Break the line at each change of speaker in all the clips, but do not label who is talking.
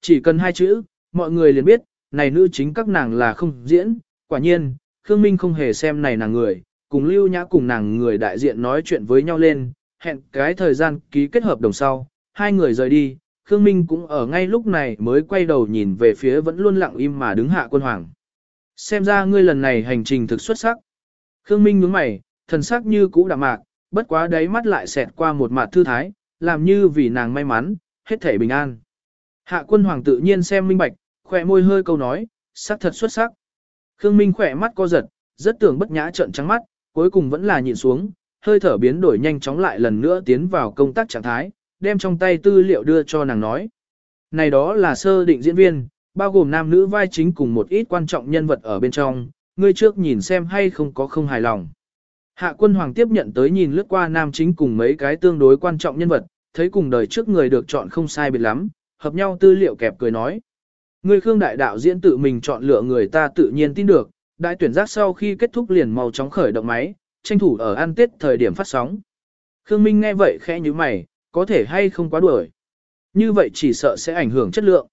Chỉ cần hai chữ, mọi người liền biết, này nữ chính các nàng là không diễn, quả nhiên, Khương Minh không hề xem này nàng người, cùng Lưu Nhã cùng nàng người đại diện nói chuyện với nhau lên, hẹn cái thời gian ký kết hợp đồng sau, hai người rời đi, Khương Minh cũng ở ngay lúc này mới quay đầu nhìn về phía vẫn luôn lặng im mà đứng hạ quân hoàng. Xem ra ngươi lần này hành trình thực xuất sắc. Khương Minh nhướng mày, thần sắc như cũ đạm mạc, bất quá đáy mắt lại xẹt qua một mặt thư thái, làm như vì nàng may mắn, hết thể bình an. Hạ quân hoàng tự nhiên xem minh bạch, khỏe môi hơi câu nói, sắc thật xuất sắc. Khương Minh khỏe mắt co giật, rất tưởng bất nhã trợn trắng mắt, cuối cùng vẫn là nhìn xuống, hơi thở biến đổi nhanh chóng lại lần nữa tiến vào công tác trạng thái, đem trong tay tư liệu đưa cho nàng nói. Này đó là sơ định diễn viên, bao gồm nam nữ vai chính cùng một ít quan trọng nhân vật ở bên trong, ngươi trước nhìn xem hay không có không hài lòng. Hạ quân hoàng tiếp nhận tới nhìn lướt qua nam chính cùng mấy cái tương đối quan trọng nhân vật, thấy cùng đời trước người được chọn không sai biệt lắm, hợp nhau tư liệu kẹp cười nói. Người Khương đại đạo diễn tự mình chọn lựa người ta tự nhiên tin được, đại tuyển giác sau khi kết thúc liền màu chóng khởi động máy, tranh thủ ở ăn tết thời điểm phát sóng. Khương Minh nghe vậy khẽ như mày, có thể hay không quá đuổi. Như vậy chỉ sợ sẽ ảnh hưởng chất lượng.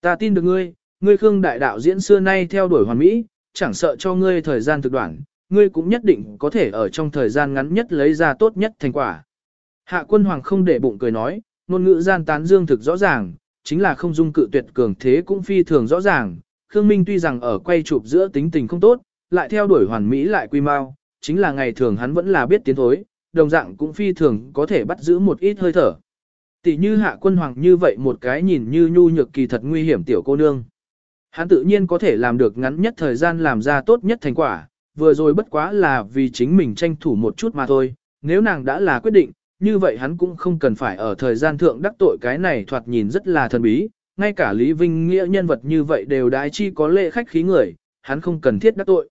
Ta tin được ngươi, ngươi Khương đại đạo diễn xưa nay theo đuổi hoàn mỹ, chẳng sợ cho ngươi thời gian thực đoạn, ngươi cũng nhất định có thể ở trong thời gian ngắn nhất lấy ra tốt nhất thành quả. Hạ quân hoàng không để bụng cười nói, ngôn ngữ gian tán dương thực rõ ràng, chính là không dung cự tuyệt cường thế cũng phi thường rõ ràng. Khương Minh tuy rằng ở quay chụp giữa tính tình không tốt, lại theo đuổi hoàn mỹ lại quy mau, chính là ngày thường hắn vẫn là biết tiến thối, đồng dạng cũng phi thường có thể bắt giữ một ít hơi thở. Tỷ như hạ quân hoàng như vậy một cái nhìn như nhu nhược kỳ thật nguy hiểm tiểu cô nương. Hắn tự nhiên có thể làm được ngắn nhất thời gian làm ra tốt nhất thành quả, vừa rồi bất quá là vì chính mình tranh thủ một chút mà thôi, nếu nàng đã là quyết định, như vậy hắn cũng không cần phải ở thời gian thượng đắc tội cái này thoạt nhìn rất là thần bí, ngay cả Lý Vinh nghĩa nhân vật như vậy đều đái chi có lệ khách khí người, hắn không cần thiết đắc tội.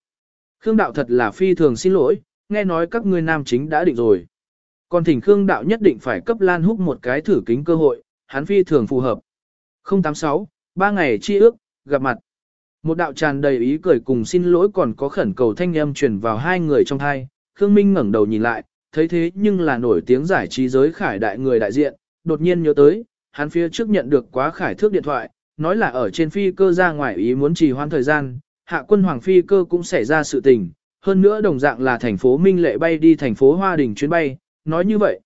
Khương Đạo thật là phi thường xin lỗi, nghe nói các ngươi nam chính đã định rồi. Còn thỉnh Khương Đạo nhất định phải cấp Lan Húc một cái thử kính cơ hội, hắn phi thường phù hợp. 086, ba ngày chi ước, gặp mặt. Một đạo tràn đầy ý cười cùng xin lỗi còn có khẩn cầu thanh âm truyền vào hai người trong thai, Khương Minh ngẩng đầu nhìn lại, thấy thế nhưng là nổi tiếng giải trí giới khải đại người đại diện, đột nhiên nhớ tới, hắn phía trước nhận được quá khải thước điện thoại, nói là ở trên phi cơ ra ngoài ý muốn trì hoãn thời gian, hạ quân hoàng phi cơ cũng xảy ra sự tình, hơn nữa đồng dạng là thành phố Minh Lệ bay đi thành phố Hoa Đình chuyến bay, nói như vậy.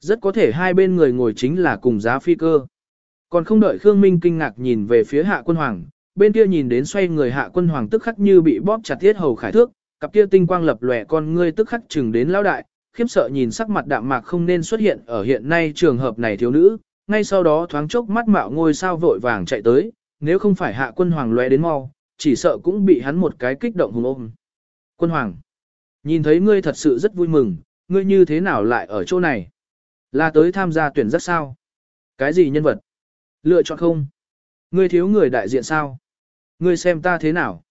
Rất có thể hai bên người ngồi chính là cùng giá phi cơ. Còn không đợi Khương Minh kinh ngạc nhìn về phía hạ quân hoàng, bên kia nhìn đến xoay người hạ quân hoàng tức khắc như bị bóp chặt thiết hầu khải thước, cặp kia tinh quang lập lòe con ngươi tức khắc chừng đến lão đại, khiếp sợ nhìn sắc mặt đạm mạc không nên xuất hiện ở hiện nay trường hợp này thiếu nữ, ngay sau đó thoáng chốc mắt mạo ngôi sao vội vàng chạy tới, nếu không phải hạ quân hoàng lóe đến mau, chỉ sợ cũng bị hắn một cái kích động hùng ôm. Quân hoàng, nhìn thấy ngươi thật sự rất vui mừng, ngươi như thế nào lại ở chỗ này? Là tới tham gia tuyển rất sao? Cái gì nhân vật? Lựa chọn không? Ngươi thiếu người đại diện sao? Ngươi xem ta thế nào?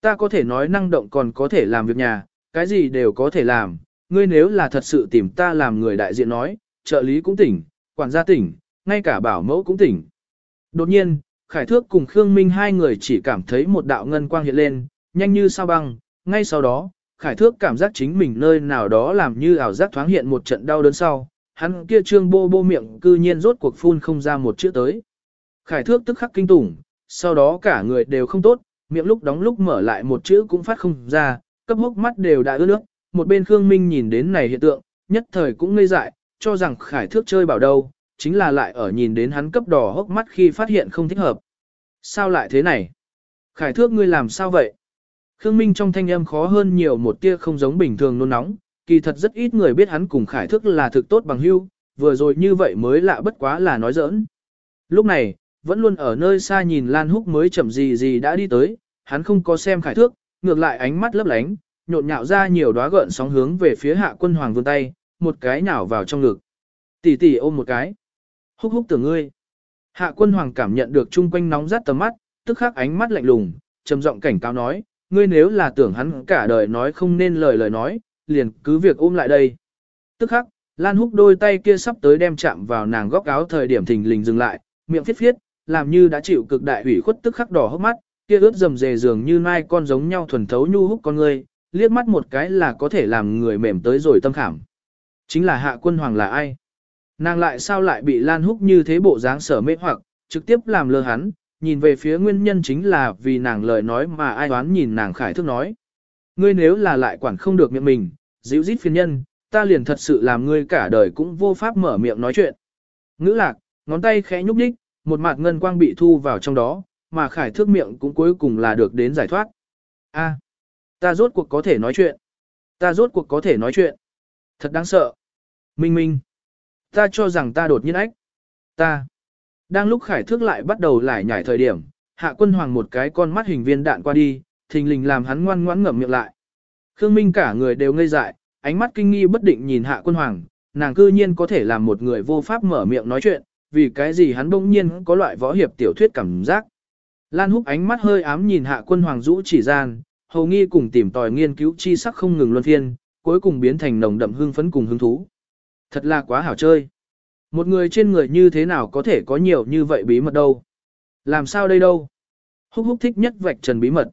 Ta có thể nói năng động còn có thể làm việc nhà, cái gì đều có thể làm, ngươi nếu là thật sự tìm ta làm người đại diện nói, trợ lý cũng tỉnh, quản gia tỉnh, ngay cả bảo mẫu cũng tỉnh. Đột nhiên, Khải Thước cùng Khương Minh hai người chỉ cảm thấy một đạo ngân quang hiện lên, nhanh như sao băng, ngay sau đó, Khải Thước cảm giác chính mình nơi nào đó làm như ảo giác thoáng hiện một trận đau đớn sau, hắn kia trương bô bô miệng cư nhiên rốt cuộc phun không ra một chữ tới. Khải Thước tức khắc kinh tủng, sau đó cả người đều không tốt, miệng lúc đóng lúc mở lại một chữ cũng phát không ra, cấp hốc mắt đều đã ướt nước, một bên Khương Minh nhìn đến này hiện tượng, nhất thời cũng ngây dại, cho rằng khải thước chơi bảo đâu, chính là lại ở nhìn đến hắn cấp đỏ hốc mắt khi phát hiện không thích hợp. Sao lại thế này? Khải thước ngươi làm sao vậy? Khương Minh trong thanh âm khó hơn nhiều một tia không giống bình thường nôn nóng, kỳ thật rất ít người biết hắn cùng khải thước là thực tốt bằng hữu, vừa rồi như vậy mới lạ bất quá là nói giỡn. Lúc này, vẫn luôn ở nơi xa nhìn Lan Húc mới chậm gì gì đã đi tới, hắn không có xem khải thước, ngược lại ánh mắt lấp lánh, nhộn nhạo ra nhiều đóa gợn sóng hướng về phía hạ quân hoàng vươn tay, một cái nhào vào trong ngực. Tỷ tỷ ôm một cái. Húc húc tưởng ngươi. Hạ quân hoàng cảm nhận được chung quanh nóng rát tầm mắt, tức khắc ánh mắt lạnh lùng, trầm giọng cảnh cáo nói, ngươi nếu là tưởng hắn cả đời nói không nên lời lời nói, liền cứ việc ôm lại đây. Tức khắc, Lan Húc đôi tay kia sắp tới đem chạm vào nàng góc áo thời điểm thình lình dừng lại, miệng phiết phiết, làm như đã chịu cực đại hủy khuất tức khắc đỏ hốc mắt, kia ướt dầm dề dường như mai con giống nhau thuần thấu nhu húc con ngươi, liếc mắt một cái là có thể làm người mềm tới rồi tâm khảm. Chính là hạ quân hoàng là ai? Nàng lại sao lại bị Lan Húc như thế bộ dáng sở mê hoặc, trực tiếp làm lơ hắn, nhìn về phía nguyên nhân chính là vì nàng lời nói mà ai đoán nhìn nàng khải thức nói. Ngươi nếu là lại quản không được miệng mình, dịu dít phiền nhân, ta liền thật sự làm ngươi cả đời cũng vô pháp mở miệng nói chuyện. Ngữ lạc, ngón tay khẽ nhúc nhích, một mặt ngân quang bị thu vào trong đó, mà khải thước miệng cũng cuối cùng là được đến giải thoát. A, ta rốt cuộc có thể nói chuyện. Ta rốt cuộc có thể nói chuyện. Thật đáng sợ. Minh Minh. Ta cho rằng ta đột nhiên ách. Ta. Đang lúc khải thước lại bắt đầu lại nhảy thời điểm, hạ quân hoàng một cái con mắt hình viên đạn qua đi, thình lình làm hắn ngoan ngoãn ngậm miệng lại. Khương Minh cả người đều ngây dại, ánh mắt kinh nghi bất định nhìn hạ quân hoàng, nàng cư nhiên có thể làm một người vô pháp mở miệng nói chuyện, vì cái gì hắn bỗng nhiên có loại võ hiệp tiểu thuyết cảm giác. Lan húc ánh mắt hơi ám nhìn hạ quân hoàng rũ chỉ gian, hầu nghi cùng tìm tòi nghiên cứu chi sắc không ngừng luân phiên, cuối cùng biến thành nồng đậm hương phấn cùng hứng thú. Thật là quá hảo chơi. Một người trên người như thế nào có thể có nhiều như vậy bí mật đâu. Làm sao đây đâu. Húc húc thích nhất vạch trần bí mật.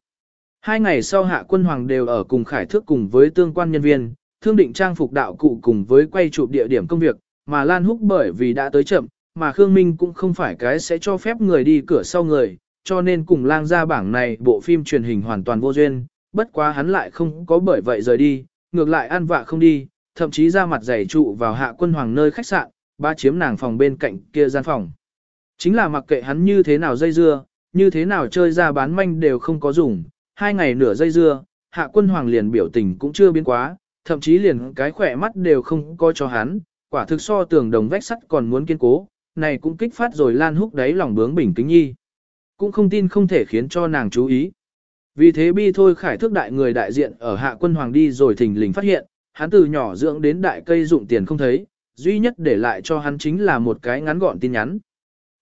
Hai ngày sau hạ quân hoàng đều ở cùng khải thước cùng với tương quan nhân viên, thương định trang phục đạo cụ cùng với quay chụp địa điểm công việc, mà Lan Húc bởi vì đã tới chậm, mà Khương Minh cũng không phải cái sẽ cho phép người đi cửa sau người, cho nên cùng lang ra bảng này bộ phim truyền hình hoàn toàn vô duyên, bất quá hắn lại không có bởi vậy rời đi, ngược lại ăn vạ không đi, thậm chí ra mặt giày trụ vào hạ quân hoàng nơi khách sạn, ba chiếm nàng phòng bên cạnh kia gian phòng. Chính là mặc kệ hắn như thế nào dây dưa, như thế nào chơi ra bán manh đều không có dùng, hai ngày nửa dây dưa, hạ quân hoàng liền biểu tình cũng chưa biến quá, thậm chí liền cái khỏe mắt đều không có cho hắn, quả thực so tường đồng vách sắt còn muốn kiên cố, này cũng kích phát rồi lan húc đáy lòng bướng bình kính nhi. Cũng không tin không thể khiến cho nàng chú ý. Vì thế bi thôi khải thước đại người đại diện ở hạ quân hoàng đi rồi thình lình phát hiện, hắn từ nhỏ dưỡng đến đại cây dụng tiền không thấy, duy nhất để lại cho hắn chính là một cái ngắn gọn tin nhắn.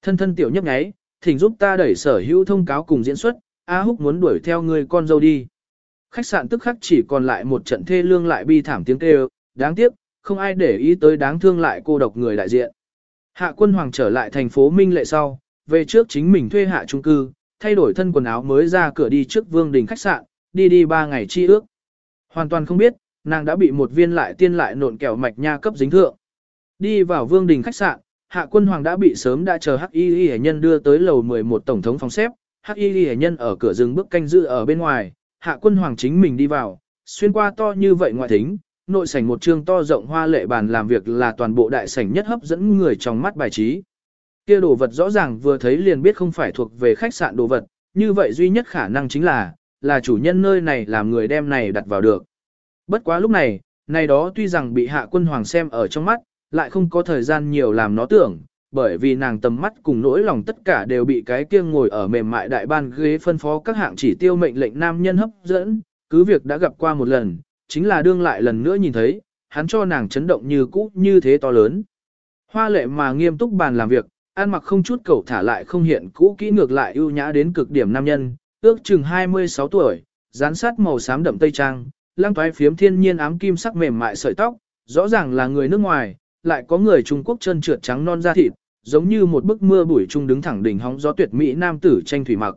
Thân thân tiểu nhấp nháy, thỉnh giúp ta đẩy sở hữu thông cáo cùng diễn xuất, A Húc muốn đuổi theo người con dâu đi. Khách sạn tức khắc chỉ còn lại một trận thê lương lại bi thảm tiếng kêu, đáng tiếc, không ai để ý tới đáng thương lại cô độc người đại diện. Hạ quân hoàng trở lại thành phố Minh Lệ sau, về trước chính mình thuê hạ trung cư, thay đổi thân quần áo mới ra cửa đi trước vương đình khách sạn, đi đi ba ngày chi ước. Hoàn toàn không biết, nàng đã bị một viên lại tiên lại nộn kẹo mạch nha cấp dính thượng. Đi vào vương đình khách sạn, hạ quân hoàng đã bị sớm đã chờ hắc y y nhân đưa tới lầu 11 tổng thống phòng xếp, hắc y y nhân ở cửa rừng bước canh giữ ở bên ngoài, hạ quân hoàng chính mình đi vào, xuyên qua to như vậy ngoại thính, nội sảnh một trương to rộng hoa lệ bàn làm việc là toàn bộ đại sảnh nhất hấp dẫn người trong mắt bài trí. Kia đồ vật rõ ràng vừa thấy liền biết không phải thuộc về khách sạn đồ vật, như vậy duy nhất khả năng chính là, là chủ nhân nơi này làm người đem này đặt vào được. Bất quá lúc này, này đó tuy rằng bị hạ quân hoàng xem ở trong mắt, lại không có thời gian nhiều làm nó tưởng, bởi vì nàng tầm mắt cùng nỗi lòng tất cả đều bị cái kia ngồi ở mềm mại đại ban ghế phân phó các hạng chỉ tiêu mệnh lệnh nam nhân hấp dẫn, cứ việc đã gặp qua một lần, chính là đương lại lần nữa nhìn thấy, hắn cho nàng chấn động như cũ như thế to lớn. Hoa lệ mà nghiêm túc bàn làm việc, ăn mặc không chút cầu thả lại không hiện cũ kỹ ngược lại ưu nhã đến cực điểm nam nhân, ước chừng 26 tuổi, dán sát màu xám đậm tây trang, lăng toái phiếm thiên nhiên ám kim sắc mềm mại sợi tóc, rõ ràng là người nước ngoài, lại có người Trung Quốc chân trượt trắng non da thịt, giống như một bức mưa bụi trung đứng thẳng đỉnh hóng gió tuyệt mỹ nam tử tranh thủy mặc.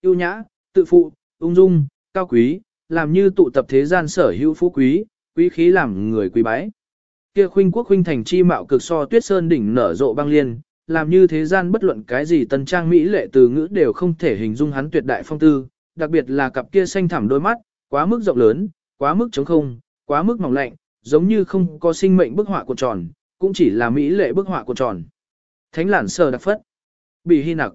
Yêu nhã, tự phụ, ung dung, cao quý, làm như tụ tập thế gian sở hữu phú quý, quý khí làm người quý bái. Kia khuynh quốc khuynh thành chi mạo cực so tuyết sơn đỉnh nở rộ băng liên, làm như thế gian bất luận cái gì tân trang mỹ lệ từ ngữ đều không thể hình dung hắn tuyệt đại phong tư, đặc biệt là cặp kia xanh thẳm đôi mắt, quá mức rộng lớn, quá mức trống không, quá mức mỏng lạnh, giống như không có sinh mệnh bức họa của tròn, cũng chỉ là mỹ lệ bức họa của tròn. Thánh lản sờ đặc phất. Bị hy nặc.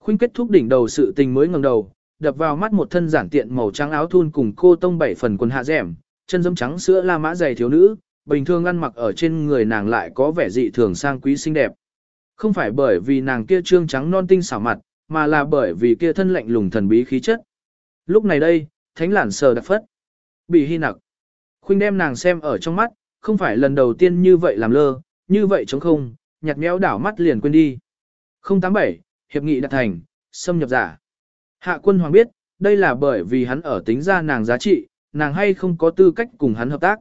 Khuynh kết thúc đỉnh đầu sự tình mới ngẩng đầu, đập vào mắt một thân giản tiện màu trắng áo thun cùng cô tông bảy phần quần hạ rẻm, chân giống trắng sữa la mã dày thiếu nữ, bình thường ăn mặc ở trên người nàng lại có vẻ dị thường sang quý xinh đẹp. Không phải bởi vì nàng kia trương trắng non tinh xảo mặt, mà là bởi vì kia thân lạnh lùng thần bí khí chất. Lúc này đây, thánh lản sờ đặc phất. Bị hy nặc. Khuynh đem nàng xem ở trong mắt, không phải lần đầu tiên như vậy làm lơ, như vậy chống không, nhặt méo đảo mắt liền quên đi. 087, hiệp nghị đạt thành, xâm nhập giả. Hạ quân hoàng biết, đây là bởi vì hắn ở tính ra nàng giá trị, nàng hay không có tư cách cùng hắn hợp tác.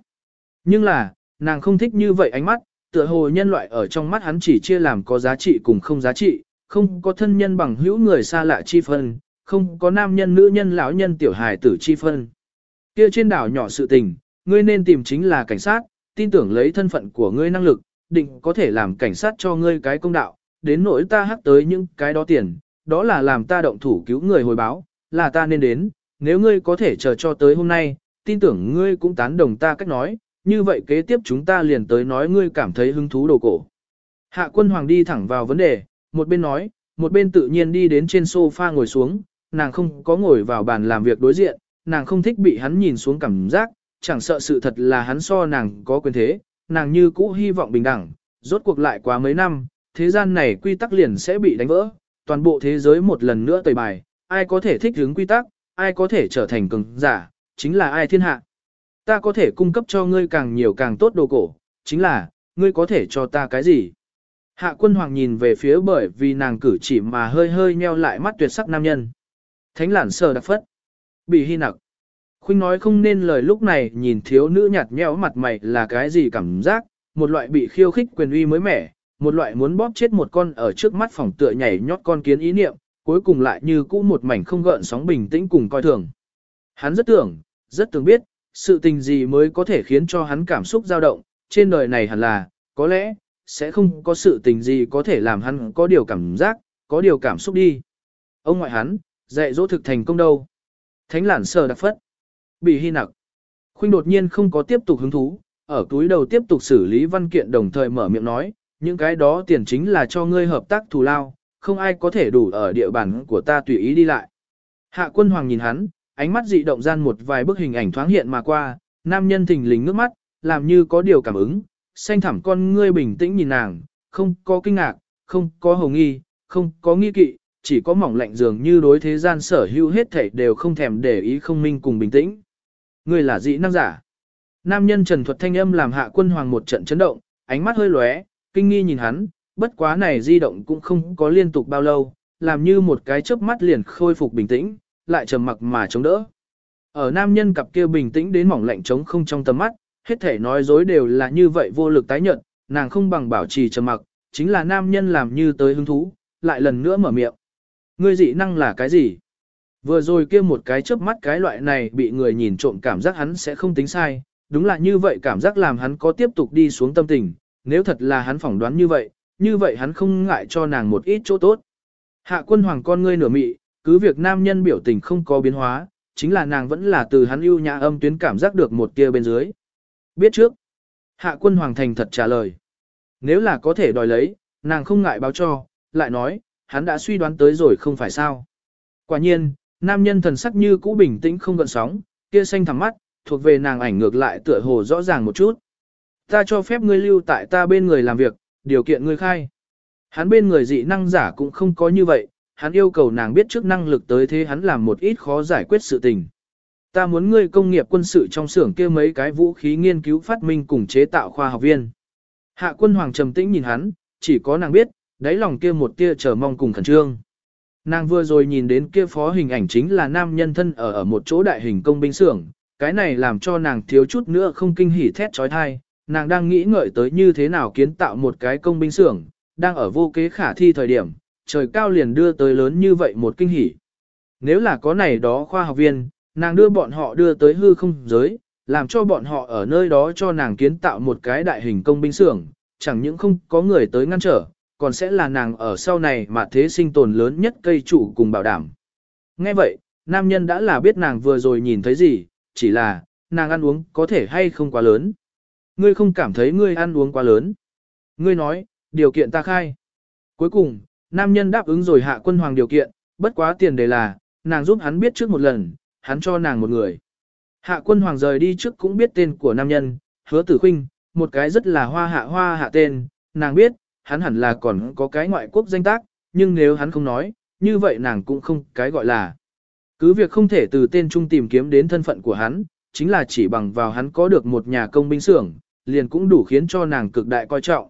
Nhưng là, nàng không thích như vậy ánh mắt, tựa hồ nhân loại ở trong mắt hắn chỉ chia làm có giá trị cùng không giá trị, không có thân nhân bằng hữu người xa lạ chi phân, không có nam nhân nữ nhân lão nhân tiểu hài tử chi phân. Kia trên đảo nhỏ sự tình, ngươi nên tìm chính là cảnh sát, tin tưởng lấy thân phận của ngươi năng lực, định có thể làm cảnh sát cho ngươi cái công đạo, đến nỗi ta hắc tới những cái đó tiền, đó là làm ta động thủ cứu người hồi báo, là ta nên đến, nếu ngươi có thể chờ cho tới hôm nay, tin tưởng ngươi cũng tán đồng ta cách nói, như vậy kế tiếp chúng ta liền tới nói ngươi cảm thấy hứng thú đồ cổ. Hạ quân hoàng đi thẳng vào vấn đề, một bên nói, một bên tự nhiên đi đến trên sofa ngồi xuống, nàng không có ngồi vào bàn làm việc đối diện, nàng không thích bị hắn nhìn xuống cảm giác, chẳng sợ sự thật là hắn so nàng có quyền thế, nàng như cũ hy vọng bình đẳng, rốt cuộc lại quá mấy năm, thế gian này quy tắc liền sẽ bị đánh vỡ, toàn bộ thế giới một lần nữa tẩy bài, ai có thể thích ứng quy tắc, ai có thể trở thành cường giả, chính là ai thiên hạ. Ta có thể cung cấp cho ngươi càng nhiều càng tốt đồ cổ, chính là, ngươi có thể cho ta cái gì? Hạ quân hoàng nhìn về phía bởi vì nàng cử chỉ mà hơi hơi nheo lại mắt tuyệt sắc nam nhân. Thánh lản sờ đặc phất. Bị hy nặc. Khuynh nói không nên lời lúc này nhìn thiếu nữ nhạt nhẽo mặt mày là cái gì cảm giác, một loại bị khiêu khích quyền uy mới mẻ, một loại muốn bóp chết một con ở trước mắt phòng tựa nhảy nhót con kiến ý niệm, cuối cùng lại như cũ một mảnh không gợn sóng bình tĩnh cùng coi thường. Hắn rất tưởng, rất tưởng biết, sự tình gì mới có thể khiến cho hắn cảm xúc dao động, trên đời này hẳn là, có lẽ, sẽ không có sự tình gì có thể làm hắn có điều cảm giác, có điều cảm xúc đi. Ông ngoại hắn, dạy dỗ thực thành công đâu. Thánh lản sờ đặc phất. Bị hy nặc. Khuynh đột nhiên không có tiếp tục hứng thú, ở túi đầu tiếp tục xử lý văn kiện đồng thời mở miệng nói, những cái đó tiền chính là cho ngươi hợp tác thù lao, không ai có thể đủ ở địa bàn của ta tùy ý đi lại. Hạ quân hoàng nhìn hắn, ánh mắt dị động gian một vài bức hình ảnh thoáng hiện mà qua, nam nhân thình lình nước mắt, làm như có điều cảm ứng, xanh thẳm con ngươi bình tĩnh nhìn nàng, không có kinh ngạc, không có hồng nghi, không có nghi kỵ, chỉ có mỏng lạnh dường như đối thế gian sở hữu hết thảy đều không thèm để ý không minh cùng bình tĩnh. Ngươi là dị năng giả. Nam nhân trần thuật thanh âm làm hạ quân hoàng một trận chấn động, ánh mắt hơi lóe, kinh nghi nhìn hắn, bất quá này di động cũng không có liên tục bao lâu, làm như một cái chớp mắt liền khôi phục bình tĩnh, lại trầm mặc mà chống đỡ. Ở nam nhân cặp kia bình tĩnh đến mỏng lạnh trống không trong tầm mắt, hết thể nói dối đều là như vậy vô lực tái nhận, nàng không bằng bảo trì trầm mặc, chính là nam nhân làm như tới hứng thú, lại lần nữa mở miệng. Ngươi dị năng là cái gì? Vừa rồi kia một cái chớp mắt cái loại này bị người nhìn trộm cảm giác hắn sẽ không tính sai, đúng là như vậy cảm giác làm hắn có tiếp tục đi xuống tâm tình, nếu thật là hắn phỏng đoán như vậy, như vậy hắn không ngại cho nàng một ít chỗ tốt. Hạ quân hoàng con ngươi nửa mị, cứ việc nam nhân biểu tình không có biến hóa, chính là nàng vẫn là từ hắn ưu nhã âm tuyến cảm giác được một tia bên dưới. Biết trước. Hạ quân hoàng thành thật trả lời. Nếu là có thể đòi lấy, nàng không ngại báo cho, lại nói, hắn đã suy đoán tới rồi không phải sao. Quả nhiên, nam nhân thần sắc như cũ bình tĩnh không gợn sóng, kia xanh thẳm mắt, thuộc về nàng ảnh ngược lại tựa hồ rõ ràng một chút. Ta cho phép ngươi lưu tại ta bên người làm việc, điều kiện ngươi khai. Hắn bên người dị năng giả cũng không có như vậy, hắn yêu cầu nàng biết trước năng lực tới thế hắn làm một ít khó giải quyết sự tình. Ta muốn ngươi công nghiệp quân sự trong xưởng kia mấy cái vũ khí nghiên cứu phát minh cùng chế tạo khoa học viên. Hạ quân hoàng trầm tĩnh nhìn hắn, chỉ có nàng biết, đáy lòng kia một tia chờ mong cùng khẩn trương. Nàng vừa rồi nhìn đến kia phó hình ảnh chính là nam nhân thân ở ở một chỗ đại hình công binh xưởng, cái này làm cho nàng thiếu chút nữa không kinh hỉ thét trói thai, nàng đang nghĩ ngợi tới như thế nào kiến tạo một cái công binh xưởng, đang ở vô kế khả thi thời điểm, trời cao liền đưa tới lớn như vậy một kinh hỉ. Nếu là có này đó khoa học viên, nàng đưa bọn họ đưa tới hư không giới, làm cho bọn họ ở nơi đó cho nàng kiến tạo một cái đại hình công binh xưởng, chẳng những không có người tới ngăn trở, còn sẽ là nàng ở sau này mà thế sinh tồn lớn nhất cây chủ cùng bảo đảm. Nghe vậy, nam nhân đã là biết nàng vừa rồi nhìn thấy gì, chỉ là, nàng ăn uống có thể hay không quá lớn. Ngươi không cảm thấy ngươi ăn uống quá lớn. Ngươi nói, điều kiện ta khai. Cuối cùng, nam nhân đáp ứng rồi hạ quân hoàng điều kiện, bất quá tiền đề là, nàng giúp hắn biết trước một lần, hắn cho nàng một người. Hạ quân hoàng rời đi trước cũng biết tên của nam nhân, hứa tử khinh, một cái rất là hoa hạ hoa hạ tên, nàng biết, hắn hẳn là còn có cái ngoại quốc danh tác, nhưng nếu hắn không nói, như vậy nàng cũng không cái gọi là. Cứ việc không thể từ tên trung tìm kiếm đến thân phận của hắn, chính là chỉ bằng vào hắn có được một nhà công binh xưởng, liền cũng đủ khiến cho nàng cực đại coi trọng.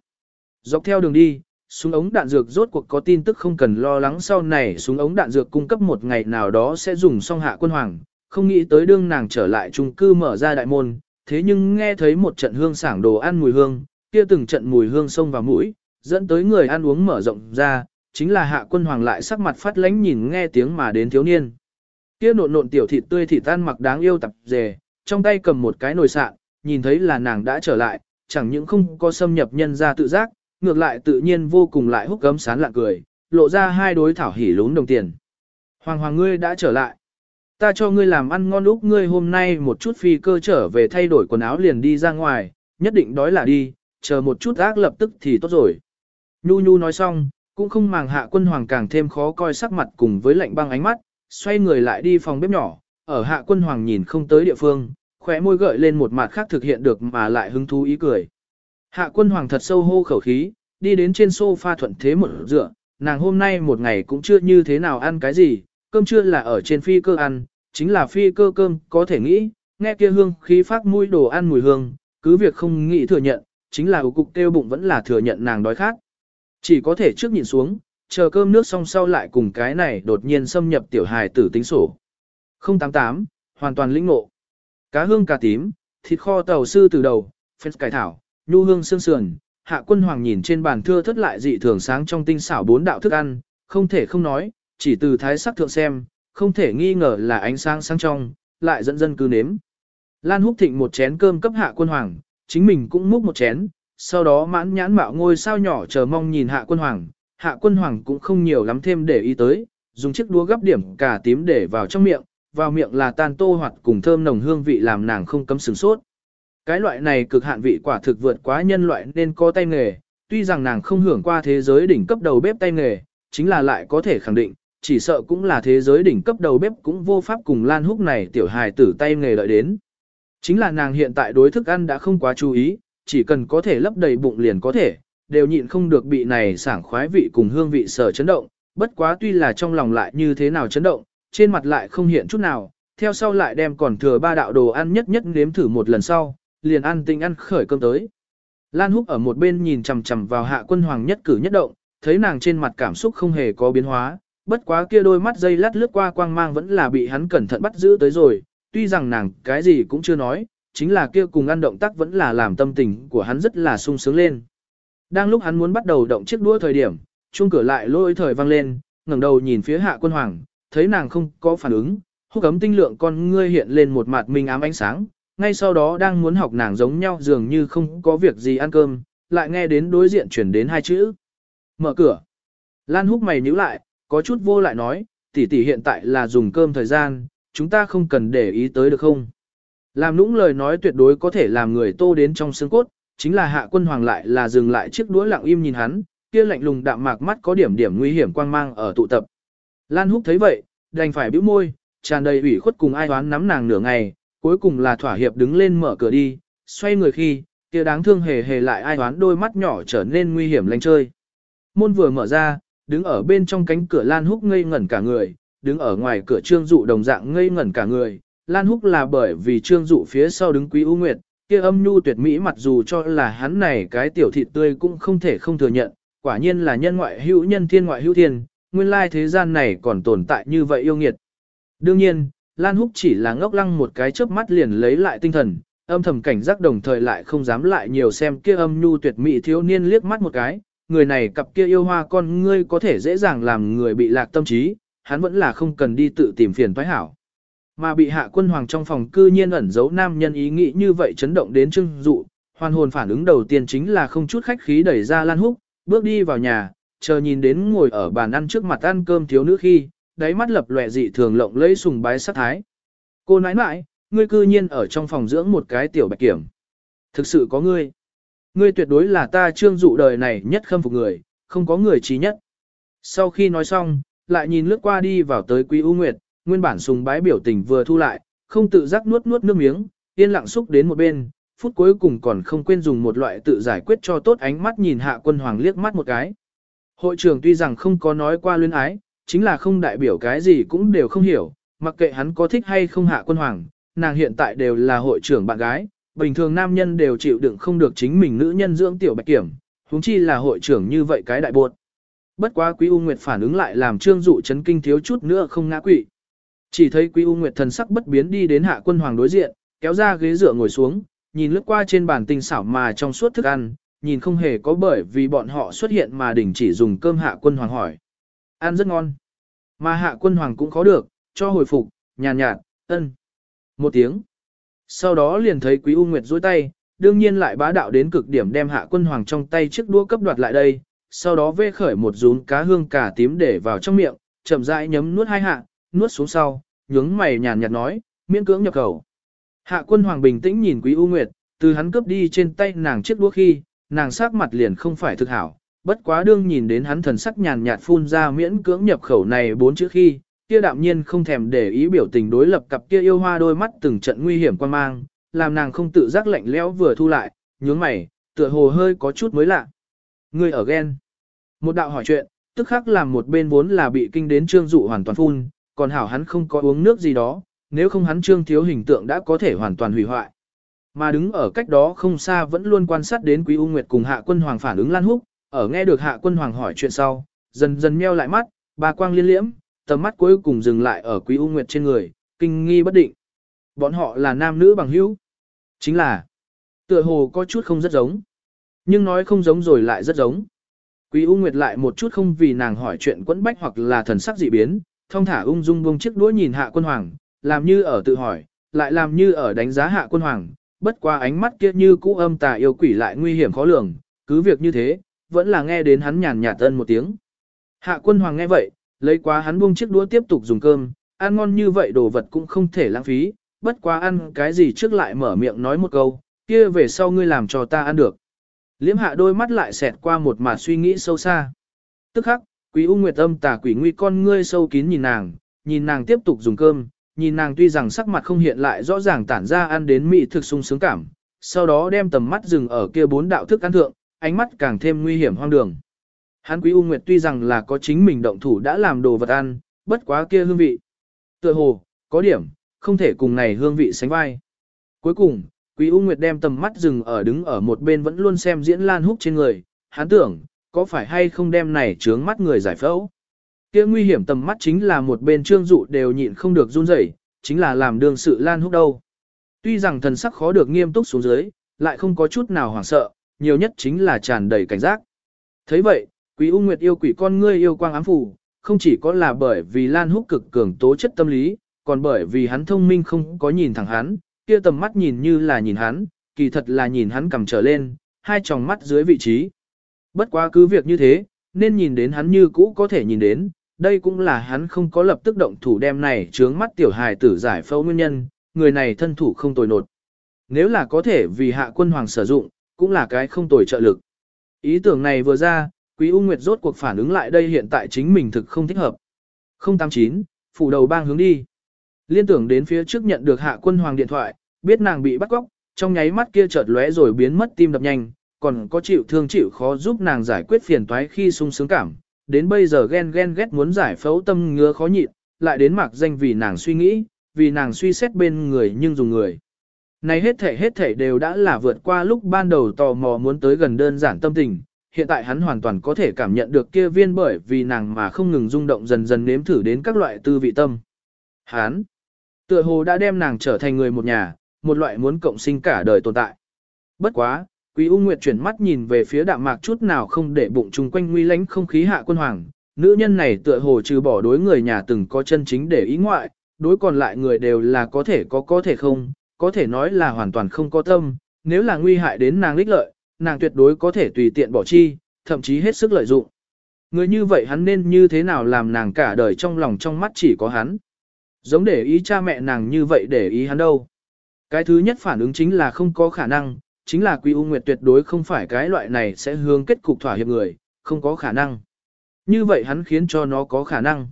Dọc theo đường đi, súng ống đạn dược rốt cuộc có tin tức không cần lo lắng sau này súng ống đạn dược cung cấp một ngày nào đó sẽ dùng xong hạ quân hoàng, không nghĩ tới đương nàng trở lại trung cư mở ra đại môn, thế nhưng nghe thấy một trận hương sảng đồ ăn mùi hương, kia từng trận mùi hương xông vào mũi, dẫn tới người ăn uống mở rộng ra, chính là hạ quân hoàng lại sắc mặt phát lánh nhìn nghe tiếng mà đến thiếu niên. Kia nộn nộn tiểu thịt tươi thịt tan mặc đáng yêu tập dề, trong tay cầm một cái nồi sạn, nhìn thấy là nàng đã trở lại, chẳng những không có xâm nhập nhân ra tự giác, ngược lại tự nhiên vô cùng lại húc gấm sán lạng cười, lộ ra hai đối thảo hỉ lún đồng tiền. Hoàng hoàng ngươi đã trở lại. Ta cho ngươi làm ăn ngon lúc ngươi hôm nay một chút phi cơ trở về thay đổi quần áo liền đi ra ngoài, nhất định đói là đi, chờ một chút ác lập tức thì tốt rồi. Nhu Nhu nói xong, cũng không màng hạ quân hoàng càng thêm khó coi sắc mặt cùng với lạnh băng ánh mắt, xoay người lại đi phòng bếp nhỏ, ở hạ quân hoàng nhìn không tới địa phương, khóe môi gợi lên một mặt khác thực hiện được mà lại hứng thú ý cười. Hạ quân hoàng thật sâu hô khẩu khí, đi đến trên sofa thuận thế một dựa, nàng hôm nay một ngày cũng chưa như thế nào ăn cái gì, cơm trưa là ở trên phi cơ ăn, chính là phi cơ cơm, có thể nghĩ, nghe kia hương khí phát mũi đồ ăn mùi hương, cứ việc không nghĩ thừa nhận, chính là cục tiêu bụng vẫn là thừa nhận nàng đói khát. Chỉ có thể trước nhìn xuống, chờ cơm nước xong sau lại cùng cái này đột nhiên xâm nhập tiểu hài tử tính sổ. 088, hoàn toàn lĩnh ngộ. Cá hương cà tím, thịt kho tàu sư từ đầu, phết cải thảo, nhu hương sương sườn, hạ quân hoàng nhìn trên bàn thưa thất lại dị thường sáng trong tinh xảo bốn đạo thức ăn, không thể không nói, chỉ từ thái sắc thượng xem, không thể nghi ngờ là ánh sáng sáng trong, lại dẫn dân cứ nếm. Lan húc thịnh một chén cơm cấp hạ quân hoàng, chính mình cũng múc một chén, sau đó mãn nhãn mạo ngôi sao nhỏ chờ mong nhìn hạ quân hoàng, hạ quân hoàng cũng không nhiều lắm thêm để ý tới, dùng chiếc đũa gấp điểm cả tím để vào trong miệng, vào miệng là tan tô hoặc cùng thơm nồng hương vị làm nàng không cấm sừng sốt. Cái loại này cực hạn vị quả thực vượt quá nhân loại nên có tay nghề, tuy rằng nàng không hưởng qua thế giới đỉnh cấp đầu bếp tay nghề, chính là lại có thể khẳng định, chỉ sợ cũng là thế giới đỉnh cấp đầu bếp cũng vô pháp cùng Lan Húc này tiểu hài tử tay nghề đợi đến. Chính là nàng hiện tại đối thức ăn đã không quá chú ý, chỉ cần có thể lấp đầy bụng liền có thể, đều nhịn không được bị này sảng khoái vị cùng hương vị sở chấn động, bất quá tuy là trong lòng lại như thế nào chấn động, trên mặt lại không hiện chút nào, theo sau lại đem còn thừa ba đạo đồ ăn nhất nhất nếm thử một lần sau, liền ăn tinh ăn khởi cơm tới. Lan Húc ở một bên nhìn chằm chằm vào hạ quân hoàng nhất cử nhất động, thấy nàng trên mặt cảm xúc không hề có biến hóa, bất quá kia đôi mắt dây lát lướt qua quang mang vẫn là bị hắn cẩn thận bắt giữ tới rồi, tuy rằng nàng cái gì cũng chưa nói, chính là kia cùng ăn động tác vẫn là làm tâm tình của hắn rất là sung sướng lên. Đang lúc hắn muốn bắt đầu động chiếc đũa thời điểm, chuông cửa lại lôi thời vang lên, ngẩng đầu nhìn phía hạ quân hoàng, thấy nàng không có phản ứng, húc ấm tinh lượng con ngươi hiện lên một mặt minh ám ánh sáng, ngay sau đó đang muốn học nàng giống nhau dường như không có việc gì ăn cơm, lại nghe đến đối diện chuyển đến hai chữ. Mở cửa. Lan húc mày nhíu lại, có chút vô lại nói, tỷ tỷ hiện tại là dùng cơm thời gian, chúng ta không cần để ý tới được không? Làm nũng lời nói tuyệt đối có thể làm người tô đến trong xương cốt, chính là hạ quân hoàng lại là dừng lại chiếc đũa lặng im nhìn hắn, kia lạnh lùng đạm mạc mắt có điểm điểm nguy hiểm quang mang ở tụ tập. Lan Húc thấy vậy, đành phải bĩu môi, tràn đầy ủy khuất cùng ai đoán nắm nàng nửa ngày, cuối cùng là thỏa hiệp đứng lên mở cửa đi, xoay người khi, kia đáng thương hề hề lại ai đoán đôi mắt nhỏ trở nên nguy hiểm lanh chơi. Môn vừa mở ra, đứng ở bên trong cánh cửa Lan Húc ngây ngẩn cả người, đứng ở ngoài cửa Trương Dụ đồng dạng ngây ngẩn cả người. Lan Húc là bởi vì Trương Dụ phía sau đứng Quý U Nguyệt, kia âm nhu tuyệt mỹ mặc dù cho là hắn này cái tiểu thịt tươi cũng không thể không thừa nhận, quả nhiên là nhân ngoại hữu nhân thiên ngoại hữu thiên, nguyên lai thế gian này còn tồn tại như vậy yêu nghiệt. Đương nhiên, Lan Húc chỉ là ngốc lăng một cái chớp mắt liền lấy lại tinh thần, âm thầm cảnh giác đồng thời lại không dám lại nhiều xem kia âm nhu tuyệt mỹ thiếu niên liếc mắt một cái, người này cặp kia yêu hoa con ngươi có thể dễ dàng làm người bị lạc tâm trí, hắn vẫn là không cần đi tự tìm phiền toái hảo. Mà bị hạ quân hoàng trong phòng cư nhiên ẩn giấu nam nhân ý nghĩ như vậy chấn động đến trưng dụ, hoàn hồn phản ứng đầu tiên chính là không chút khách khí đẩy ra Lan Húc, bước đi vào nhà, chờ nhìn đến ngồi ở bàn ăn trước mặt ăn cơm thiếu nữ khi, đáy mắt lập lòe dị thường lộng lẫy sùng bái sát thái. Cô nãi nãi, ngươi cư nhiên ở trong phòng dưỡng một cái tiểu bạch kiểm. Thực sự có ngươi. Ngươi tuyệt đối là ta trương dụ đời này nhất khâm phục người, không có người trí nhất. Sau khi nói xong, lại nhìn lướt qua đi vào tới Quý U Nguyệt, nguyên bản sùng bái biểu tình vừa thu lại, không tự giác nuốt nuốt nước miếng, yên lặng xúc đến một bên, phút cuối cùng còn không quên dùng một loại tự giải quyết cho tốt ánh mắt nhìn hạ quân hoàng liếc mắt một cái. Hội trưởng tuy rằng không có nói qua luyến ái, chính là không đại biểu cái gì cũng đều không hiểu, mặc kệ hắn có thích hay không hạ quân hoàng, nàng hiện tại đều là hội trưởng bạn gái, bình thường nam nhân đều chịu đựng không được chính mình nữ nhân dưỡng tiểu bạch kiểm, huống chi là hội trưởng như vậy cái đại buột. Bất quá Quý U Nguyệt phản ứng lại làm Trương Dụ chấn kinh thiếu chút nữa không ngã quỵ. Chỉ thấy Quý U Nguyệt thần sắc bất biến đi đến Hạ Quân Hoàng đối diện, kéo ra ghế dựa ngồi xuống, nhìn lướt qua trên bàn tinh xảo mà trong suốt thức ăn, nhìn không hề có bởi vì bọn họ xuất hiện mà đình chỉ dùng cơm Hạ Quân Hoàng hỏi. Ăn rất ngon. Mà Hạ Quân Hoàng cũng khó được, cho hồi phục, nhàn nhạt, ân. Một tiếng. Sau đó liền thấy Quý U Nguyệt dối tay, đương nhiên lại bá đạo đến cực điểm đem hạ quân hoàng trong tay chiếc đũa cấp đoạt lại đây, sau đó vê khởi một rún cá hương cà tím để vào trong miệng, chậm rãi nhấm nuốt hai hạ, nuốt xuống sau, nhướng mày nhàn nhạt nói, miễn cưỡng nhập khẩu. Hạ quân hoàng bình tĩnh nhìn quý U Nguyệt, từ hắn cướp đi trên tay nàng chiếc đũa khi, nàng sắc mặt liền không phải thực hảo, bất quá đương nhìn đến hắn thần sắc nhàn nhạt phun ra miễn cưỡng nhập khẩu này bốn chữ khi, kia đạm nhiên không thèm để ý biểu tình đối lập cặp kia yêu hoa đôi mắt từng trận nguy hiểm quan mang, làm nàng không tự giác lạnh lẽo vừa thu lại, nhướng mày, tựa hồ hơi có chút mới lạ. Người ở ghen. Một đạo hỏi chuyện, tức khắc làm một bên vốn là bị kinh đến trương dụ hoàn toàn phun, còn hảo hắn không có uống nước gì đó, nếu không hắn trương thiếu hình tượng đã có thể hoàn toàn hủy hoại. Mà đứng ở cách đó không xa vẫn luôn quan sát đến Quý U Nguyệt cùng Hạ Quân Hoàng phản ứng Lan Húc, ở nghe được Hạ Quân Hoàng hỏi chuyện sau, dần dần meo lại mắt, ba quang liên liễm, tầm mắt cuối cùng dừng lại ở Quý U Nguyệt trên người, kinh nghi bất định. Bọn họ là nam nữ bằng hữu. Chính là, tựa hồ có chút không rất giống. Nhưng nói không giống rồi lại rất giống. Quý U Nguyệt lại một chút không vì nàng hỏi chuyện quẫn bách hoặc là thần sắc dị biến, thông thả ung dung buông chiếc đũa nhìn Hạ Quân Hoàng, làm như ở tự hỏi, lại làm như ở đánh giá Hạ Quân Hoàng, bất qua ánh mắt kia như cũ âm tà yêu quỷ lại nguy hiểm khó lường, cứ việc như thế, vẫn là nghe đến hắn nhàn nhạt ân một tiếng. Hạ Quân Hoàng nghe vậy, lấy quá hắn buông chiếc đũa tiếp tục dùng cơm, ăn ngon như vậy đồ vật cũng không thể lãng phí, bất quá ăn cái gì trước lại mở miệng nói một câu, kia về sau ngươi làm cho ta ăn được. Liễm hạ đôi mắt lại xẹt qua một mà suy nghĩ sâu xa. Tức khắc, quý u nguyệt âm tà quỷ nguy con ngươi sâu kín nhìn nàng, nhìn nàng tiếp tục dùng cơm, nhìn nàng tuy rằng sắc mặt không hiện lại rõ ràng tản ra ăn đến mị thực sung sướng cảm, sau đó đem tầm mắt dừng ở kia bốn đạo thức ăn thượng, ánh mắt càng thêm nguy hiểm hoang đường. Hắn quý u nguyệt tuy rằng là có chính mình động thủ đã làm đồ vật ăn, bất quá kia hương vị. Tựa hồ, có điểm, không thể cùng này hương vị sánh vai. Cuối cùng, Quý U Nguyệt đem tầm mắt dừng ở đứng ở một bên vẫn luôn xem diễn Lan Húc trên người, hắn tưởng, có phải hay không đem này trướng mắt người giải phẫu. Kia nguy hiểm tầm mắt chính là một bên trương dụ đều nhịn không được run rẩy, chính là làm đương sự Lan Húc đâu. Tuy rằng thần sắc khó được nghiêm túc xuống dưới, lại không có chút nào hoảng sợ, nhiều nhất chính là tràn đầy cảnh giác. thấy vậy, Quý U Nguyệt yêu quỷ con ngươi yêu quang ám Phủ, không chỉ có là bởi vì Lan Húc cực cường tố chất tâm lý, còn bởi vì hắn thông minh không có nhìn thẳng hắn, kia tầm mắt nhìn như là nhìn hắn, kỳ thật là nhìn hắn cầm trở lên, hai tròng mắt dưới vị trí. Bất quá cứ việc như thế, nên nhìn đến hắn như cũ có thể nhìn đến, đây cũng là hắn không có lập tức động thủ đem này trướng mắt tiểu hài tử giải phẫu nguyên nhân, người này thân thủ không tồi nột. Nếu là có thể vì hạ quân hoàng sử dụng, cũng là cái không tồi trợ lực. Ý tưởng này vừa ra, Quý U Nguyệt rốt cuộc phản ứng lại đây hiện tại chính mình thực không thích hợp. 089, phủ đầu bang hướng đi. Liên tưởng đến phía trước nhận được hạ quân hoàng điện thoại, biết nàng bị bắt cóc, trong nháy mắt kia chợt lóe rồi biến mất tim đập nhanh, còn có chịu thương chịu khó giúp nàng giải quyết phiền toái khi sung sướng cảm. Đến bây giờ ghen ghen ghét muốn giải phẫu tâm ngứa khó nhịn, lại đến mặc danh vì nàng suy nghĩ, vì nàng suy xét bên người nhưng dùng người. Này hết thể hết thể đều đã là vượt qua lúc ban đầu tò mò muốn tới gần đơn giản tâm tình, hiện tại hắn hoàn toàn có thể cảm nhận được kia viên bởi vì nàng mà không ngừng rung động dần dần nếm thử đến các loại tư vị tâm. Hắn, Tựa hồ đã đem nàng trở thành người một nhà, một loại muốn cộng sinh cả đời tồn tại. Bất quá, Quý U Nguyệt chuyển mắt nhìn về phía đạm mạc chút nào không để bụng chung quanh nguy lánh không khí hạ quân hoàng. Nữ nhân này tựa hồ trừ bỏ đối người nhà từng có chân chính để ý ngoại, đối còn lại người đều là có thể có có thể không, có thể nói là hoàn toàn không có tâm, nếu là nguy hại đến nàng lích lợi, nàng tuyệt đối có thể tùy tiện bỏ chi, thậm chí hết sức lợi dụng. Người như vậy hắn nên như thế nào làm nàng cả đời trong lòng trong mắt chỉ có hắn. Giống để ý cha mẹ nàng như vậy để ý hắn đâu. Cái thứ nhất phản ứng chính là không có khả năng, chính là Quý U Nguyệt tuyệt đối không phải cái loại này sẽ hướng kết cục thỏa hiệp người, không có khả năng. Như vậy hắn khiến cho nó có khả năng.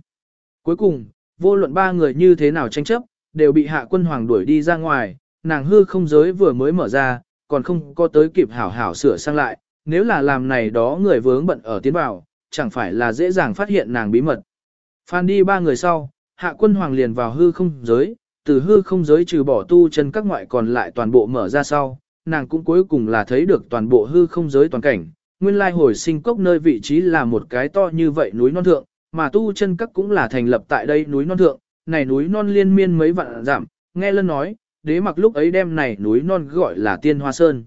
Cuối cùng, vô luận ba người như thế nào tranh chấp, đều bị hạ quân hoàng đuổi đi ra ngoài, nàng hư không giới vừa mới mở ra, còn không có tới kịp hảo hảo sửa sang lại, nếu là làm này đó người vướng bận ở tiến vào, chẳng phải là dễ dàng phát hiện nàng bí mật. Phan đi ba người sau, Hạ quân hoàng liền vào hư không giới, từ hư không giới trừ bỏ tu chân các ngoại còn lại toàn bộ mở ra sau, nàng cũng cuối cùng là thấy được toàn bộ hư không giới toàn cảnh. Nguyên lai hồi sinh cốc nơi vị trí là một cái to như vậy núi non thượng, mà tu chân các cũng là thành lập tại đây núi non thượng, này núi non liên miên mấy vạn giảm, nghe lân nói, đế mặc lúc ấy đem này núi non gọi là tiên hoa sơn.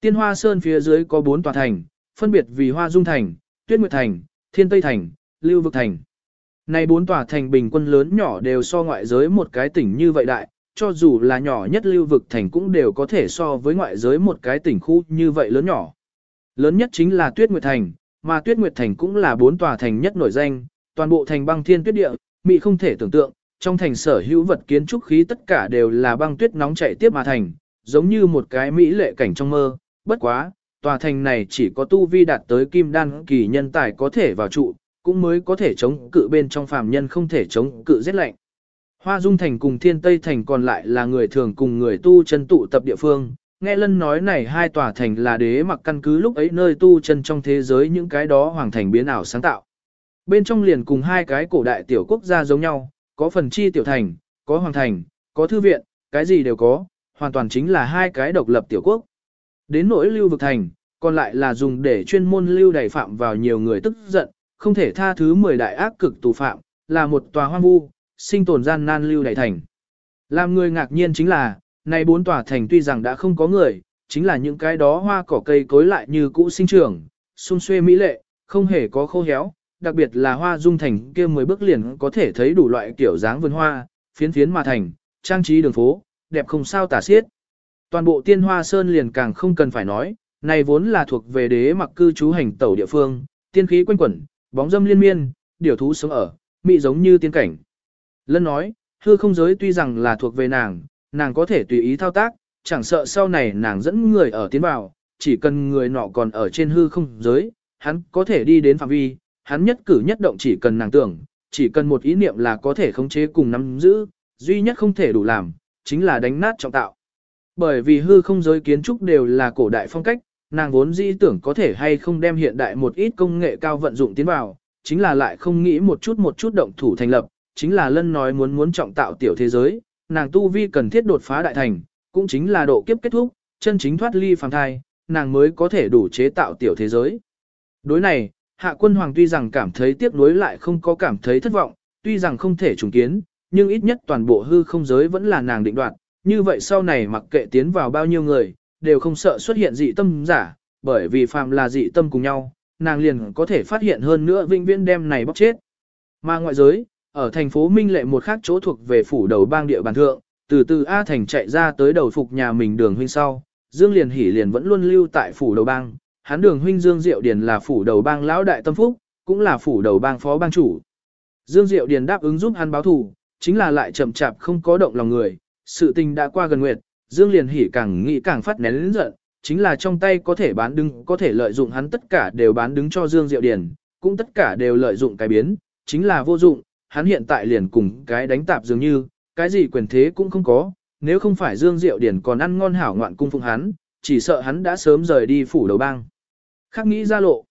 Tiên hoa sơn phía dưới có bốn tòa thành, phân biệt vì hoa dung thành, tuyết nguyệt thành, thiên tây thành, lưu vực thành. Này bốn tòa thành bình quân lớn nhỏ đều so ngoại giới một cái tỉnh như vậy đại, cho dù là nhỏ nhất lưu vực thành cũng đều có thể so với ngoại giới một cái tỉnh khu như vậy lớn nhỏ. Lớn nhất chính là Tuyết Nguyệt Thành, mà Tuyết Nguyệt Thành cũng là bốn tòa thành nhất nổi danh, toàn bộ thành băng thiên tuyết địa, mỹ không thể tưởng tượng, trong thành sở hữu vật kiến trúc khí tất cả đều là băng tuyết nóng chảy tiếp mà thành, giống như một cái mỹ lệ cảnh trong mơ, bất quá, tòa thành này chỉ có tu vi đạt tới kim đan kỳ nhân tài có thể vào trụ, cũng mới có thể chống cự bên trong phàm nhân không thể chống cự rét lạnh. Hoa Dung Thành cùng Thiên Tây Thành còn lại là người thường cùng người tu chân tụ tập địa phương. Nghe lân nói này hai tòa thành là đế mặc căn cứ lúc ấy nơi tu chân trong thế giới những cái đó hoàng thành biến ảo sáng tạo. Bên trong liền cùng hai cái cổ đại tiểu quốc gia giống nhau, có phần chi tiểu thành, có hoàng thành, có thư viện, cái gì đều có, hoàn toàn chính là hai cái độc lập tiểu quốc. Đến nỗi lưu vực thành, còn lại là dùng để chuyên môn lưu đẩy phạm vào nhiều người tức giận, không thể tha thứ 10 đại ác cực tù phạm, là một tòa hoang vu, sinh tồn gian nan lưu đẩy thành. Làm người ngạc nhiên chính là, nay bốn tòa thành tuy rằng đã không có người, chính là những cái đó hoa cỏ cây cối lại như cũ sinh trưởng, xung xuê mỹ lệ, không hề có khô héo, đặc biệt là hoa dung thành kia mới bước liền có thể thấy đủ loại kiểu dáng vườn hoa, phiến phiến mà thành, trang trí đường phố, đẹp không sao tả xiết. Toàn bộ tiên hoa sơn liền càng không cần phải nói, này vốn là thuộc về đế mặc cư trú hành tẩu địa phương, tiên khí quanh quẩn, bóng dâm liên miên, điều thú sống ở, mị giống như tiên cảnh. Lân nói, hư không giới tuy rằng là thuộc về nàng, nàng có thể tùy ý thao tác, chẳng sợ sau này nàng dẫn người ở tiến vào, chỉ cần người nọ còn ở trên hư không giới, hắn có thể đi đến phạm vi, hắn nhất cử nhất động chỉ cần nàng tưởng, chỉ cần một ý niệm là có thể khống chế cùng nắm giữ, duy nhất không thể đủ làm, chính là đánh nát trọng tạo. Bởi vì hư không giới kiến trúc đều là cổ đại phong cách, nàng vốn dĩ tưởng có thể hay không đem hiện đại một ít công nghệ cao vận dụng tiến vào, chính là lại không nghĩ một chút một chút động thủ thành lập, chính là lân nói muốn muốn trọng tạo tiểu thế giới, nàng tu vi cần thiết đột phá đại thành, cũng chính là độ kiếp kết thúc, chân chính thoát ly phàm thai, nàng mới có thể đủ chế tạo tiểu thế giới. Đối này, hạ quân hoàng tuy rằng cảm thấy tiếc nuối lại không có cảm thấy thất vọng, tuy rằng không thể trùng kiến, nhưng ít nhất toàn bộ hư không giới vẫn là nàng định đoạt, như vậy sau này mặc kệ tiến vào bao nhiêu người, đều không sợ xuất hiện dị tâm giả, bởi vì phàm là dị tâm cùng nhau, nàng liền có thể phát hiện hơn nữa vinh viễn đem này bóc chết. Mà ngoại giới, ở thành phố Minh Lệ một khác chỗ thuộc về phủ đầu bang địa bàn thượng, từ từ A Thành chạy ra tới đầu phục nhà mình đường huynh sau, Dương Liền hỉ liền vẫn luôn lưu tại phủ đầu bang, hắn đường huynh Dương Diệu Điền là phủ đầu bang lão đại tâm phúc, cũng là phủ đầu bang phó bang chủ. Dương Diệu Điền đáp ứng giúp hắn báo thù, chính là lại chậm chạp không có động lòng người, sự tình đã qua gần nguyệt, Dương Liền hỉ càng nghĩ càng phát nén lớn giận, chính là trong tay có thể bán đứng, có thể lợi dụng hắn tất cả đều bán đứng cho Dương Diệu Điền, cũng tất cả đều lợi dụng cái biến, chính là vô dụng, hắn hiện tại liền cùng cái đánh tạp dường như, cái gì quyền thế cũng không có, nếu không phải Dương Diệu Điền còn ăn ngon hảo ngoạn cung phụng hắn, chỉ sợ hắn đã sớm rời đi phủ đầu bang. Khác nghĩ ra lộ,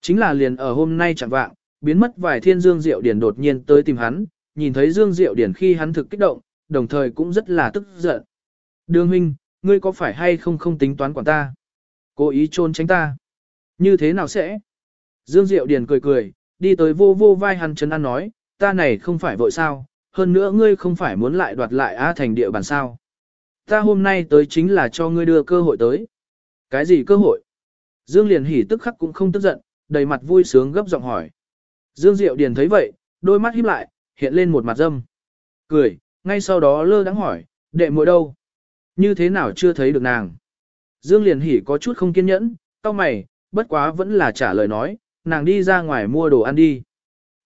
chính là liền ở hôm nay chẳng vạng, biến mất vài thiên Dương Diệu điển đột nhiên tới tìm hắn, nhìn thấy Dương Diệu điển khi hắn thực kích động, đồng thời cũng rất là tức giận. Đường huynh, ngươi có phải hay không không tính toán quản ta? Cố ý trôn tránh ta. Như thế nào sẽ? Dương Diệu điển cười cười, đi tới vô vô vai hắn chấn an nói, ta này không phải vội sao, hơn nữa ngươi không phải muốn lại đoạt lại A thành địa bàn sao. Ta hôm nay tới chính là cho ngươi đưa cơ hội tới. Cái gì cơ hội? Dương Liền hỉ tức khắc cũng không tức giận, đầy mặt vui sướng gấp giọng hỏi. Dương Diệu Điền thấy vậy, đôi mắt híp lại, hiện lên một mặt dâm. Cười, ngay sau đó lơ đắng hỏi, đệ muội đâu? Như thế nào chưa thấy được nàng? Dương Liền hỉ có chút không kiên nhẫn, tao mày, bất quá vẫn là trả lời nói, nàng đi ra ngoài mua đồ ăn đi.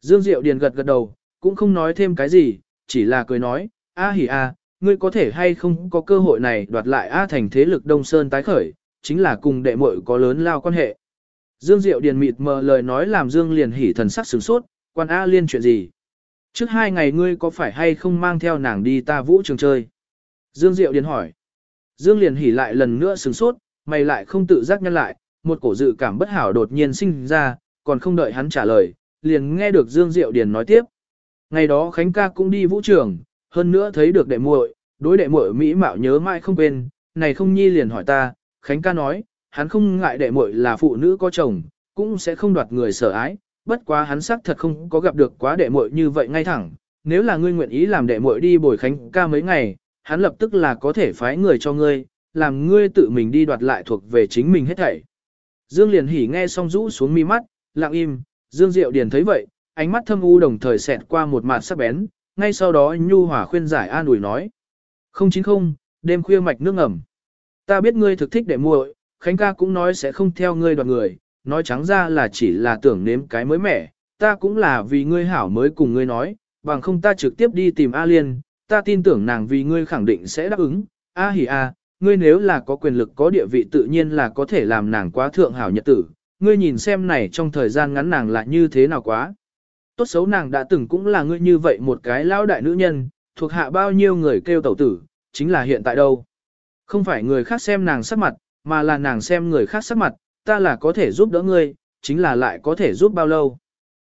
Dương Diệu Điền gật gật đầu, cũng không nói thêm cái gì, chỉ là cười nói, A hỉ a, ngươi có thể hay không có cơ hội này đoạt lại A thành thế lực Đông Sơn tái khởi, chính là cùng đệ muội có lớn lao quan hệ. Dương Diệu Điền mịt mờ lời nói làm Dương liền hỉ thần sắc sửng sốt, quan A liên chuyện gì? Trước hai ngày ngươi có phải hay không mang theo nàng đi ta vũ trường chơi? Dương Diệu Điền hỏi. Dương liền hỉ lại lần nữa sửng sốt, mày lại không tự giác nhân lại, một cổ dự cảm bất hảo đột nhiên sinh ra, còn không đợi hắn trả lời, liền nghe được Dương Diệu Điền nói tiếp. Ngày đó Khánh ca cũng đi vũ trường, hơn nữa thấy được đệ muội, đối đệ muội mỹ mạo nhớ mãi không quên, này không nhi liền hỏi ta, Khánh ca nói, hắn không ngại đệ muội là phụ nữ có chồng, cũng sẽ không đoạt người sở ái, bất quá hắn xác thật không có gặp được quá đệ muội như vậy ngay thẳng, nếu là ngươi nguyện ý làm đệ muội đi bồi Khánh ca mấy ngày, hắn lập tức là có thể phái người cho ngươi, làm ngươi tự mình đi đoạt lại thuộc về chính mình hết thảy. Dương liền hỉ nghe xong rũ xuống mi mắt, lặng im, Dương Diệu Điền thấy vậy, ánh mắt thâm u đồng thời xẹt qua một mặt sắc bén, ngay sau đó nhu hòa khuyên giải an ủi nói. 090, đêm khuya mạch nước ngầm. Ta biết ngươi thực thích để muội, Khánh ca cũng nói sẽ không theo ngươi đoạt người, nói trắng ra là chỉ là tưởng nếm cái mới mẻ, ta cũng là vì ngươi hảo mới cùng ngươi nói, bằng không ta trực tiếp đi tìm A Liên, ta tin tưởng nàng vì ngươi khẳng định sẽ đáp ứng, A hỉ A, ngươi nếu là có quyền lực có địa vị tự nhiên là có thể làm nàng quá thượng hảo nhật tử, ngươi nhìn xem này trong thời gian ngắn nàng là như thế nào quá. Tốt xấu nàng đã từng cũng là ngươi như vậy một cái lão đại nữ nhân, thuộc hạ bao nhiêu người kêu tẩu tử, chính là hiện tại đâu. Không phải người khác xem nàng sắc mặt, mà là nàng xem người khác sắc mặt, ta là có thể giúp đỡ ngươi, chính là lại có thể giúp bao lâu.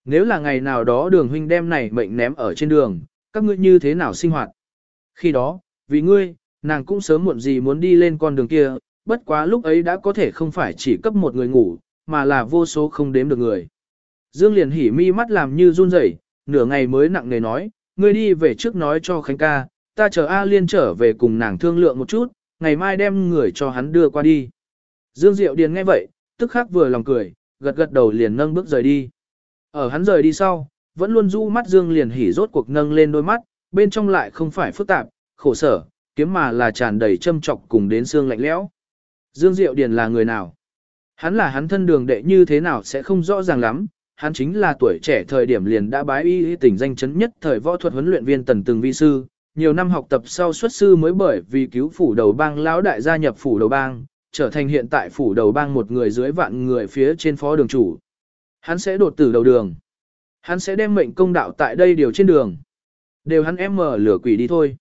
Nếu là ngày nào đó đường huynh đem này mệnh ném ở trên đường, các ngươi như thế nào sinh hoạt? Khi đó, vì ngươi, nàng cũng sớm muộn gì muốn đi lên con đường kia, bất quá lúc ấy đã có thể không phải chỉ cấp một người ngủ, mà là vô số không đếm được người. Dương liền hỉ mi mắt làm như run rẩy, nửa ngày mới nặng nề nói, ngươi đi về trước nói cho Khánh ca, ta chờ A Liên trở về cùng nàng thương lượng một chút, ngày mai đem người cho hắn đưa qua đi. Dương Diệu Điền nghe vậy, tức khắc vừa lòng cười, gật gật đầu liền nâng bước rời đi. Ở hắn rời đi sau, vẫn luôn du mắt Dương liền hỉ rốt cuộc nâng lên đôi mắt, bên trong lại không phải phức tạp, khổ sở, kiếm mà là tràn đầy châm trọc cùng đến xương lạnh lẽo. Dương Diệu Điền là người nào? Hắn là hắn thân đường đệ như thế nào sẽ không rõ ràng lắm, hắn chính là tuổi trẻ thời điểm liền đã bái y tỉnh danh chấn nhất thời võ thuật huấn luyện viên tần từng vi sư, nhiều năm học tập sau xuất sư mới bởi vì cứu phủ đầu bang lão đại gia nhập phủ đầu bang, trở thành hiện tại phủ đầu bang một người dưới vạn người phía trên phó đường chủ. Hắn sẽ đột tử đầu đường. Hắn sẽ đem mệnh công đạo tại đây điều trên đường. Đều hắn em mở lửa quỷ đi thôi.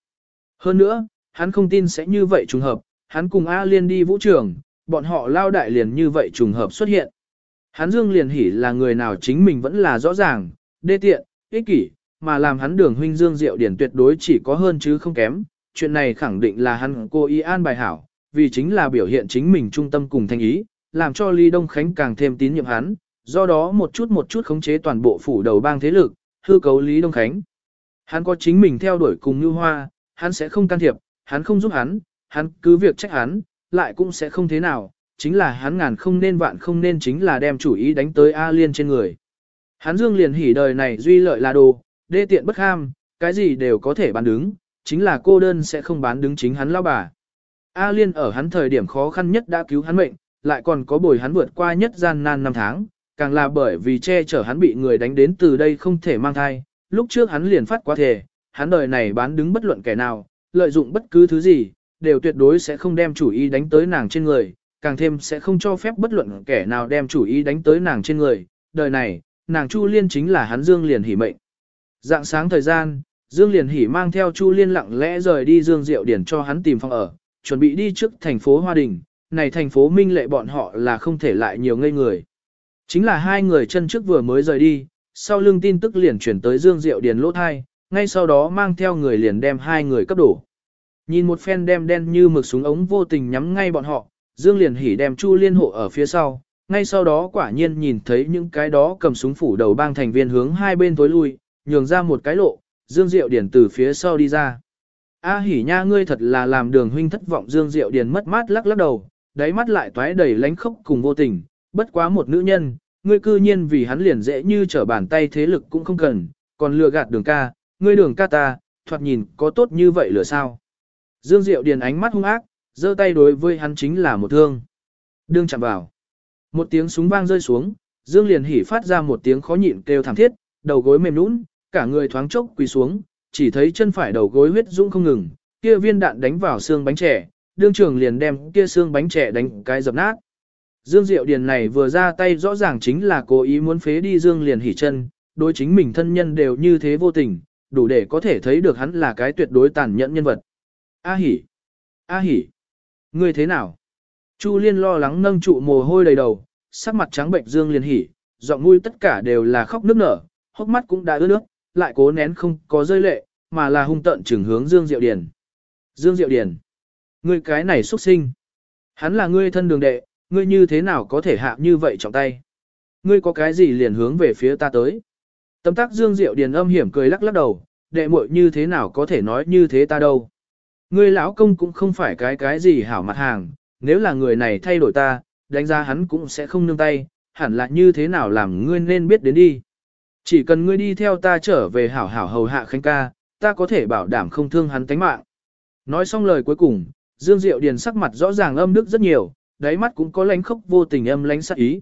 Hơn nữa, hắn không tin sẽ như vậy trùng hợp, hắn cùng A Liên đi vũ trường, bọn họ lao đại liền như vậy trùng hợp xuất hiện. Hắn Dương liền hỉ là người nào chính mình vẫn là rõ ràng, đê tiện, ích kỷ, mà làm hắn đường huynh Dương Diệu Điển tuyệt đối chỉ có hơn chứ không kém. Chuyện này khẳng định là hắn cô ý an bài hảo, vì chính là biểu hiện chính mình trung tâm cùng thanh ý, làm cho Ly Đông Khánh càng thêm tín nhiệm hắn, do đó một chút một chút khống chế toàn bộ phủ đầu bang thế lực, hư cấu Lý Đông Khánh. Hắn có chính mình theo đuổi cùng như hoa, hắn sẽ không can thiệp, hắn không giúp hắn, hắn cứ việc trách hắn, lại cũng sẽ không thế nào, chính là hắn ngàn không nên vạn không nên chính là đem chủ ý đánh tới A Liên trên người. Hắn dương liền hỉ đời này duy lợi là đồ, đê tiện bất ham, cái gì đều có thể bán đứng, chính là cô đơn sẽ không bán đứng chính hắn lao bà. A Liên ở hắn thời điểm khó khăn nhất đã cứu hắn mệnh, lại còn có bồi hắn vượt qua nhất gian nan năm tháng, càng là bởi vì che chở hắn bị người đánh đến từ đây không thể mang thai, lúc trước hắn liền phát quá thể, hắn đời này bán đứng bất luận kẻ nào, lợi dụng bất cứ thứ gì, đều tuyệt đối sẽ không đem chủ ý đánh tới nàng trên người, càng thêm sẽ không cho phép bất luận kẻ nào đem chủ ý đánh tới nàng trên người, đời này, nàng Chu Liên chính là hắn Dương Liền Hỉ mệnh. Dạng sáng thời gian, Dương Liền Hỉ mang theo Chu Liên lặng lẽ rời đi Dương Diệu Điển cho hắn tìm phòng ở, chuẩn bị đi trước thành phố Hoa Đình, này thành phố Minh Lệ bọn họ là không thể lại nhiều ngây người. Chính là hai người chân trước vừa mới rời đi, sau lưng tin tức liền chuyển tới Dương Diệu Điền lỗ thai, ngay sau đó mang theo người liền đem hai người cấp đổ. Nhìn một phen đem đen như mực súng ống vô tình nhắm ngay bọn họ, Dương liền hỉ đem Chu Liên hộ ở phía sau, ngay sau đó quả nhiên nhìn thấy những cái đó cầm súng phủ đầu bang thành viên hướng hai bên tối lui, nhường ra một cái lộ, Dương Diệu Điền từ phía sau đi ra. A hỉ nha ngươi thật là làm đường huynh thất vọng Dương Diệu Điền mất mát lắc lắc đầu, đáy mắt lại toái đầy lánh khốc cùng vô tình, bất quá một nữ nhân, ngươi cư nhiên vì hắn liền dễ như trở bàn tay thế lực cũng không cần, còn lừa gạt đường ca, ngươi đường ca ta, thoạt nhìn có tốt như vậy lừa sao. Dương Diệu Điền ánh mắt hung ác, giơ tay đối với hắn chính là một thương. Đương chạm vào. Một tiếng súng vang rơi xuống, Dương liền hỉ phát ra một tiếng khó nhịn kêu thảm thiết, đầu gối mềm nũng, cả người thoáng chốc quỳ xuống, chỉ thấy chân phải đầu gối huyết dũng không ngừng, kia viên đạn đánh vào xương bánh trẻ, đương trường liền đem kia xương bánh trẻ đánh cái dập nát. Dương Diệu Điền này vừa ra tay rõ ràng chính là cố ý muốn phế đi Dương liền hỉ chân, đối chính mình thân nhân đều như thế vô tình, đủ để có thể thấy được hắn là cái tuyệt đối tàn nhẫn nhân vật. A hỉ! A hỉ! Ngươi thế nào? Chu Liên lo lắng nâng trụ mồ hôi đầy đầu, sắc mặt trắng bệnh Dương liền hỉ, giọng mũi tất cả đều là khóc nức nở, hốc mắt cũng đã ướt nước, lại cố nén không có rơi lệ, mà là hung tận trừng hướng Dương Diệu Điền. Dương Diệu Điền! Ngươi cái này xuất sinh! Hắn là ngươi thân đường đệ, ngươi như thế nào có thể hạ như vậy trọng tay? Ngươi có cái gì liền hướng về phía ta tới? Tấm tác Dương Diệu Điền âm hiểm cười lắc lắc đầu, đệ muội như thế nào có thể nói như thế ta đâu? Ngươi lão công cũng không phải cái cái gì hảo mặt hàng, nếu là người này thay đổi ta, đánh giá hắn cũng sẽ không nương tay, hẳn là như thế nào làm ngươi nên biết đến đi. Chỉ cần ngươi đi theo ta trở về hảo hảo hầu hạ khánh ca, ta có thể bảo đảm không thương hắn tánh mạng. Nói xong lời cuối cùng, Dương Diệu Điền sắc mặt rõ ràng âm đức rất nhiều, đáy mắt cũng có lánh khốc vô tình âm lánh sắc ý.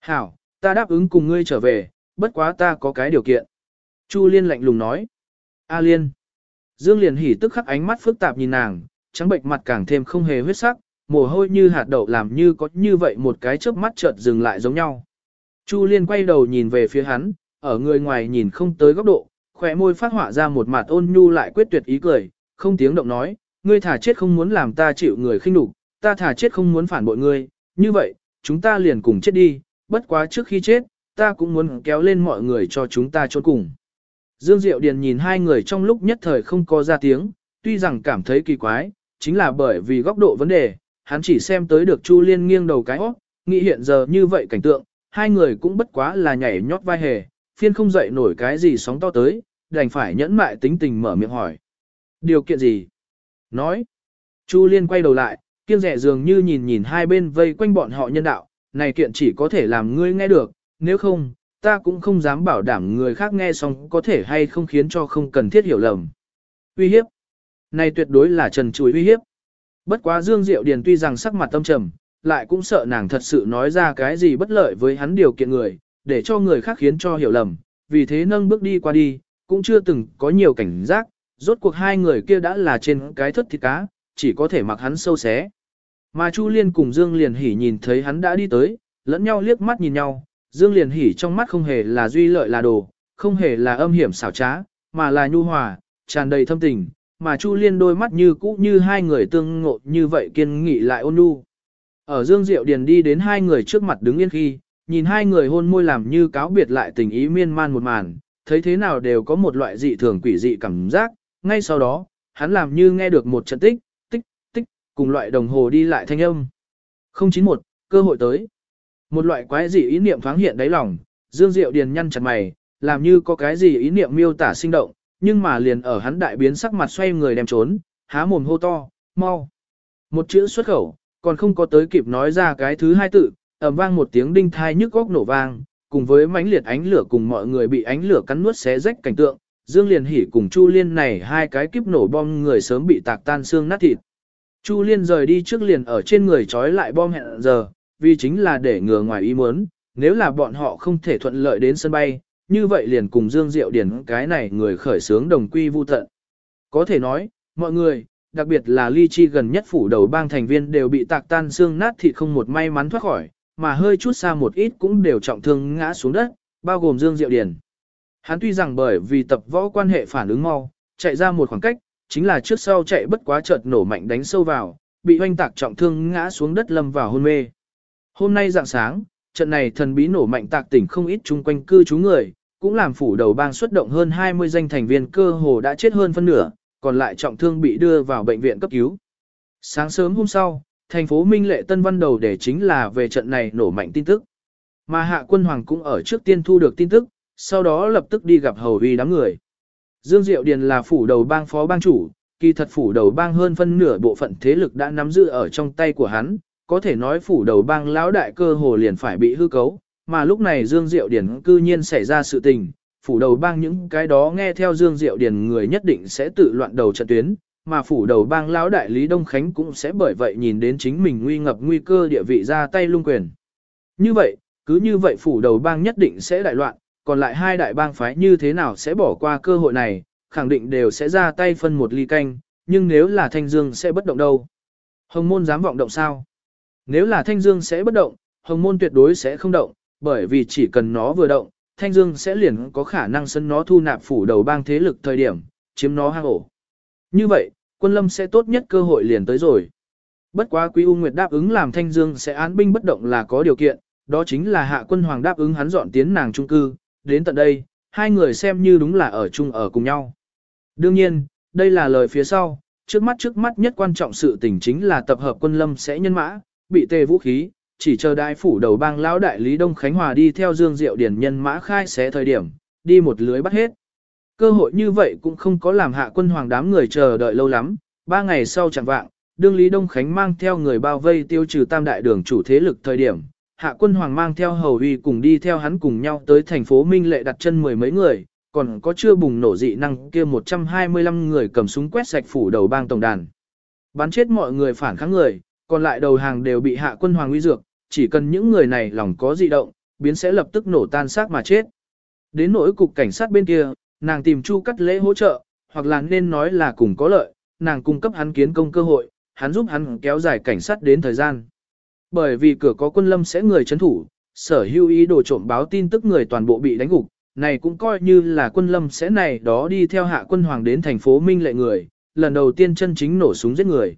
Hảo, ta đáp ứng cùng ngươi trở về, bất quá ta có cái điều kiện. Chu Liên lạnh lùng nói. A Liên. Dương Liên hỉ tức khắc ánh mắt phức tạp nhìn nàng, trắng bệnh mặt càng thêm không hề huyết sắc, mồ hôi như hạt đậu làm như có như vậy một cái chớp mắt chợt dừng lại giống nhau. Chu Liên quay đầu nhìn về phía hắn, ở người ngoài nhìn không tới góc độ, khỏe môi phát họa ra một mặt ôn nhu lại quyết tuyệt ý cười, không tiếng động nói, ngươi thả chết không muốn làm ta chịu người khinh nhục, ta thả chết không muốn phản bội ngươi, như vậy, chúng ta liền cùng chết đi, bất quá trước khi chết, ta cũng muốn kéo lên mọi người cho chúng ta trốn cùng. Dương Diệu Điền nhìn hai người trong lúc nhất thời không có ra tiếng, tuy rằng cảm thấy kỳ quái, chính là bởi vì góc độ vấn đề, hắn chỉ xem tới được Chu Liên nghiêng đầu cái óc, nghĩ hiện giờ như vậy cảnh tượng, hai người cũng bất quá là nhảy nhót vai hề, phiên không dậy nổi cái gì sóng to tới, đành phải nhẫn mại tính tình mở miệng hỏi. Điều kiện gì? Nói. Chu Liên quay đầu lại, kiêng rẻ dường như nhìn nhìn hai bên vây quanh bọn họ nhân đạo, này kiện chỉ có thể làm ngươi nghe được, nếu không, ta cũng không dám bảo đảm người khác nghe xong có thể hay không khiến cho không cần thiết hiểu lầm. Uy hiếp. Này tuyệt đối là trần chuối uy hiếp. Bất quá Dương Diệu Điền tuy rằng sắc mặt tâm trầm, lại cũng sợ nàng thật sự nói ra cái gì bất lợi với hắn điều kiện người, để cho người khác khiến cho hiểu lầm, vì thế nâng bước đi qua đi, cũng chưa từng có nhiều cảnh giác, rốt cuộc hai người kia đã là trên cái thất thịt cá, chỉ có thể mặc hắn sâu xé. Mà Chu Liên cùng Dương Liền Hỉ nhìn thấy hắn đã đi tới, lẫn nhau liếc mắt nhìn nhau, Dương Liền Hỉ trong mắt không hề là duy lợi là đồ, không hề là âm hiểm xảo trá, mà là nhu hòa, tràn đầy thâm tình, mà Chu Liên đôi mắt như cũ như hai người tương ngộ như vậy kiên nghị lại ôn nhu. Ở Dương Diệu Điền đi đến hai người trước mặt đứng yên khi, nhìn hai người hôn môi làm như cáo biệt lại tình ý miên man một màn, thấy thế nào đều có một loại dị thường quỷ dị cảm giác, ngay sau đó, hắn làm như nghe được một trận tích, tích, tích, cùng loại đồng hồ đi lại thanh âm. 091, cơ hội tới. Một loại quái dị ý niệm thoáng hiện đáy lòng, Dương Diệu Điền nhăn chặt mày, làm như có cái gì ý niệm miêu tả sinh động, nhưng mà liền ở hắn đại biến sắc mặt xoay người đem trốn, há mồm hô to, mau. Một chữ xuất khẩu, còn không có tới kịp nói ra cái thứ hai tự, ầm vang một tiếng đinh thai nhức góc nổ vang, cùng với mãnh liệt ánh lửa cùng mọi người bị ánh lửa cắn nuốt xé rách cảnh tượng, Dương Liên Hỉ cùng Chu Liên này hai cái kiếp nổ bom người sớm bị tạc tan xương nát thịt. Chu Liên rời đi trước liền ở trên người trói lại bom hẹn giờ, vì chính là để ngừa ngoài ý muốn, nếu là bọn họ không thể thuận lợi đến sân bay, như vậy liền cùng Dương Diệu Điển cái này người khởi sướng đồng quy vu tận. Có thể nói, mọi người, đặc biệt là ly chi gần nhất phủ đầu bang thành viên đều bị tạc tan xương nát thịt không một may mắn thoát khỏi, mà hơi chút xa một ít cũng đều trọng thương ngã xuống đất, bao gồm Dương Diệu Điền. Hắn tuy rằng bởi vì tập võ quan hệ phản ứng mau, chạy ra một khoảng cách, chính là trước sau chạy bất quá chợt nổ mạnh đánh sâu vào, bị hoanh tạc trọng thương ngã xuống đất lâm vào hôn mê. Hôm nay dạng sáng, trận này thần bí nổ mạnh tạc tỉnh không ít chung quanh cư trú người, cũng làm phủ đầu bang xuất động hơn 20 danh thành viên cơ hồ đã chết hơn phân nửa, còn lại trọng thương bị đưa vào bệnh viện cấp cứu. Sáng sớm hôm sau, thành phố Minh Lệ Tân Văn đầu để chính là về trận này nổ mạnh tin tức. Mà Hạ Quân Hoàng cũng ở trước tiên thu được tin tức, sau đó lập tức đi gặp hầu uy đám người. Dương Diệu Điền là phủ đầu bang phó bang chủ, kỳ thật phủ đầu bang hơn phân nửa bộ phận thế lực đã nắm giữ ở trong tay của hắn, có thể nói phủ đầu bang lão đại cơ hồ liền phải bị hư cấu, mà lúc này Dương Diệu Điền cư nhiên xảy ra sự tình, phủ đầu bang những cái đó nghe theo Dương Diệu Điền người nhất định sẽ tự loạn đầu trận tuyến, mà phủ đầu bang lão đại Lý Đông Khánh cũng sẽ bởi vậy nhìn đến chính mình nguy ngập nguy cơ địa vị ra tay lung quyền. Như vậy, cứ như vậy phủ đầu bang nhất định sẽ đại loạn, còn lại hai đại bang phái như thế nào sẽ bỏ qua cơ hội này, khẳng định đều sẽ ra tay phân một ly canh, nhưng nếu là Thanh Dương sẽ bất động đâu. Hồng môn dám vọng động sao? Nếu là Thanh Dương sẽ bất động, Hồng môn tuyệt đối sẽ không động, bởi vì chỉ cần nó vừa động, Thanh Dương sẽ liền có khả năng sân nó thu nạp phủ đầu bang thế lực thời điểm, chiếm nó hang ổ. Như vậy, quân lâm sẽ tốt nhất cơ hội liền tới rồi. Bất quá Quý U Nguyệt đáp ứng làm Thanh Dương sẽ án binh bất động là có điều kiện, đó chính là hạ quân hoàng đáp ứng hắn dọn tiến nàng trung cư, đến tận đây, hai người xem như đúng là ở chung ở cùng nhau. Đương nhiên, đây là lời phía sau, trước mắt trước mắt nhất quan trọng sự tình chính là tập hợp quân lâm sẽ nhân mã, bị tê vũ khí, chỉ chờ đại phủ đầu bang lão đại lý Đông Khánh Hòa đi theo Dương Diệu Điển nhân mã khai xé thời điểm, đi một lưới bắt hết. Cơ hội như vậy cũng không có làm hạ quân hoàng đám người chờ đợi lâu lắm, ba ngày sau chẳng vạng, đương Lý Đông Khánh mang theo người bao vây tiêu trừ tam đại đường chủ thế lực thời điểm, hạ quân hoàng mang theo hầu uy cùng đi theo hắn cùng nhau tới thành phố Minh Lệ đặt chân mười mấy người, còn có chưa bùng nổ dị năng kia 125 người cầm súng quét sạch phủ đầu bang tổng đàn. Bắn chết mọi người phản kháng người, còn lại đầu hàng đều bị hạ quân hoàng uy dược, chỉ cần những người này lòng có dị động, biến sẽ lập tức nổ tan xác mà chết. Đến nỗi cục cảnh sát bên kia, nàng tìm Chu Cắt Lễ hỗ trợ, hoặc là nên nói là cùng có lợi, nàng cung cấp hắn kiến công cơ hội, hắn giúp hắn kéo dài cảnh sát đến thời gian. Bởi vì cửa có quân lâm sẽ người chấn thủ, sở hữu ý đồ trộm báo tin tức người toàn bộ bị đánh gục, này cũng coi như là quân lâm sẽ này đó đi theo hạ quân hoàng đến thành phố Minh lệ người, lần đầu tiên chân chính nổ súng giết người.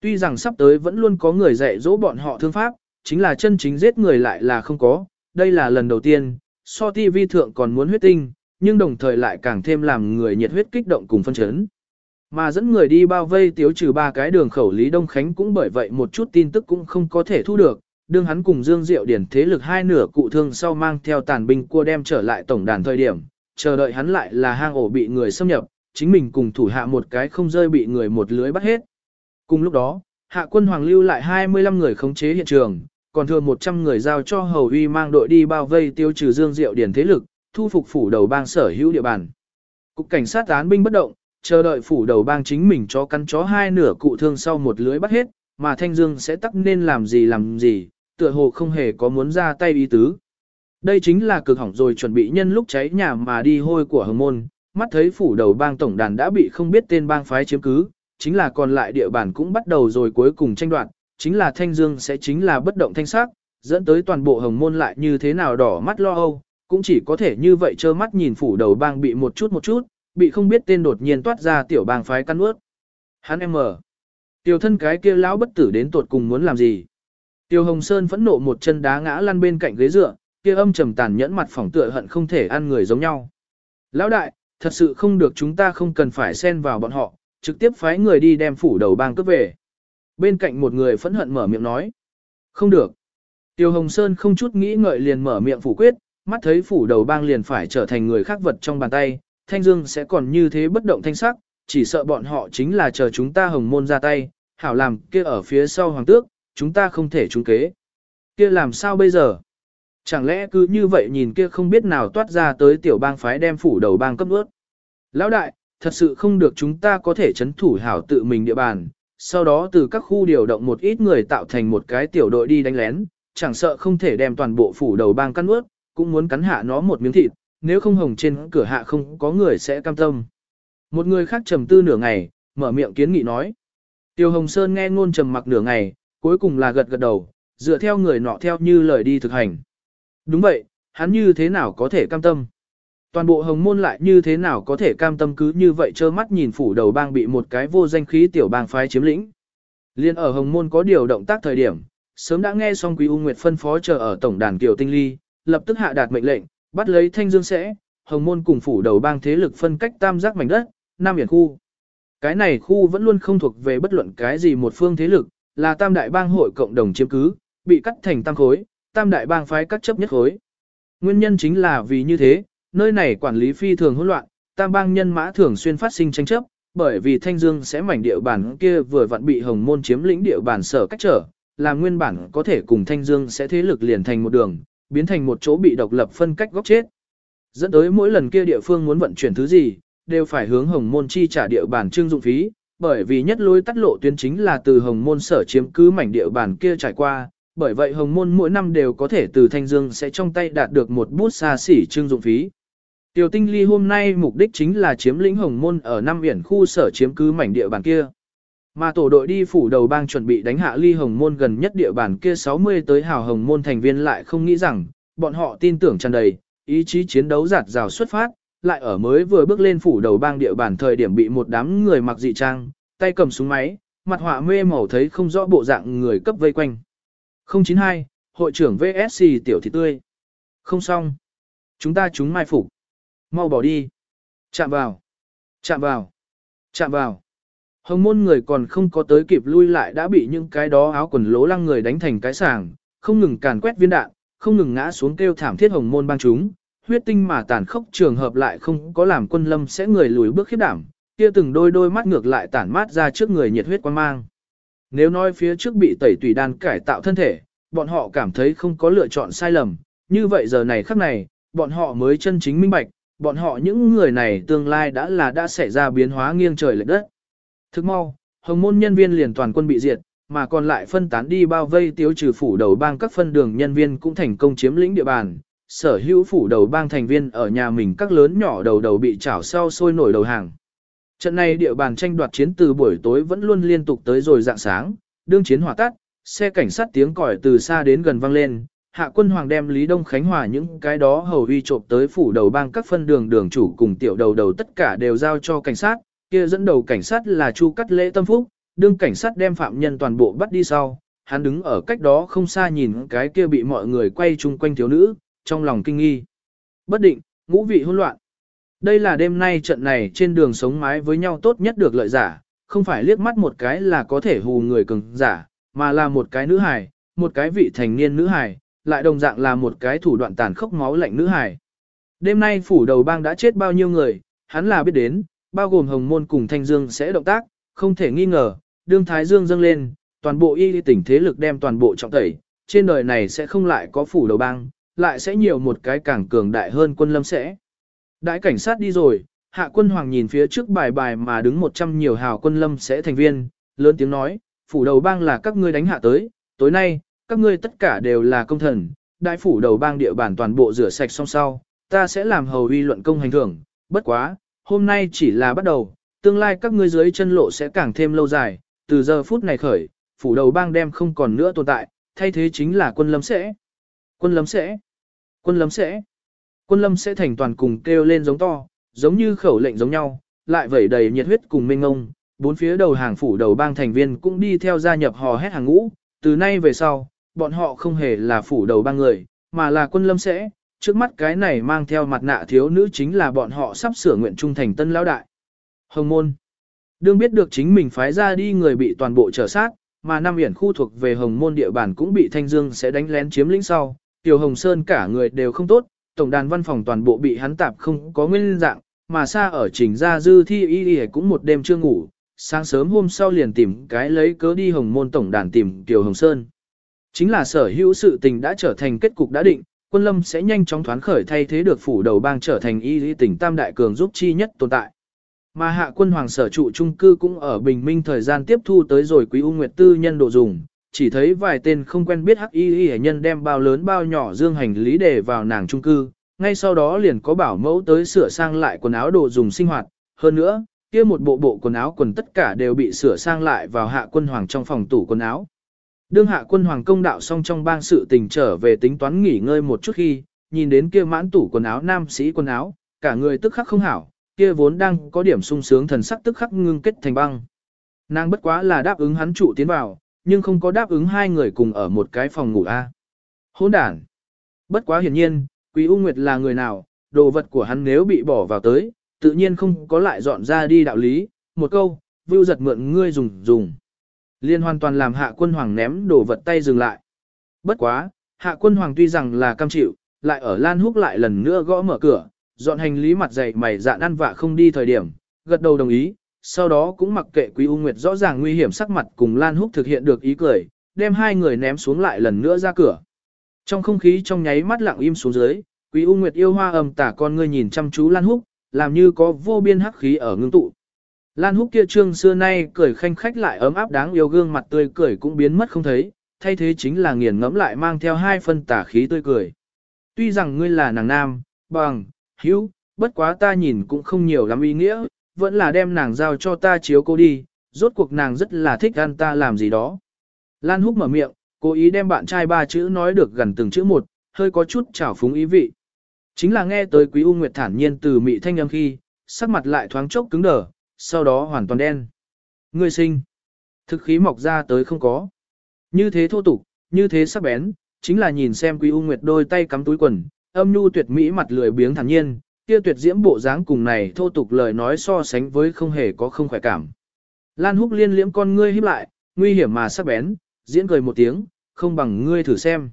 Tuy rằng sắp tới vẫn luôn có người dạy dỗ bọn họ thương pháp, chính là chân chính giết người lại là không có, đây là lần đầu tiên, so TV thượng còn muốn huyết tinh, nhưng đồng thời lại càng thêm làm người nhiệt huyết kích động cùng phân chấn. Mà dẫn người đi bao vây tiếu trừ ba cái đường khẩu Lý Đông Khánh cũng bởi vậy một chút tin tức cũng không có thể thu được, đương hắn cùng Dương Diệu điển thế lực hai nửa cụ thương sau mang theo tàn binh cua đem trở lại tổng đàn thời điểm, chờ đợi hắn lại là hang ổ bị người xâm nhập, chính mình cùng thủ hạ một cái không rơi bị người một lưới bắt hết. Cùng lúc đó, hạ quân hoàng lưu lại 25 người khống chế hiện trường, còn thừa 100 người giao cho hầu uy mang đội đi bao vây tiêu trừ Dương Diệu điển thế lực, thu phục phủ đầu bang sở hữu địa bàn. Cục cảnh sát án binh bất động, chờ đợi phủ đầu bang chính mình cho căn chó hai nửa cụ thương sau một lưới bắt hết, mà Thanh Dương sẽ tắc nên làm gì làm gì, tựa hồ không hề có muốn ra tay ý tứ. Đây chính là cực hỏng rồi chuẩn bị nhân lúc cháy nhà mà đi hôi của hồng môn, mắt thấy phủ đầu bang tổng đàn đã bị không biết tên bang phái chiếm cứ, chính là còn lại địa bàn cũng bắt đầu rồi cuối cùng tranh đoạt, chính là Thanh Dương sẽ chính là bất động thanh sắc, dẫn tới toàn bộ hồng môn lại như thế nào đỏ mắt lo âu, cũng chỉ có thể như vậy trơ mắt nhìn phủ đầu bang bị một chút một chút, bị không biết tên đột nhiên toát ra tiểu bang phái căn ướt. Hắn em mở. Tiểu thân cái kia lão bất tử đến tuột cùng muốn làm gì? Tiêu Hồng Sơn phẫn nộ một chân đá ngã lăn bên cạnh ghế dựa, kia âm trầm tàn nhẫn mặt phỏng tựa hận không thể ăn người giống nhau. Lão đại, thật sự không được chúng ta không cần phải xen vào bọn họ, trực tiếp phái người đi đem phủ đầu bang cướp về. Bên cạnh một người phẫn hận mở miệng nói. Không được. Tiêu Hồng Sơn không chút nghĩ ngợi liền mở miệng phủ quyết, mắt thấy phủ đầu bang liền phải trở thành người khác vật trong bàn tay, Thanh Dương sẽ còn như thế bất động thanh sắc, chỉ sợ bọn họ chính là chờ chúng ta hồng môn ra tay, hảo làm kia ở phía sau hoàng tước, chúng ta không thể trúng kế. Kia làm sao bây giờ? Chẳng lẽ cứ như vậy nhìn kia không biết nào toát ra tới tiểu bang phái đem phủ đầu bang cấp ướt. Lão đại, thật sự không được chúng ta có thể chấn thủ hảo tự mình địa bàn, sau đó từ các khu điều động một ít người tạo thành một cái tiểu đội đi đánh lén, chẳng sợ không thể đem toàn bộ phủ đầu bang cắt ướt, cũng muốn cắn hạ nó một miếng thịt, nếu không hồng trên cửa hạ không có người sẽ cam tâm. Một người khác trầm tư nửa ngày, mở miệng kiến nghị nói. Tiêu Hồng Sơn nghe ngôn trầm mặc nửa ngày, cuối cùng là gật gật đầu, dựa theo người nọ theo như lời đi thực hành. Đúng vậy, hắn như thế nào có thể cam tâm? Toàn bộ hồng môn lại như thế nào có thể cam tâm cứ như vậy trơ mắt nhìn phủ đầu bang bị một cái vô danh khí tiểu bang phái chiếm lĩnh. Liên ở hồng môn có điều động tác thời điểm, sớm đã nghe xong Quý U Nguyệt phân phó chờ ở tổng đàn Kiều Tinh Ly, lập tức hạ đạt mệnh lệnh, bắt lấy Thanh Dương sẽ, hồng môn cùng phủ đầu bang thế lực phân cách tam giác mảnh đất, Nam Biển khu. Cái này khu vẫn luôn không thuộc về bất luận cái gì một phương thế lực, là tam đại bang hội cộng đồng chiếm cứ, bị cắt thành tam khối, tam đại bang phái các chấp nhất khối. Nguyên nhân chính là vì như thế, nơi này quản lý phi thường hỗn loạn, tam bang nhân mã thường xuyên phát sinh tranh chấp, bởi vì Thanh Dương sẽ mảnh địa bản kia vừa vặn bị Hồng Môn chiếm lĩnh địa bản sở cách trở, là nguyên bản có thể cùng Thanh Dương sẽ thế lực liền thành một đường, biến thành một chỗ bị độc lập phân cách góc chết. Dẫn tới mỗi lần kia địa phương muốn vận chuyển thứ gì, đều phải hướng Hồng Môn chi trả địa bàn trưng dụng phí, bởi vì nhất lối tắt lộ tuyến chính là từ Hồng Môn sở chiếm cứ mảnh địa bàn kia trải qua, bởi vậy Hồng Môn mỗi năm đều có thể từ Thanh Dương sẽ trong tay đạt được một bút xa xỉ trưng dụng phí. Tiểu Tinh Ly hôm nay mục đích chính là chiếm lĩnh Hồng Môn ở Nam Biển khu sở chiếm cứ mảnh địa bàn kia. Mà tổ đội đi phủ đầu bang chuẩn bị đánh hạ ly Hồng Môn gần nhất địa bàn kia 60 tới hào Hồng Môn thành viên lại không nghĩ rằng, bọn họ tin tưởng tràn đầy, ý chí chiến đấu giạt rào xuất phát, lại ở mới vừa bước lên phủ đầu bang địa bàn thời điểm bị một đám người mặc dị trang, tay cầm súng máy, mặt họa mê màu thấy không rõ bộ dạng người cấp vây quanh. 092, hội trưởng VSC tiểu thị tươi. Không xong. Chúng ta chúng mai phục. Mau bỏ đi. Chạm vào. Chạm vào. Chạm vào. Hồng môn người còn không có tới kịp lui lại đã bị những cái đó áo quần lố lăng người đánh thành cái sàng, không ngừng càn quét viên đạn, không ngừng ngã xuống kêu thảm thiết hồng môn băng chúng, huyết tinh mà tàn khốc trường hợp lại không có làm quân lâm sẽ người lùi bước khiếp đảm, kia từng đôi đôi mắt ngược lại tản mát ra trước người nhiệt huyết quan mang. Nếu nói phía trước bị tẩy tùy đan cải tạo thân thể, bọn họ cảm thấy không có lựa chọn sai lầm, như vậy giờ này khắc này, bọn họ mới chân chính minh bạch, bọn họ những người này tương lai đã là đã xảy ra biến hóa nghiêng trời lệch đất. Thức mau, hồng môn nhân viên liền toàn quân bị diệt, mà còn lại phân tán đi bao vây tiêu trừ phủ đầu bang các phân đường nhân viên cũng thành công chiếm lĩnh địa bàn. Sở hữu phủ đầu bang thành viên ở nhà mình các lớn nhỏ đầu đầu bị chảo sau sôi nổi đầu hàng. Trận này địa bàn tranh đoạt chiến từ buổi tối vẫn luôn liên tục tới rồi dạng sáng, đương chiến hỏa tắt, xe cảnh sát tiếng còi từ xa đến gần vang lên, hạ quân hoàng đem Lý Đông Khánh Hòa những cái đó hầu uy trộm tới phủ đầu bang các phân đường đường chủ cùng tiểu đầu đầu tất cả đều giao cho cảnh sát, kia dẫn đầu cảnh sát là Chu Cắt Lễ Tâm Phúc, đương cảnh sát đem phạm nhân toàn bộ bắt đi sau, hắn đứng ở cách đó không xa nhìn cái kia bị mọi người quay chung quanh thiếu nữ, trong lòng kinh nghi. Bất định, ngũ vị hỗn loạn. Đây là đêm nay trận này trên đường sống mái với nhau tốt nhất được lợi giả, không phải liếc mắt một cái là có thể hù người cường giả, mà là một cái nữ hài, một cái vị thành niên nữ hài, lại đồng dạng là một cái thủ đoạn tàn khốc máu lạnh nữ hài. Đêm nay phủ đầu bang đã chết bao nhiêu người, hắn là biết đến, bao gồm hồng môn cùng thanh dương sẽ động tác, không thể nghi ngờ, đương thái dương dâng lên, toàn bộ y tỉnh thế lực đem toàn bộ trọng tẩy, trên đời này sẽ không lại có phủ đầu bang, lại sẽ nhiều một cái càng cường đại hơn quân lâm sẽ. Đại cảnh sát đi rồi, hạ quân hoàng nhìn phía trước bài bài mà đứng một trăm nhiều hào quân lâm sẽ thành viên, lớn tiếng nói, phủ đầu bang là các ngươi đánh hạ tới, tối nay, các ngươi tất cả đều là công thần, đại phủ đầu bang địa bản toàn bộ rửa sạch xong sau, ta sẽ làm hầu uy luận công hành thưởng, bất quá, hôm nay chỉ là bắt đầu, tương lai các ngươi dưới chân lộ sẽ càng thêm lâu dài, từ giờ phút này khởi, phủ đầu bang đem không còn nữa tồn tại, thay thế chính là quân lâm sẽ. Quân lâm sẽ. Quân lâm sẽ. Quân lâm sẽ thành toàn cùng kêu lên giống to, giống như khẩu lệnh giống nhau, lại vẩy đầy nhiệt huyết cùng minh ngông, bốn phía đầu hàng phủ đầu bang thành viên cũng đi theo gia nhập hò hét hàng ngũ, từ nay về sau, bọn họ không hề là phủ đầu bang người, mà là quân lâm sẽ, trước mắt cái này mang theo mặt nạ thiếu nữ chính là bọn họ sắp sửa nguyện trung thành tân lão đại. Hồng môn. Đương biết được chính mình phái ra đi người bị toàn bộ trở sát, mà Nam Yển khu thuộc về Hồng môn địa bàn cũng bị Thanh Dương sẽ đánh lén chiếm lĩnh sau, Tiểu Hồng Sơn cả người đều không tốt, tổng đàn văn phòng toàn bộ bị hắn tạp không có nguyên dạng, mà xa ở trình ra dư thi y y cũng một đêm chưa ngủ, sáng sớm hôm sau liền tìm cái lấy cớ đi Hồng môn tổng đàn tìm Tiểu Hồng Sơn. Chính là sở hữu sự tình đã trở thành kết cục đã định, quân lâm sẽ nhanh chóng thoán khởi thay thế được phủ đầu bang trở thành y lý tỉnh Tam Đại Cường giúp chi nhất tồn tại. Mà hạ quân hoàng sở trụ trung cư cũng ở bình minh thời gian tiếp thu tới rồi quý U Nguyệt Tư nhân độ dùng, chỉ thấy vài tên không quen biết hắc y y nhân đem bao lớn bao nhỏ dương hành lý để vào nàng trung cư, ngay sau đó liền có bảo mẫu tới sửa sang lại quần áo đồ dùng sinh hoạt, hơn nữa, kia một bộ bộ quần áo quần tất cả đều bị sửa sang lại vào hạ quân hoàng trong phòng tủ quần áo. Đương hạ quân hoàng công đạo xong trong bang sự tình trở về tính toán nghỉ ngơi một chút khi, nhìn đến kia mãn tủ quần áo nam sĩ quần áo, cả người tức khắc không hảo, kia vốn đang có điểm sung sướng thần sắc tức khắc ngưng kết thành băng. Nàng bất quá là đáp ứng hắn trụ tiến vào, nhưng không có đáp ứng hai người cùng ở một cái phòng ngủ a. Hỗn đản. Bất quá hiển nhiên, Quý U Nguyệt là người nào, đồ vật của hắn nếu bị bỏ vào tới, tự nhiên không có lại dọn ra đi đạo lý, một câu, vưu giật mượn ngươi dùng dùng. Liên hoàn toàn làm hạ quân hoàng ném đồ vật tay dừng lại. Bất quá, hạ quân hoàng tuy rằng là cam chịu, lại ở Lan Húc lại lần nữa gõ mở cửa, dọn hành lý mặt dày mày dạn ăn vạ không đi thời điểm, gật đầu đồng ý, sau đó cũng mặc kệ Quý U Nguyệt rõ ràng nguy hiểm sắc mặt cùng Lan Húc thực hiện được ý cười, đem hai người ném xuống lại lần nữa ra cửa. Trong không khí trong nháy mắt lặng im xuống dưới, Quý U Nguyệt yêu hoa ầm tả con ngươi nhìn chăm chú Lan Húc, làm như có vô biên hắc khí ở ngưng tụ. Lan Húc kia trương xưa nay cười khanh khách lại ấm áp đáng yêu gương mặt tươi cười cũng biến mất không thấy, thay thế chính là nghiền ngẫm lại mang theo hai phân tả khí tươi cười. Tuy rằng ngươi là nàng nam, bằng, hữu, bất quá ta nhìn cũng không nhiều lắm ý nghĩa, vẫn là đem nàng giao cho ta chiếu cô đi, rốt cuộc nàng rất là thích ăn ta làm gì đó. Lan Húc mở miệng, cố ý đem bạn trai ba chữ nói được gần từng chữ một, hơi có chút trào phúng ý vị. Chính là nghe tới Quý U Nguyệt thản nhiên từ mị thanh âm khi, sắc mặt lại thoáng chốc cứng đờ, sau đó hoàn toàn đen. Ngươi sinh, thực khí mọc ra tới không có. Như thế thô tục, như thế sắc bén, chính là nhìn xem Quý U Nguyệt đôi tay cắm túi quần, âm nhu tuyệt mỹ mặt lười biếng thản nhiên, kia tuyệt diễm bộ dáng cùng này thô tục lời nói so sánh với không hề có không khỏe cảm. Lan Húc liên liễm con ngươi híp lại, nguy hiểm mà sắc bén, diễn cười một tiếng, không bằng ngươi thử xem.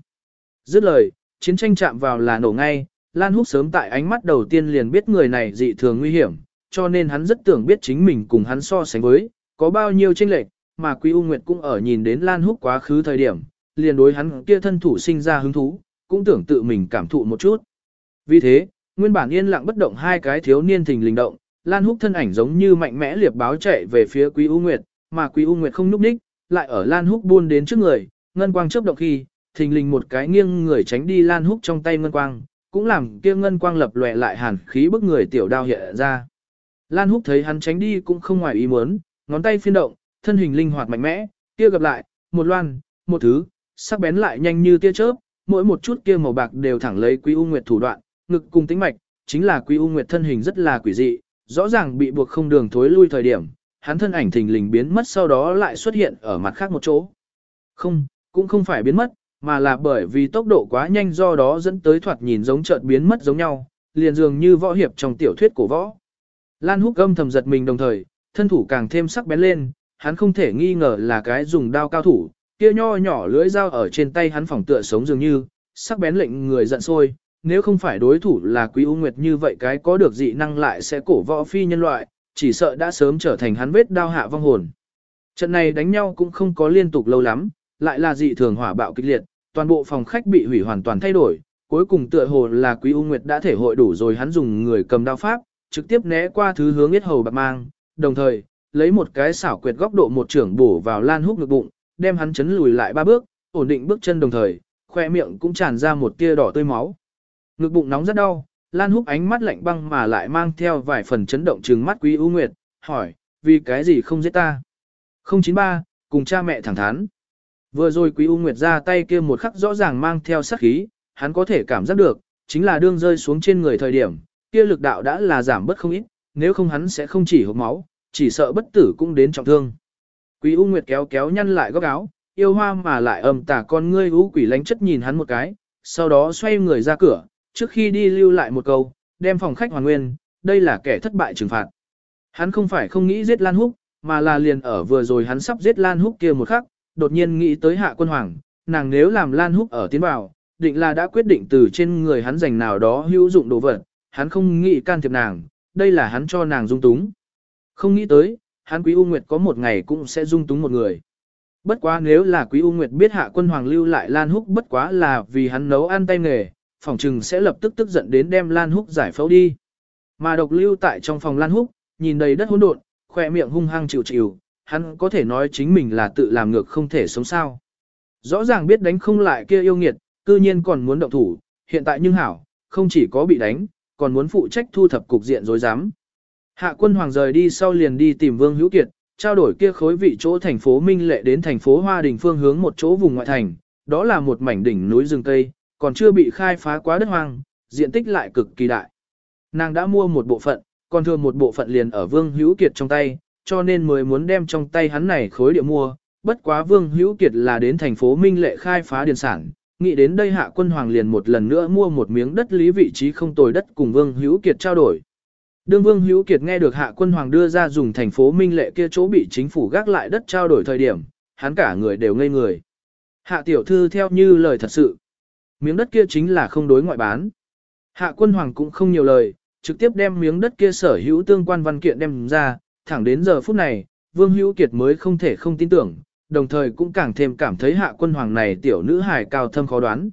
Dứt lời, chiến tranh chạm vào là nổ ngay, Lan Húc sớm tại ánh mắt đầu tiên liền biết người này dị thường nguy hiểm, cho nên hắn rất tưởng biết chính mình cùng hắn so sánh với, có bao nhiêu tranh lệch, mà Quý U Nguyệt cũng ở nhìn đến Lan Húc quá khứ thời điểm, liền đối hắn kia thân thủ sinh ra hứng thú, cũng tưởng tự mình cảm thụ một chút. Vì thế, Nguyên bản yên lặng bất động hai cái thiếu niên thình lình động, Lan Húc thân ảnh giống như mạnh mẽ liệp báo chạy về phía Quý U Nguyệt, mà Quý U Nguyệt không núp đích, lại ở Lan Húc buôn đến trước người, ngân quang chớp động khi, thình lình một cái nghiêng người tránh đi Lan Húc trong tay ngân quang, cũng làm kia ngân quang lập lòe lại hàn khí bức người tiểu đao hiện ra. Lan Húc thấy hắn tránh đi cũng không ngoài ý muốn, ngón tay phiên động, thân hình linh hoạt mạnh mẽ, kia gặp lại, một loan, một thứ, sắc bén lại nhanh như tia chớp, mỗi một chút kia màu bạc đều thẳng lấy Quý U Nguyệt thủ đoạn, ngực cùng tính mạch, chính là Quý U Nguyệt thân hình rất là quỷ dị, rõ ràng bị buộc không đường thối lui thời điểm, hắn thân ảnh thình lình biến mất sau đó lại xuất hiện ở mặt khác một chỗ. Không, cũng không phải biến mất, mà là bởi vì tốc độ quá nhanh do đó dẫn tới thoạt nhìn giống chợt biến mất giống nhau, liền dường như võ hiệp trong tiểu thuyết cổ võ. Lan Húc âm thầm giật mình đồng thời, thân thủ càng thêm sắc bén lên, hắn không thể nghi ngờ là cái dùng đao cao thủ, kia nho nhỏ lưỡi dao ở trên tay hắn phòng tựa sống dường như, sắc bén lệnh người giận sôi, nếu không phải đối thủ là Quý U Nguyệt như vậy cái có được dị năng lại sẽ cổ võ phi nhân loại, chỉ sợ đã sớm trở thành hắn vết đao hạ vong hồn. Trận này đánh nhau cũng không có liên tục lâu lắm, lại là dị thường hỏa bạo kịch liệt, toàn bộ phòng khách bị hủy hoàn toàn thay đổi, cuối cùng tựa hồ là Quý U Nguyệt đã thể hội đủ rồi hắn dùng người cầm đao pháp, trực tiếp né qua thứ hướng yết hầu bạc mang, đồng thời, lấy một cái xảo quyệt góc độ một trưởng bổ vào Lan Húc ngực bụng, đem hắn chấn lùi lại ba bước, ổn định bước chân đồng thời, khoe miệng cũng tràn ra một tia đỏ tươi máu. Ngực bụng nóng rất đau, Lan Húc ánh mắt lạnh băng mà lại mang theo vài phần chấn động trừng mắt Quý U Nguyệt, hỏi, vì cái gì không giết ta? 093, cùng cha mẹ thẳng thắn. Vừa rồi Quý U Nguyệt ra tay kia một khắc rõ ràng mang theo sát khí, hắn có thể cảm giác được, chính là đương rơi xuống trên người thời điểm, kia lực đạo đã là giảm bất không ít, nếu không hắn sẽ không chỉ hộp máu, chỉ sợ bất tử cũng đến trọng thương. Quý U Nguyệt kéo kéo nhăn lại góc áo, yêu hoa mà lại ầm tả con ngươi u quỷ lánh chất nhìn hắn một cái, sau đó xoay người ra cửa, trước khi đi lưu lại một câu, đem phòng khách hoàn nguyên, đây là kẻ thất bại trừng phạt. Hắn không phải không nghĩ giết Lan Húc, mà là liền ở vừa rồi hắn sắp giết Lan Húc kia một khắc, đột nhiên nghĩ tới hạ quân hoàng, nàng nếu làm Lan Húc ở tiến vào, định là đã quyết định từ trên người hắn giành nào đó hữu dụng đồ vật, hắn không nghĩ can thiệp nàng, đây là hắn cho nàng dung túng. Không nghĩ tới, hắn Quý U Nguyệt có một ngày cũng sẽ dung túng một người. Bất quá nếu là Quý U Nguyệt biết hạ quân hoàng lưu lại Lan Húc bất quá là vì hắn nấu ăn tay nghề, phòng trừng sẽ lập tức tức giận đến đem Lan Húc giải phẫu đi. Mà độc lưu tại trong phòng Lan Húc, nhìn đầy đất hỗn độn, khỏe miệng hung hăng chịu chịu, hắn có thể nói chính mình là tự làm ngược không thể sống sao. Rõ ràng biết đánh không lại kia yêu nghiệt, cư nhiên còn muốn động thủ, hiện tại nhưng hảo, không chỉ có bị đánh, còn muốn phụ trách thu thập cục diện rối rắm. Hạ quân hoàng rời đi sau liền đi tìm Vương Hữu Kiệt, trao đổi kia khối vị chỗ thành phố Minh Lệ đến thành phố Hoa Đình phương hướng một chỗ vùng ngoại thành, đó là một mảnh đỉnh núi rừng cây, còn chưa bị khai phá quá đất hoang, diện tích lại cực kỳ đại. Nàng đã mua một bộ phận, còn thừa một bộ phận liền ở Vương Hữu Kiệt trong tay, cho nên mới muốn đem trong tay hắn này khối địa mua, bất quá Vương Hữu Kiệt là đến thành phố Minh Lệ khai phá điền sản, nghĩ đến đây hạ quân hoàng liền một lần nữa mua một miếng đất lý vị trí không tồi đất cùng Vương Hữu Kiệt trao đổi. Đương Vương Hữu Kiệt nghe được hạ quân hoàng đưa ra dùng thành phố Minh Lệ kia chỗ bị chính phủ gác lại đất trao đổi thời điểm, hắn cả người đều ngây người. Hạ tiểu thư theo như lời thật sự. Miếng đất kia chính là không đối ngoại bán. Hạ quân hoàng cũng không nhiều lời, trực tiếp đem miếng đất kia sở hữu tương quan văn kiện đem ra, thẳng đến giờ phút này, Vương Hữu Kiệt mới không thể không tin tưởng, đồng thời cũng càng thêm cảm thấy hạ quân hoàng này tiểu nữ hài cao thâm khó đoán.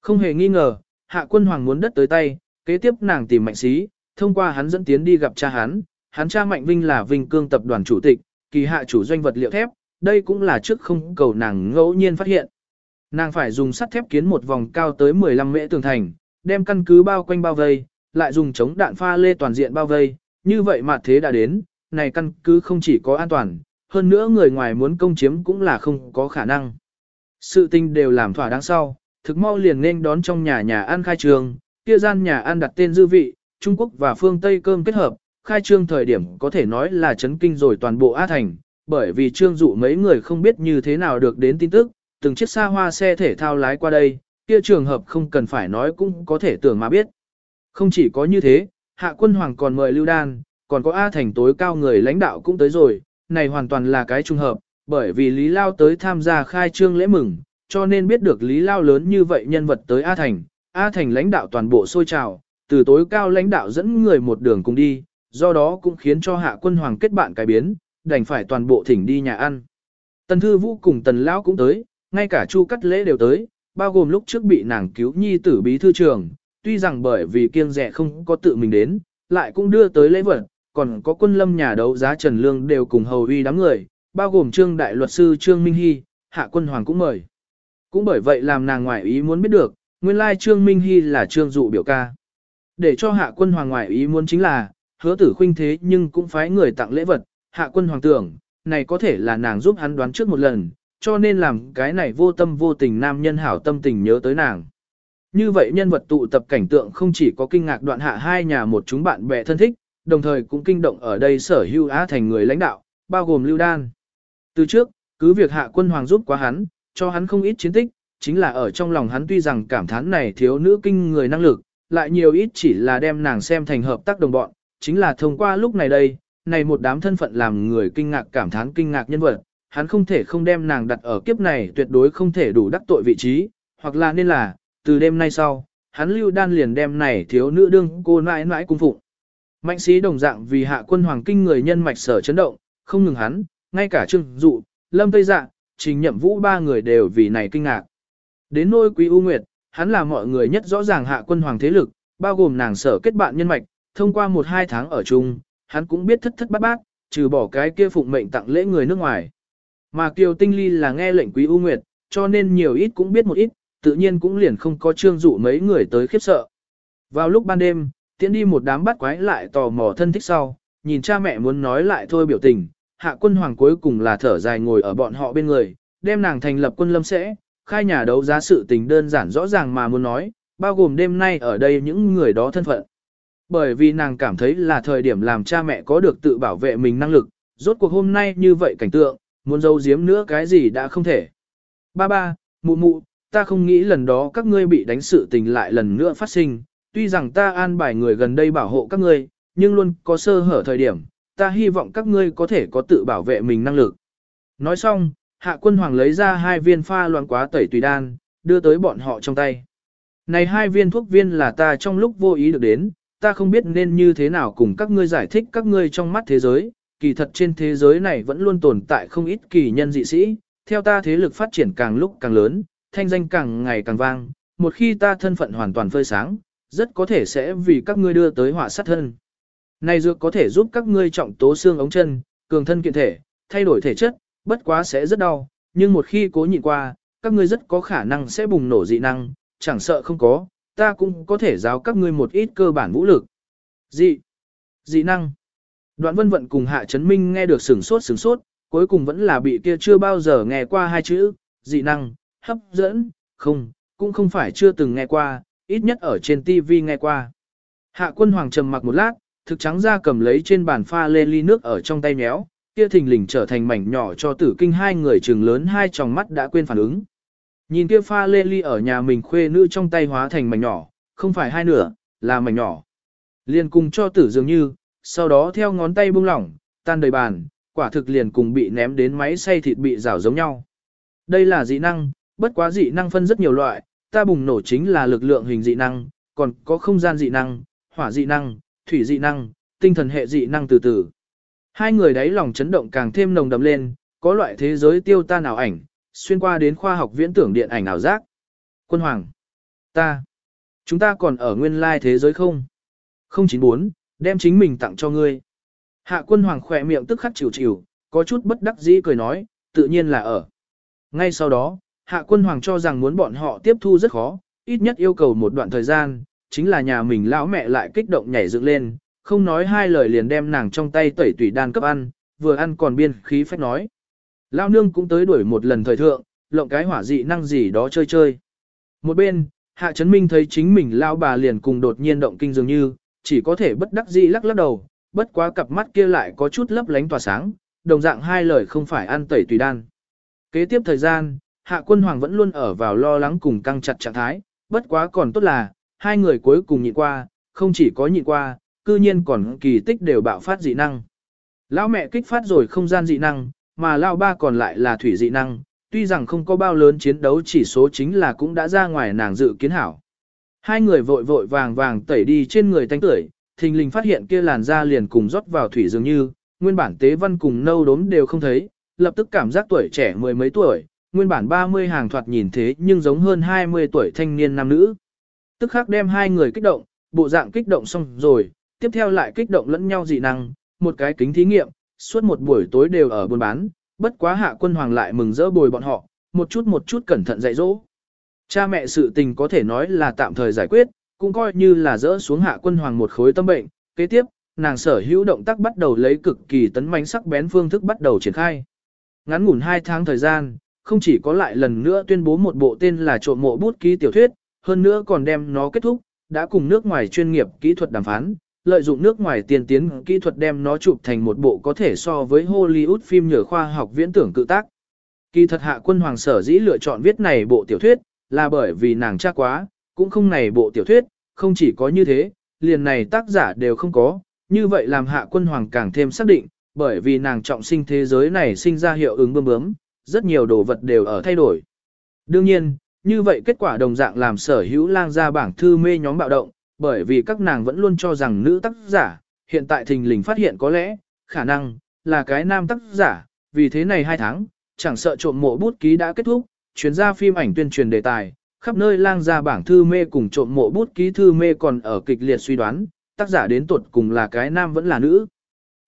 Không hề nghi ngờ, hạ quân hoàng muốn đất tới tay, kế tiếp nàng tìm mạnh sĩ, thông qua hắn dẫn tiến đi gặp cha hắn, hắn cha Mạnh Vinh là Vinh Cương tập đoàn chủ tịch, kỳ hạ chủ doanh vật liệu thép, đây cũng là trước không cầu nàng ngẫu nhiên phát hiện. Nàng phải dùng sắt thép kiến một vòng cao tới 15 mễ tường thành, đem căn cứ bao quanh bao vây, lại dùng chống đạn pha lê toàn diện bao vây, như vậy mà thế đã đến, này căn cứ không chỉ có an toàn, hơn nữa người ngoài muốn công chiếm cũng là không có khả năng. Sự tình đều làm thỏa đáng sau, thực mau liền nên đón trong nhà nhà ăn khai trường, kia gian nhà ăn đặt tên dư vị, Trung Quốc và phương Tây cơm kết hợp, khai trương thời điểm có thể nói là chấn kinh rồi toàn bộ Á Thành, bởi vì trương dụ mấy người không biết như thế nào được đến tin tức, từng chiếc xa hoa xe thể thao lái qua đây, kia trường hợp không cần phải nói cũng có thể tưởng mà biết. Không chỉ có như thế, Hạ Quân Hoàng còn mời Lưu Đan, còn có A Thành tối cao người lãnh đạo cũng tới rồi, này hoàn toàn là cái trùng hợp, bởi vì Lý Lao tới tham gia khai trương lễ mừng, cho nên biết được Lý Lao lớn như vậy nhân vật tới A Thành, A Thành lãnh đạo toàn bộ sôi trào, từ tối cao lãnh đạo dẫn người một đường cùng đi, do đó cũng khiến cho hạ quân hoàng kết bạn cái biến, đành phải toàn bộ thỉnh đi nhà ăn. Tần Thư Vũ cùng Tần Lão cũng tới, ngay cả Chu Cắt Lễ đều tới, bao gồm lúc trước bị nàng cứu nhi tử bí thư trường, tuy rằng bởi vì kiêng rẻ không có tự mình đến, lại cũng đưa tới lễ vật, còn có quân lâm nhà đấu giá Trần Lương đều cùng hầu uy đám người, bao gồm trương đại luật sư Trương Minh Hy, hạ quân hoàng cũng mời. Cũng bởi vậy làm nàng ngoại ý muốn biết được, nguyên lai Trương Minh Hy là Trương dụ biểu ca. Để cho hạ quân hoàng ngoại ý muốn chính là, hứa tử khuynh thế nhưng cũng phái người tặng lễ vật, hạ quân hoàng tưởng, này có thể là nàng giúp hắn đoán trước một lần, cho nên làm cái này vô tâm vô tình nam nhân hảo tâm tình nhớ tới nàng. Như vậy nhân vật tụ tập cảnh tượng không chỉ có kinh ngạc đoạn hạ hai nhà một chúng bạn bè thân thích, đồng thời cũng kinh động ở đây sở hưu á thành người lãnh đạo, bao gồm Lưu Đan. Từ trước, cứ việc hạ quân hoàng giúp quá hắn, cho hắn không ít chiến tích, chính là ở trong lòng hắn tuy rằng cảm thán này thiếu nữ kinh người năng lực, lại nhiều ít chỉ là đem nàng xem thành hợp tác đồng bọn, chính là thông qua lúc này đây, này một đám thân phận làm người kinh ngạc cảm thán kinh ngạc nhân vật, hắn không thể không đem nàng đặt ở kiếp này tuyệt đối không thể đủ đắc tội vị trí, hoặc là nên là, từ đêm nay sau, hắn lưu đan liền đem này thiếu nữ đương cô mãi mãi cung phụng. Mạnh sĩ đồng dạng vì hạ quân hoàng kinh người nhân mạch sở chấn động, không ngừng hắn, ngay cả trương dụ, lâm tây dạ, trình nhậm vũ ba người đều vì này kinh ngạc. Đến nôi quý U Nguyệt, hắn là mọi người nhất rõ ràng hạ quân hoàng thế lực, bao gồm nàng sở kết bạn nhân mạch, thông qua một hai tháng ở chung, hắn cũng biết thất thất bát bát, trừ bỏ cái kia phụng mệnh tặng lễ người nước ngoài. Mà Kiều Tinh Ly là nghe lệnh quý U Nguyệt, cho nên nhiều ít cũng biết một ít, tự nhiên cũng liền không có trương dụ mấy người tới khiếp sợ. Vào lúc ban đêm, tiễn đi một đám bắt quái lại tò mò thân thích sau, nhìn cha mẹ muốn nói lại thôi biểu tình, hạ quân hoàng cuối cùng là thở dài ngồi ở bọn họ bên người, đem nàng thành lập quân lâm sẽ, khai nhà đấu giá sự tình đơn giản rõ ràng mà muốn nói, bao gồm đêm nay ở đây những người đó thân phận. Bởi vì nàng cảm thấy là thời điểm làm cha mẹ có được tự bảo vệ mình năng lực, rốt cuộc hôm nay như vậy cảnh tượng, muốn giấu giếm nữa cái gì đã không thể. Ba ba, mụ mụ, ta không nghĩ lần đó các ngươi bị đánh sự tình lại lần nữa phát sinh, tuy rằng ta an bài người gần đây bảo hộ các ngươi, nhưng luôn có sơ hở thời điểm, ta hy vọng các ngươi có thể có tự bảo vệ mình năng lực. Nói xong, hạ quân hoàng lấy ra hai viên pha loạn quá tẩy tùy đan, đưa tới bọn họ trong tay. Này hai viên thuốc viên là ta trong lúc vô ý được đến, ta không biết nên như thế nào cùng các ngươi giải thích các ngươi trong mắt thế giới, kỳ thật trên thế giới này vẫn luôn tồn tại không ít kỳ nhân dị sĩ, theo ta thế lực phát triển càng lúc càng lớn, thanh danh càng ngày càng vang, một khi ta thân phận hoàn toàn phơi sáng, rất có thể sẽ vì các ngươi đưa tới họa sát thân. Này dược có thể giúp các ngươi trọng tố xương ống chân, cường thân kiện thể, thay đổi thể chất, bất quá sẽ rất đau, nhưng một khi cố nhịn qua, các ngươi rất có khả năng sẽ bùng nổ dị năng, chẳng sợ không có, ta cũng có thể giáo các ngươi một ít cơ bản vũ lực. Dị, dị năng. Đoạn vân vận cùng hạ Trấn minh nghe được sửng sốt sửng sốt, cuối cùng vẫn là bị kia chưa bao giờ nghe qua hai chữ, dị năng, hấp dẫn, không, cũng không phải chưa từng nghe qua, ít nhất ở trên TV nghe qua. Hạ quân hoàng trầm mặc một lát, thực trắng ra cầm lấy trên bàn pha lê ly nước ở trong tay méo, kia thình lình trở thành mảnh nhỏ cho tử kinh hai người trường lớn hai tròng mắt đã quên phản ứng. Nhìn kia pha lê ly ở nhà mình khuê nữ trong tay hóa thành mảnh nhỏ, không phải hai nửa, là mảnh nhỏ. Liền cùng cho tử dường như, sau đó theo ngón tay buông lỏng, tan đầy bàn, quả thực liền cùng bị ném đến máy xay thịt bị rào giống nhau. Đây là dị năng, bất quá dị năng phân rất nhiều loại, ta bùng nổ chính là lực lượng hình dị năng, còn có không gian dị năng, hỏa dị năng, thủy dị năng, tinh thần hệ dị năng từ từ. Hai người đấy lòng chấn động càng thêm nồng đậm lên, có loại thế giới tiêu tan ảo ảnh, xuyên qua đến khoa học viễn tưởng điện ảnh ảo giác. Quân Hoàng, ta, chúng ta còn ở nguyên lai thế giới không? 094, đem chính mình tặng cho ngươi. Hạ quân Hoàng khỏe miệng tức khắc chịu chịu, có chút bất đắc dĩ cười nói, tự nhiên là ở. Ngay sau đó, Hạ quân Hoàng cho rằng muốn bọn họ tiếp thu rất khó, ít nhất yêu cầu một đoạn thời gian, chính là nhà mình lão mẹ lại kích động nhảy dựng lên, không nói hai lời liền đem nàng trong tay tẩy tủy đan cấp ăn, vừa ăn còn biên khí phách nói. Lão nương cũng tới đuổi một lần thời thượng, lộng cái hỏa dị năng gì đó chơi chơi. Một bên, Hạ Trấn Minh thấy chính mình lão bà liền cùng đột nhiên động kinh dường như, chỉ có thể bất đắc dĩ lắc lắc đầu, bất quá cặp mắt kia lại có chút lấp lánh tỏa sáng, đồng dạng hai lời không phải ăn tẩy tùy đan. Kế tiếp thời gian, Hạ Quân Hoàng vẫn luôn ở vào lo lắng cùng căng chặt trạng thái, bất quá còn tốt là, hai người cuối cùng nhịn qua, không chỉ có nhịn qua, cư nhiên còn kỳ tích đều bạo phát dị năng. Lão mẹ kích phát rồi không gian dị năng, mà lão ba còn lại là thủy dị năng, tuy rằng không có bao lớn chiến đấu chỉ số chính là cũng đã ra ngoài nàng dự kiến hảo. Hai người vội vội vàng vàng tẩy đi trên người tanh tưởi, thình lình phát hiện kia làn da liền cùng rót vào thủy dường như, nguyên bản tế văn cùng nâu đốm đều không thấy, lập tức cảm giác tuổi trẻ mười mấy tuổi, nguyên bản 30 hàng thoạt nhìn thế nhưng giống hơn 20 tuổi thanh niên nam nữ. Tức khắc đem hai người kích động, bộ dạng kích động xong rồi, tiếp theo lại kích động lẫn nhau dị năng, một cái kính thí nghiệm, suốt một buổi tối đều ở buôn bán, bất quá hạ quân hoàng lại mừng rỡ bồi bọn họ, một chút một chút cẩn thận dạy dỗ. Cha mẹ sự tình có thể nói là tạm thời giải quyết, cũng coi như là dỡ xuống hạ quân hoàng một khối tâm bệnh, kế tiếp, nàng sở hữu động tác bắt đầu lấy cực kỳ tấn mánh sắc bén phương thức bắt đầu triển khai. Ngắn ngủn hai tháng thời gian, không chỉ có lại lần nữa tuyên bố một bộ tên là trộm mộ bút ký tiểu thuyết, hơn nữa còn đem nó kết thúc, đã cùng nước ngoài chuyên nghiệp kỹ thuật đàm phán, lợi dụng nước ngoài tiên tiến kỹ thuật đem nó chụp thành một bộ có thể so với Hollywood phim nhờ khoa học viễn tưởng cự tác. Kỳ thật hạ quân hoàng sở dĩ lựa chọn viết này bộ tiểu thuyết, là bởi vì nàng chắc quá, cũng không này bộ tiểu thuyết, không chỉ có như thế, liền này tác giả đều không có, như vậy làm hạ quân hoàng càng thêm xác định, bởi vì nàng trọng sinh thế giới này sinh ra hiệu ứng bơm bướm, rất nhiều đồ vật đều ở thay đổi. Đương nhiên, như vậy kết quả đồng dạng làm sở hữu lang ra bảng thư mê nhóm bạo động, bởi vì các nàng vẫn luôn cho rằng nữ tác giả, hiện tại thình lình phát hiện có lẽ, khả năng, là cái nam tác giả, vì thế này hai tháng, chẳng sợ trộm mộ bút ký đã kết thúc, chuyến ra phim ảnh tuyên truyền đề tài, khắp nơi lang ra bảng thư mê cùng trộm mộ bút ký thư mê còn ở kịch liệt suy đoán, tác giả đến tuột cùng là cái nam vẫn là nữ.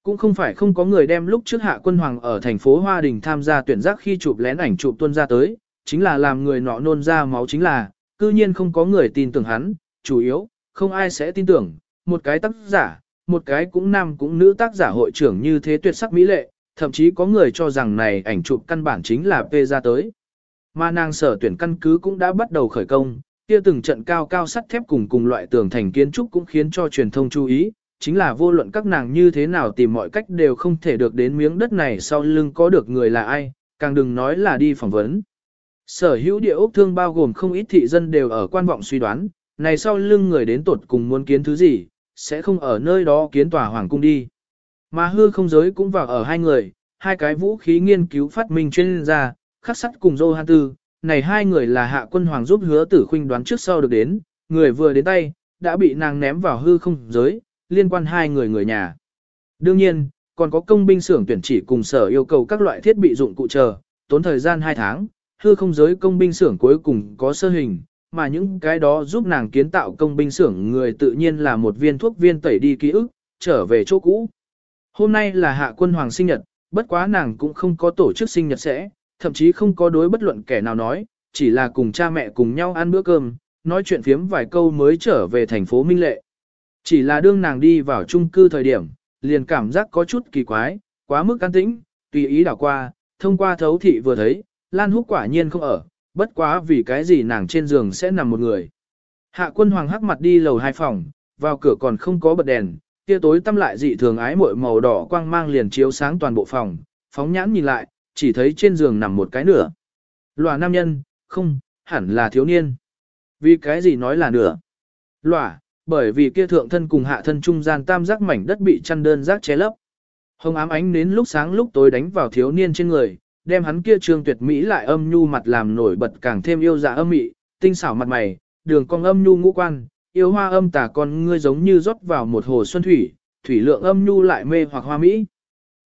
Cũng không phải không có người đem lúc trước hạ quân hoàng ở thành phố Hoa Đình tham gia tuyển giác khi chụp lén ảnh chụp tuân ra tới, chính là làm người nọ nôn ra máu chính là, cư nhiên không có người tin tưởng hắn, chủ yếu, không ai sẽ tin tưởng, một cái tác giả, một cái cũng nam cũng nữ tác giả hội trưởng như thế tuyệt sắc mỹ lệ, thậm chí có người cho rằng này ảnh chụp căn bản chính là P ra tới. Mà nàng sở tuyển căn cứ cũng đã bắt đầu khởi công, kia từng trận cao cao sắt thép cùng cùng loại tường thành kiến trúc cũng khiến cho truyền thông chú ý, chính là vô luận các nàng như thế nào tìm mọi cách đều không thể được đến miếng đất này sau lưng có được người là ai, càng đừng nói là đi phỏng vấn. Sở hữu địa ốc thương bao gồm không ít thị dân đều ở quan vọng suy đoán, này sau lưng người đến tột cùng muốn kiến thứ gì, sẽ không ở nơi đó kiến tòa hoàng cung đi. Mà hư không giới cũng vào ở hai người, hai cái vũ khí nghiên cứu phát minh chuyên gia, khắc sắt cùng Johan Tư, này hai người là hạ quân hoàng giúp hứa tử khuynh đoán trước sau được đến, người vừa đến tay, đã bị nàng ném vào hư không giới, liên quan hai người người nhà. Đương nhiên, còn có công binh xưởng tuyển chỉ cùng sở yêu cầu các loại thiết bị dụng cụ chờ, tốn thời gian 2 tháng, hư không giới công binh xưởng cuối cùng có sơ hình, mà những cái đó giúp nàng kiến tạo công binh xưởng người tự nhiên là một viên thuốc viên tẩy đi ký ức, trở về chỗ cũ. Hôm nay là hạ quân hoàng sinh nhật, bất quá nàng cũng không có tổ chức sinh nhật sẽ, thậm chí không có đối bất luận kẻ nào nói, chỉ là cùng cha mẹ cùng nhau ăn bữa cơm, nói chuyện phiếm vài câu mới trở về thành phố Minh Lệ. Chỉ là đương nàng đi vào chung cư thời điểm, liền cảm giác có chút kỳ quái, quá mức an tĩnh, tùy ý đảo qua, thông qua thấu thị vừa thấy, Lan Húc quả nhiên không ở, bất quá vì cái gì nàng trên giường sẽ nằm một người. Hạ quân hoàng hắc mặt đi lầu hai phòng, vào cửa còn không có bật đèn, kia tối tăm lại dị thường ái muội màu đỏ quang mang liền chiếu sáng toàn bộ phòng, phóng nhãn nhìn lại, chỉ thấy trên giường nằm một cái nửa. Lòa nam nhân, không, hẳn là thiếu niên. Vì cái gì nói là nửa? Lòa, bởi vì kia thượng thân cùng hạ thân trung gian tam giác mảnh đất bị chăn đơn giác che lấp. Hồng ám ánh đến lúc sáng lúc tối đánh vào thiếu niên trên người, đem hắn kia trương tuyệt mỹ lại âm nhu mặt làm nổi bật càng thêm yêu dạ âm mị, tinh xảo mặt mày, đường cong âm nhu ngũ quan, yêu hoa âm tà con ngươi giống như rót vào một hồ xuân thủy, thủy lượng âm nhu lại mê hoặc hoa mỹ.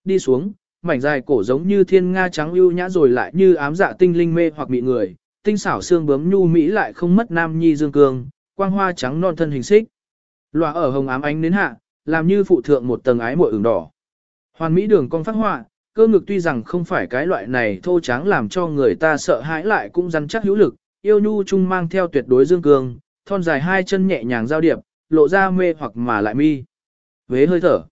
Đi xuống, mảnh dài cổ giống như thiên nga trắng ưu nhã rồi lại như ám dạ tinh linh mê hoặc mị người, tinh xảo xương bướm nhu mỹ lại không mất nam nhi dương cương, quang hoa trắng non thân hình xích. Lòa ở hồng ám ánh đến hạ, làm như phụ thượng một tầng ái muội ửng đỏ. Hoàn mỹ đường cong phát họa, cơ ngực tuy rằng không phải cái loại này thô tráng làm cho người ta sợ hãi lại cũng rắn chắc hữu lực, yêu nhu chung mang theo tuyệt đối dương cường, thon dài hai chân nhẹ nhàng giao điệp, lộ ra mê hoặc mà lại mi. Vế hơi thở.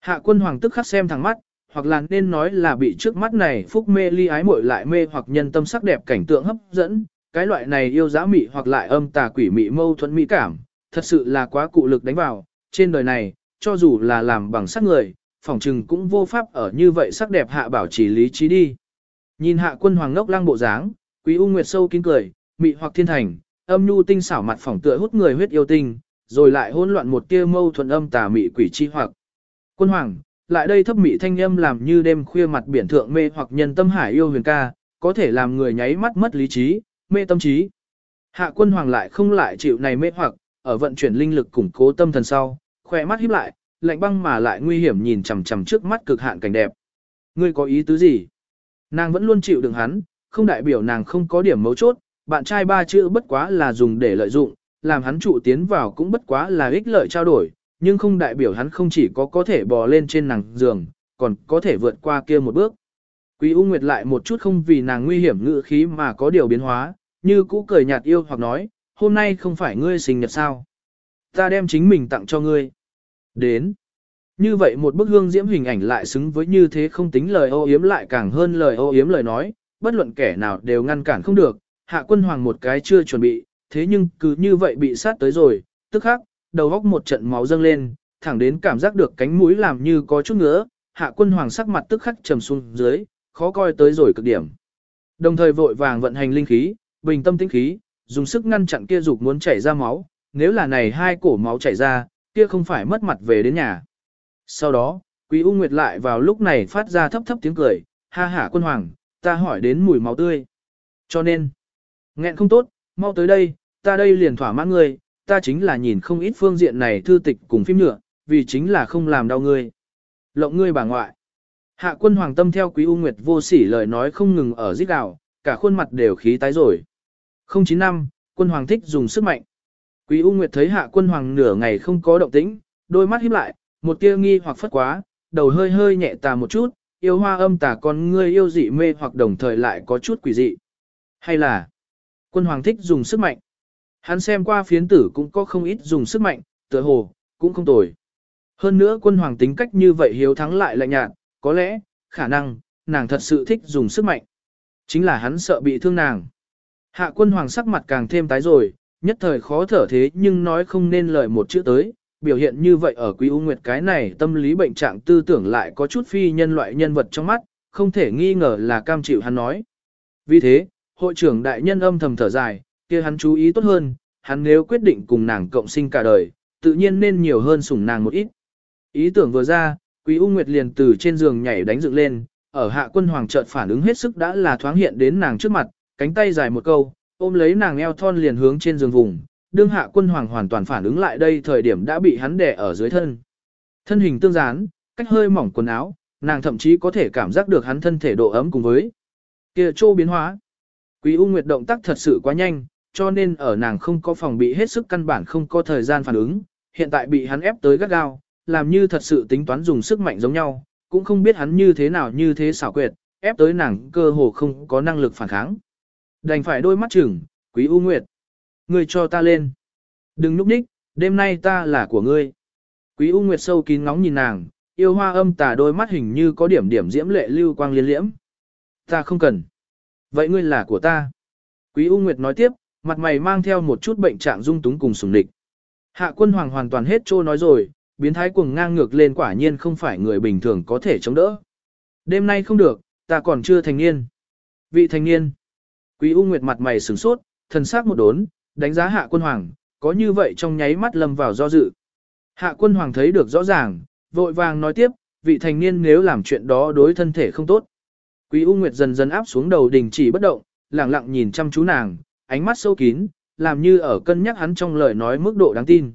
Hạ quân hoàng tức khắc xem thẳng mắt, hoặc là nên nói là bị trước mắt này phúc mê ly ái muội lại mê hoặc nhân tâm sắc đẹp cảnh tượng hấp dẫn, cái loại này yêu dã mị hoặc lại âm tà quỷ mị mâu thuẫn mỹ cảm, thật sự là quá cụ lực đánh vào, trên đời này, cho dù là làm bằng sắc người, phỏng trừng cũng vô pháp ở như vậy sắc đẹp hạ bảo chỉ lý trí đi. Nhìn hạ quân hoàng ngốc lang bộ dáng, quý u nguyệt sâu kín cười, mị hoặc thiên thành, âm nhu tinh xảo mặt phỏng tựa hút người huyết yêu tinh, rồi lại hỗn loạn một tia mâu thuẫn âm tà mị quỷ chi hoặc. Quân hoàng, lại đây thấp mị thanh âm làm như đêm khuya mặt biển thượng mê hoặc nhân tâm hải yêu huyền ca, có thể làm người nháy mắt mất lý trí, mê tâm trí. Hạ quân hoàng lại không lại chịu này mê hoặc, ở vận chuyển linh lực củng cố tâm thần sau, khỏe mắt híp lại, lạnh băng mà lại nguy hiểm nhìn chằm chằm trước mắt cực hạn cảnh đẹp. Ngươi có ý tứ gì? Nàng vẫn luôn chịu đựng hắn, không đại biểu nàng không có điểm mấu chốt, bạn trai ba chữ bất quá là dùng để lợi dụng, làm hắn trụ tiến vào cũng bất quá là ích lợi trao đổi, nhưng không đại biểu hắn không chỉ có có thể bò lên trên nàng giường, còn có thể vượt qua kia một bước. Quý U Nguyệt lại một chút không vì nàng nguy hiểm ngữ khí mà có điều biến hóa, như cũ cười nhạt yêu hoặc nói, hôm nay không phải ngươi sinh nhật sao. Ta đem chính mình tặng cho ngươi. Đến. Như vậy một bức hương diễm hình ảnh lại xứng với như thế không tính lời ô yếm lại càng hơn lời ô yếm lời nói, bất luận kẻ nào đều ngăn cản không được, hạ quân hoàng một cái chưa chuẩn bị, thế nhưng cứ như vậy bị sát tới rồi, tức khắc, đầu góc một trận máu dâng lên, thẳng đến cảm giác được cánh mũi làm như có chút nữa, hạ quân hoàng sắc mặt tức khắc trầm xuống dưới, khó coi tới rồi cực điểm. Đồng thời vội vàng vận hành linh khí, bình tâm tĩnh khí, dùng sức ngăn chặn kia dục muốn chảy ra máu, nếu là này hai cổ máu chảy ra, kia không phải mất mặt về đến nhà. Sau đó, Quý U Nguyệt lại vào lúc này phát ra thấp thấp tiếng cười, ha ha quân hoàng, ta hỏi đến mùi máu tươi. Cho nên, nghẹn không tốt, mau tới đây, ta đây liền thỏa mãn ngươi, ta chính là nhìn không ít phương diện này thư tịch cùng phim nhựa, vì chính là không làm đau ngươi. Lộng ngươi bà ngoại. Hạ quân hoàng tâm theo quý U Nguyệt vô sỉ lời nói không ngừng ở giết gào, cả khuôn mặt đều khí tái rồi. 095, quân hoàng thích dùng sức mạnh. Quý U Nguyệt thấy hạ quân hoàng nửa ngày không có động tĩnh, đôi mắt híp lại, một tia nghi hoặc phất quá, đầu hơi hơi nhẹ tà một chút, yêu hoa âm tà con ngươi yêu dị mê hoặc đồng thời lại có chút quỷ dị. Hay là, quân hoàng thích dùng sức mạnh. Hắn xem qua phiến tử cũng có không ít dùng sức mạnh, tựa hồ, cũng không tồi. Hơn nữa quân hoàng tính cách như vậy hiếu thắng lại lạnh nhạt, có lẽ, khả năng, nàng thật sự thích dùng sức mạnh. Chính là hắn sợ bị thương nàng. Hạ quân hoàng sắc mặt càng thêm tái rồi, nhất thời khó thở thế nhưng nói không nên lời một chữ tới, biểu hiện như vậy ở Quý U Nguyệt cái này tâm lý bệnh trạng tư tưởng lại có chút phi nhân loại nhân vật trong mắt, không thể nghi ngờ là cam chịu hắn nói. Vì thế, hội trưởng đại nhân âm thầm thở dài, kia hắn chú ý tốt hơn, hắn nếu quyết định cùng nàng cộng sinh cả đời, tự nhiên nên nhiều hơn sủng nàng một ít. Ý tưởng vừa ra, Quý U Nguyệt liền từ trên giường nhảy đánh dựng lên, ở hạ quân hoàng chợt phản ứng hết sức đã là thoáng hiện đến nàng trước mặt, cánh tay dài một câu, ôm lấy nàng eo thon liền hướng trên giường vùng, đương hạ quân hoàng hoàn toàn phản ứng lại đây thời điểm đã bị hắn đè ở dưới thân. Thân hình tương gián, cách hơi mỏng quần áo, nàng thậm chí có thể cảm giác được hắn thân thể độ ấm cùng với kia trô biến hóa. Quý U Nguyệt động tác thật sự quá nhanh, cho nên ở nàng không có phòng bị hết sức căn bản không có thời gian phản ứng, hiện tại bị hắn ép tới gắt gao, làm như thật sự tính toán dùng sức mạnh giống nhau, cũng không biết hắn như thế nào như thế xảo quyệt, ép tới nàng cơ hồ không có năng lực phản kháng. Đành phải đôi mắt chừng, quý U Nguyệt. Ngươi cho ta lên. Đừng núp ních, đêm nay ta là của ngươi. Quý U Nguyệt sâu kín ngóng nhìn nàng, yêu hoa âm tà đôi mắt hình như có điểm điểm diễm lệ lưu quang liên liễm. Ta không cần. Vậy ngươi là của ta. Quý U Nguyệt nói tiếp, mặt mày mang theo một chút bệnh trạng dung túng cùng sùng địch. Hạ quân hoàng hoàn toàn hết trô nói rồi, biến thái cuồng ngang ngược lên quả nhiên không phải người bình thường có thể chống đỡ. Đêm nay không được, ta còn chưa thành niên. Vị thành niên. Quý U Nguyệt mặt mày sửng sốt, thần sắc một đốn, đánh giá hạ quân hoàng, có như vậy trong nháy mắt lâm vào do dự. Hạ quân hoàng thấy được rõ ràng, vội vàng nói tiếp, vị thành niên nếu làm chuyện đó đối thân thể không tốt. Quý U Nguyệt dần dần áp xuống đầu đình chỉ bất động, lặng lặng nhìn chăm chú nàng, ánh mắt sâu kín, làm như ở cân nhắc hắn trong lời nói mức độ đáng tin.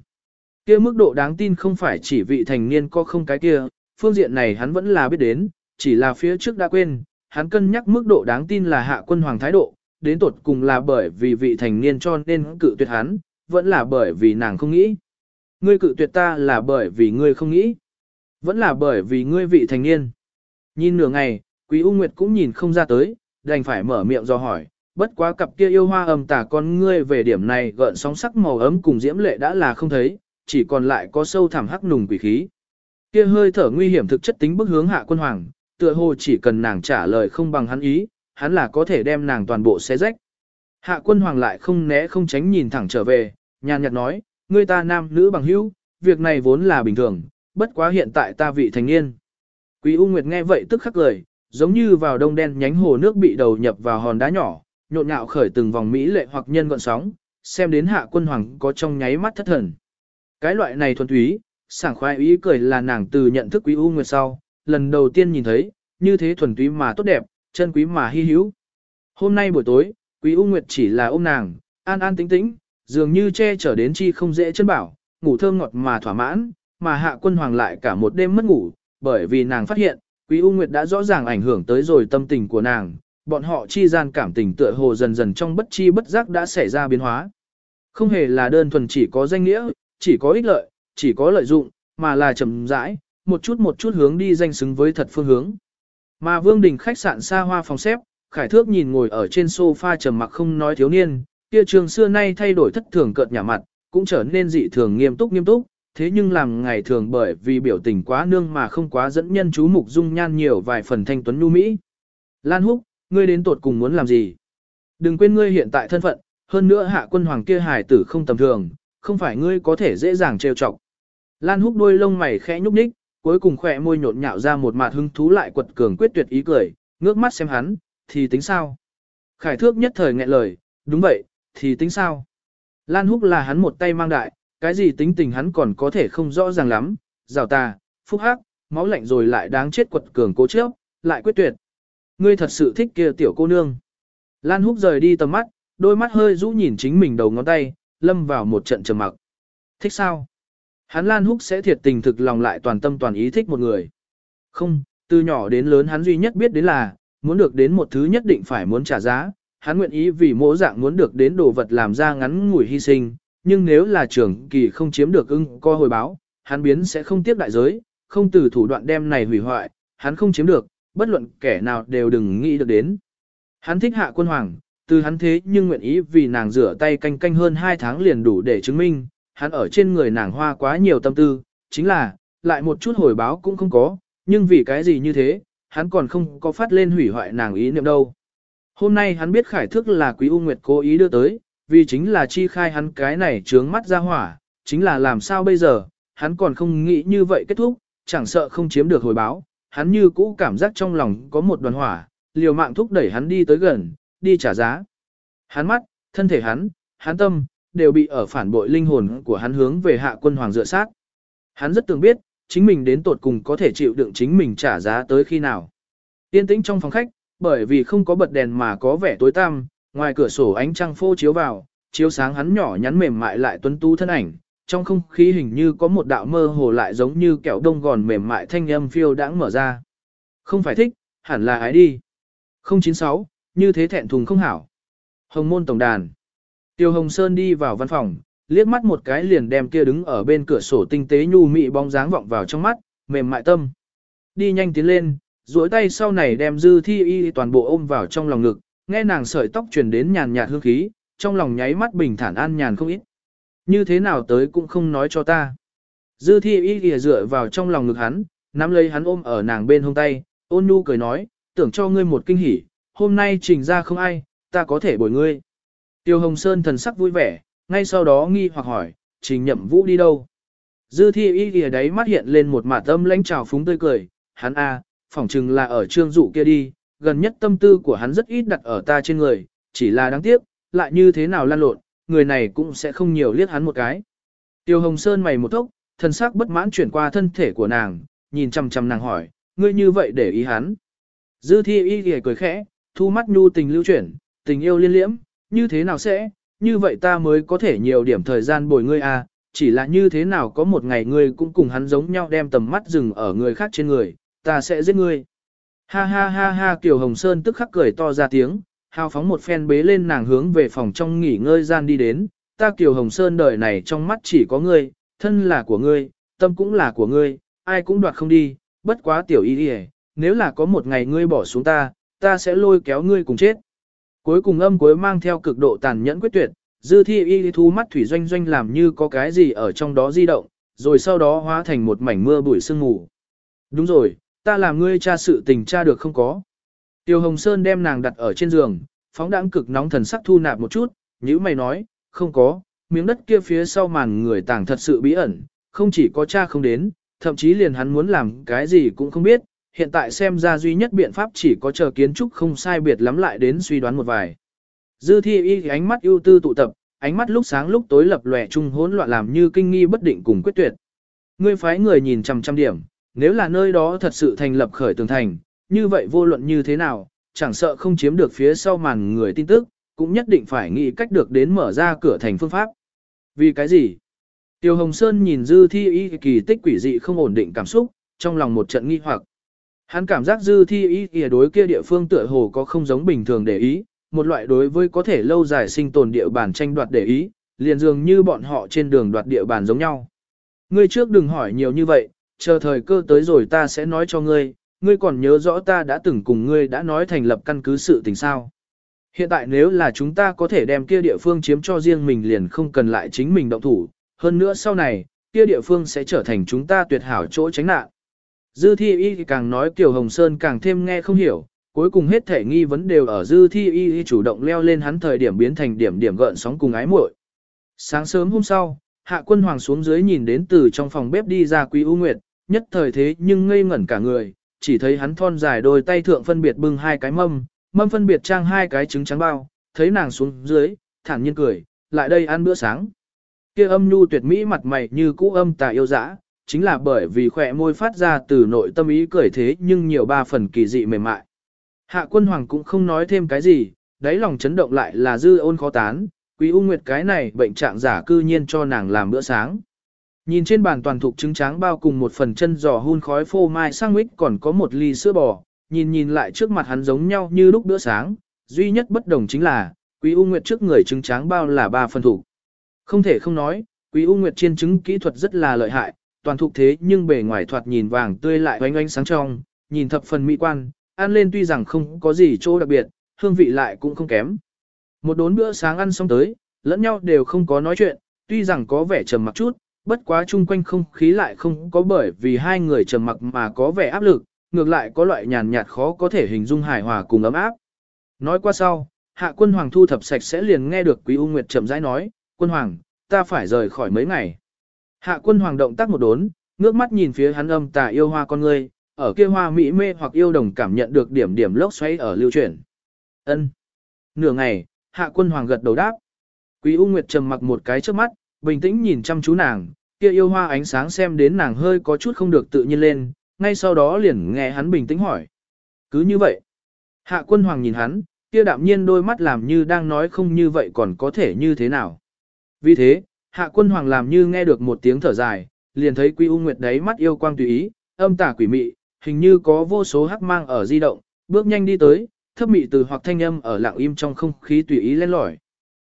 Kia mức độ đáng tin không phải chỉ vị thành niên có không cái kia, phương diện này hắn vẫn là biết đến, chỉ là phía trước đã quên, hắn cân nhắc mức độ đáng tin là hạ quân hoàng thái độ, đến tột cùng là bởi vì vị thành niên cho nên cự tuyệt hắn, vẫn là bởi vì nàng không nghĩ. Ngươi cự tuyệt ta là bởi vì ngươi không nghĩ, vẫn là bởi vì ngươi vị thành niên. Nhìn nửa ngày, Quý U Nguyệt cũng nhìn không ra tới, đành phải mở miệng do hỏi, bất quá cặp kia yêu hoa âm tà con ngươi về điểm này gợn sóng sắc màu ấm cùng diễm lệ đã là không thấy, chỉ còn lại có sâu thẳm hắc nùng quỷ khí. Kia hơi thở nguy hiểm thực chất tính bức hướng hạ quân hoàng, tựa hồ chỉ cần nàng trả lời không bằng hắn ý, hắn là có thể đem nàng toàn bộ xé rách. Hạ quân hoàng lại không né không tránh nhìn thẳng trở về, nhàn nhạt nói, ngươi ta nam nữ bằng hữu, việc này vốn là bình thường, bất quá hiện tại ta vị thành niên. Quý U Nguyệt nghe vậy tức khắc cười, giống như vào đông đen nhánh hồ nước bị đầu nhập vào hòn đá nhỏ, nhộn nhạo khởi từng vòng mỹ lệ hoặc nhân gọn sóng, xem đến hạ quân hoàng có trong nháy mắt thất thần. Cái loại này thuần túy, sảng khoái ý cười là nàng từ nhận thức quý U Nguyệt sau, lần đầu tiên nhìn thấy, như thế thuần túy mà tốt đẹp, chân quý mà hy hữu. Hôm nay buổi tối, quý U Nguyệt chỉ là ôm nàng, an an tĩnh tĩnh, dường như che chở đến chi không dễ chân bảo, ngủ thơm ngọt mà thỏa mãn, mà hạ quân hoàng lại cả một đêm mất ngủ, bởi vì nàng phát hiện, quý U Nguyệt đã rõ ràng ảnh hưởng tới rồi tâm tình của nàng, bọn họ chi gian cảm tình tựa hồ dần dần trong bất chi bất giác đã xảy ra biến hóa. Không hề là đơn thuần chỉ có danh nghĩa, chỉ có ích lợi, chỉ có lợi dụng, mà là chậm rãi, một chút một chút hướng đi danh xứng với thật phương hướng. Mà Vương Đình khách sạn xa hoa phòng xếp, Khải Thước nhìn ngồi ở trên sofa trầm mặc không nói thiếu niên, kia trường xưa nay thay đổi thất thường cợt nhả mặt, cũng trở nên dị thường nghiêm túc nghiêm túc, thế nhưng làm ngày thường bởi vì biểu tình quá nương mà không quá dẫn nhân chú mục dung nhan nhiều vài phần thanh tuấn nhu mỹ. Lan Húc, ngươi đến tột cùng muốn làm gì? Đừng quên ngươi hiện tại thân phận, hơn nữa hạ quân hoàng kia hài tử không tầm thường, không phải ngươi có thể dễ dàng trêu chọc. Lan Húc đôi lông mày khẽ nhúc nhích, cuối cùng khỏe môi nhộn nhạo ra một mặt hứng thú lại quật cường quyết tuyệt ý cười, ngước mắt xem hắn, thì tính sao? Khải thước nhất thời nghẹn lời, đúng vậy, thì tính sao? Lan Húc là hắn một tay mang đại, cái gì tính tình hắn còn có thể không rõ ràng lắm, rào ta, phúc hắc, máu lạnh rồi lại đáng chết quật cường cố trước, lại quyết tuyệt. Ngươi thật sự thích kia tiểu cô nương. Lan Húc rời đi tầm mắt, đôi mắt hơi rũ nhìn chính mình đầu ngón tay, lâm vào một trận trầm mặc. Thích sao? Hắn Lan Húc sẽ thiệt tình thực lòng lại toàn tâm toàn ý thích một người. Không, từ nhỏ đến lớn hắn duy nhất biết đến là, muốn được đến một thứ nhất định phải muốn trả giá, hắn nguyện ý vì mỗi dạng muốn được đến đồ vật làm ra ngắn ngủi hy sinh, nhưng nếu là trưởng kỳ không chiếm được ưng co hồi báo, hắn biến sẽ không tiếp đại giới, không từ thủ đoạn đem này hủy hoại, hắn không chiếm được, bất luận kẻ nào đều đừng nghĩ được đến. Hắn thích hạ quân hoàng, từ hắn thế nhưng nguyện ý vì nàng rửa tay canh canh hơn 2 tháng liền đủ để chứng minh, hắn ở trên người nàng hoa quá nhiều tâm tư, chính là, lại một chút hồi báo cũng không có, nhưng vì cái gì như thế, hắn còn không có phát lên hủy hoại nàng ý niệm đâu. Hôm nay hắn biết khải thức là quý U Nguyệt cố ý đưa tới, vì chính là chi khai hắn cái này trướng mắt ra hỏa, chính là làm sao bây giờ, hắn còn không nghĩ như vậy kết thúc, chẳng sợ không chiếm được hồi báo, hắn như cũ cảm giác trong lòng có một đoàn hỏa, liều mạng thúc đẩy hắn đi tới gần, đi trả giá. Hắn mắt, thân thể hắn, hắn tâm, đều bị ở phản bội linh hồn của hắn hướng về hạ quân hoàng dựa sát. Hắn rất tưởng biết, chính mình đến tột cùng có thể chịu đựng chính mình trả giá tới khi nào. Tiên tĩnh trong phòng khách, bởi vì không có bật đèn mà có vẻ tối tăm, ngoài cửa sổ ánh trăng phô chiếu vào, chiếu sáng hắn nhỏ nhắn mềm mại lại tuấn tú thân ảnh, trong không khí hình như có một đạo mơ hồ lại giống như kẹo đông gòn mềm mại thanh âm phiêu đãng mở ra. Không phải thích, hẳn là ái đi. 096, như thế thẹn thùng không hảo. Hồng môn tổng đàn. Tiêu Hồng Sơn đi vào văn phòng, liếc mắt một cái liền đem kia đứng ở bên cửa sổ tinh tế nhu mị bóng dáng vọng vào trong mắt, mềm mại tâm. Đi nhanh tiến lên, duỗi tay sau này đem dư thi y toàn bộ ôm vào trong lòng ngực, nghe nàng sợi tóc truyền đến nhàn nhạt hương khí, trong lòng nháy mắt bình thản an nhàn không ít. Như thế nào tới cũng không nói cho ta. Dư thi y kìa dựa vào trong lòng ngực hắn, nắm lấy hắn ôm ở nàng bên hông tay, ôn nhu cười nói, tưởng cho ngươi một kinh hỉ, hôm nay trình ra không ai, ta có thể bồi ngươi. Tiêu Hồng Sơn thần sắc vui vẻ, ngay sau đó nghi hoặc hỏi, trình nhậm vũ đi đâu? Dư thi y kìa đấy mắt hiện lên một mả tâm lãnh trào phúng tươi cười, hắn a, à, phỏng chừng là ở trương dụ kia đi, gần nhất tâm tư của hắn rất ít đặt ở ta trên người, chỉ là đáng tiếc, lại như thế nào lan lộn, người này cũng sẽ không nhiều liếc hắn một cái. Tiêu Hồng Sơn mày một tốc, thần sắc bất mãn chuyển qua thân thể của nàng, nhìn chăm chăm nàng hỏi, ngươi như vậy để ý hắn. Dư thi y kìa cười khẽ, thu mắt nhu tình lưu chuyển, tình yêu liên liễm, như thế nào sẽ, như vậy ta mới có thể nhiều điểm thời gian bồi ngươi à, chỉ là như thế nào có một ngày ngươi cũng cùng hắn giống nhau đem tầm mắt dừng ở người khác trên người, ta sẽ giết ngươi. Ha ha ha ha Kiều Hồng Sơn tức khắc cười to ra tiếng, hào phóng một phen bế lên nàng hướng về phòng trong nghỉ ngơi gian đi đến, ta Kiều Hồng Sơn đời này trong mắt chỉ có ngươi, thân là của ngươi, tâm cũng là của ngươi, ai cũng đoạt không đi, bất quá tiểu y đi nếu là có một ngày ngươi bỏ xuống ta, ta sẽ lôi kéo ngươi cùng chết. Cuối cùng âm cuối mang theo cực độ tàn nhẫn quyết tuyệt, dư thi y thu mắt thủy doanh doanh làm như có cái gì ở trong đó di động, rồi sau đó hóa thành một mảnh mưa bụi sương mù. Đúng rồi, ta làm ngươi tra sự tình tra được không có. Tiêu Hồng Sơn đem nàng đặt ở trên giường, phóng đãng cực nóng thần sắc thu nạp một chút, như mày nói, không có, miếng đất kia phía sau màn người tàng thật sự bí ẩn, không chỉ có cha không đến, thậm chí liền hắn muốn làm cái gì cũng không biết, hiện tại xem ra duy nhất biện pháp chỉ có chờ kiến trúc không sai biệt lắm lại đến suy đoán một vài. Dư thi y ánh mắt ưu tư tụ tập, ánh mắt lúc sáng lúc tối lập lòe chung hỗn loạn làm như kinh nghi bất định cùng quyết tuyệt. Ngươi phái người nhìn trăm trăm điểm, nếu là nơi đó thật sự thành lập khởi tường thành, như vậy vô luận như thế nào, chẳng sợ không chiếm được phía sau màn người tin tức, cũng nhất định phải nghĩ cách được đến mở ra cửa thành phương pháp. Vì cái gì? Tiêu Hồng Sơn nhìn dư thi y kỳ tích quỷ dị không ổn định cảm xúc, trong lòng một trận nghi hoặc. Hắn cảm giác dư thi ý kìa đối kia địa phương tựa hồ có không giống bình thường để ý, một loại đối với có thể lâu dài sinh tồn địa bàn tranh đoạt để ý, liền dường như bọn họ trên đường đoạt địa bàn giống nhau. Ngươi trước đừng hỏi nhiều như vậy, chờ thời cơ tới rồi ta sẽ nói cho ngươi, ngươi còn nhớ rõ ta đã từng cùng ngươi đã nói thành lập căn cứ sự tình sao. Hiện tại nếu là chúng ta có thể đem kia địa phương chiếm cho riêng mình liền không cần lại chính mình động thủ, hơn nữa sau này, kia địa phương sẽ trở thành chúng ta tuyệt hảo chỗ tránh nạn. Dư thi y càng nói Kiều Hồng Sơn càng thêm nghe không hiểu, cuối cùng hết thể nghi vấn đều ở dư thi y chủ động leo lên hắn thời điểm biến thành điểm điểm gợn sóng cùng ái muội. Sáng sớm hôm sau, hạ quân hoàng xuống dưới nhìn đến từ trong phòng bếp đi ra quý u nguyệt, nhất thời thế nhưng ngây ngẩn cả người, chỉ thấy hắn thon dài đôi tay thượng phân biệt bưng hai cái mâm, mâm phân biệt trang hai cái trứng trắng bao, thấy nàng xuống dưới, thản nhiên cười, lại đây ăn bữa sáng. Kia âm nhu tuyệt mỹ mặt mày như cũ âm tà yêu dã, chính là bởi vì khỏe môi phát ra từ nội tâm ý cười thế nhưng nhiều ba phần kỳ dị mềm mại. Hạ quân hoàng cũng không nói thêm cái gì, đáy lòng chấn động lại là dư ôn khó tán, quý u nguyệt cái này bệnh trạng giả cư nhiên cho nàng làm bữa sáng. Nhìn trên bàn toàn thục trứng tráng bao cùng một phần chân giò hun khói phô mai sang mít còn có một ly sữa bò, nhìn nhìn lại trước mặt hắn giống nhau như lúc bữa sáng, duy nhất bất đồng chính là, quý u nguyệt trước người trứng tráng bao là ba phần thủ. Không thể không nói, quý u nguyệt chiên trứng kỹ thuật rất là lợi hại, toàn thục thế nhưng bề ngoài thoạt nhìn vàng tươi lại oanh oanh sáng trong, nhìn thập phần mỹ quan, ăn lên tuy rằng không có gì chỗ đặc biệt, hương vị lại cũng không kém. Một đốn bữa sáng ăn xong tới, lẫn nhau đều không có nói chuyện, tuy rằng có vẻ trầm mặc chút, bất quá chung quanh không khí lại không có bởi vì hai người trầm mặc mà có vẻ áp lực, ngược lại có loại nhàn nhạt khó có thể hình dung hài hòa cùng ấm áp. Nói qua sau, hạ quân hoàng thu thập sạch sẽ liền nghe được quý U Nguyệt chậm rãi nói, quân hoàng, ta phải rời khỏi mấy ngày. Hạ quân hoàng động tác một đốn, ngước mắt nhìn phía hắn âm tà yêu hoa con ngươi, ở kia hoa mỹ mê hoặc yêu đồng cảm nhận được điểm điểm lốc xoáy ở lưu chuyển. Ân. Nửa ngày, hạ quân hoàng gật đầu đáp. Quý U Nguyệt trầm mặc một cái trước mắt, bình tĩnh nhìn chăm chú nàng, kia yêu hoa ánh sáng xem đến nàng hơi có chút không được tự nhiên lên, ngay sau đó liền nghe hắn bình tĩnh hỏi. Cứ như vậy. Hạ quân hoàng nhìn hắn, kia đạm nhiên đôi mắt làm như đang nói không như vậy còn có thể như thế nào. Vì thế, hạ quân hoàng làm như nghe được một tiếng thở dài, liền thấy Quy U Nguyệt đấy mắt yêu quang tùy ý, âm tả quỷ mị, hình như có vô số hắc mang ở di động, bước nhanh đi tới, thấp mị từ hoặc thanh âm ở lặng im trong không khí tùy ý lên lỏi.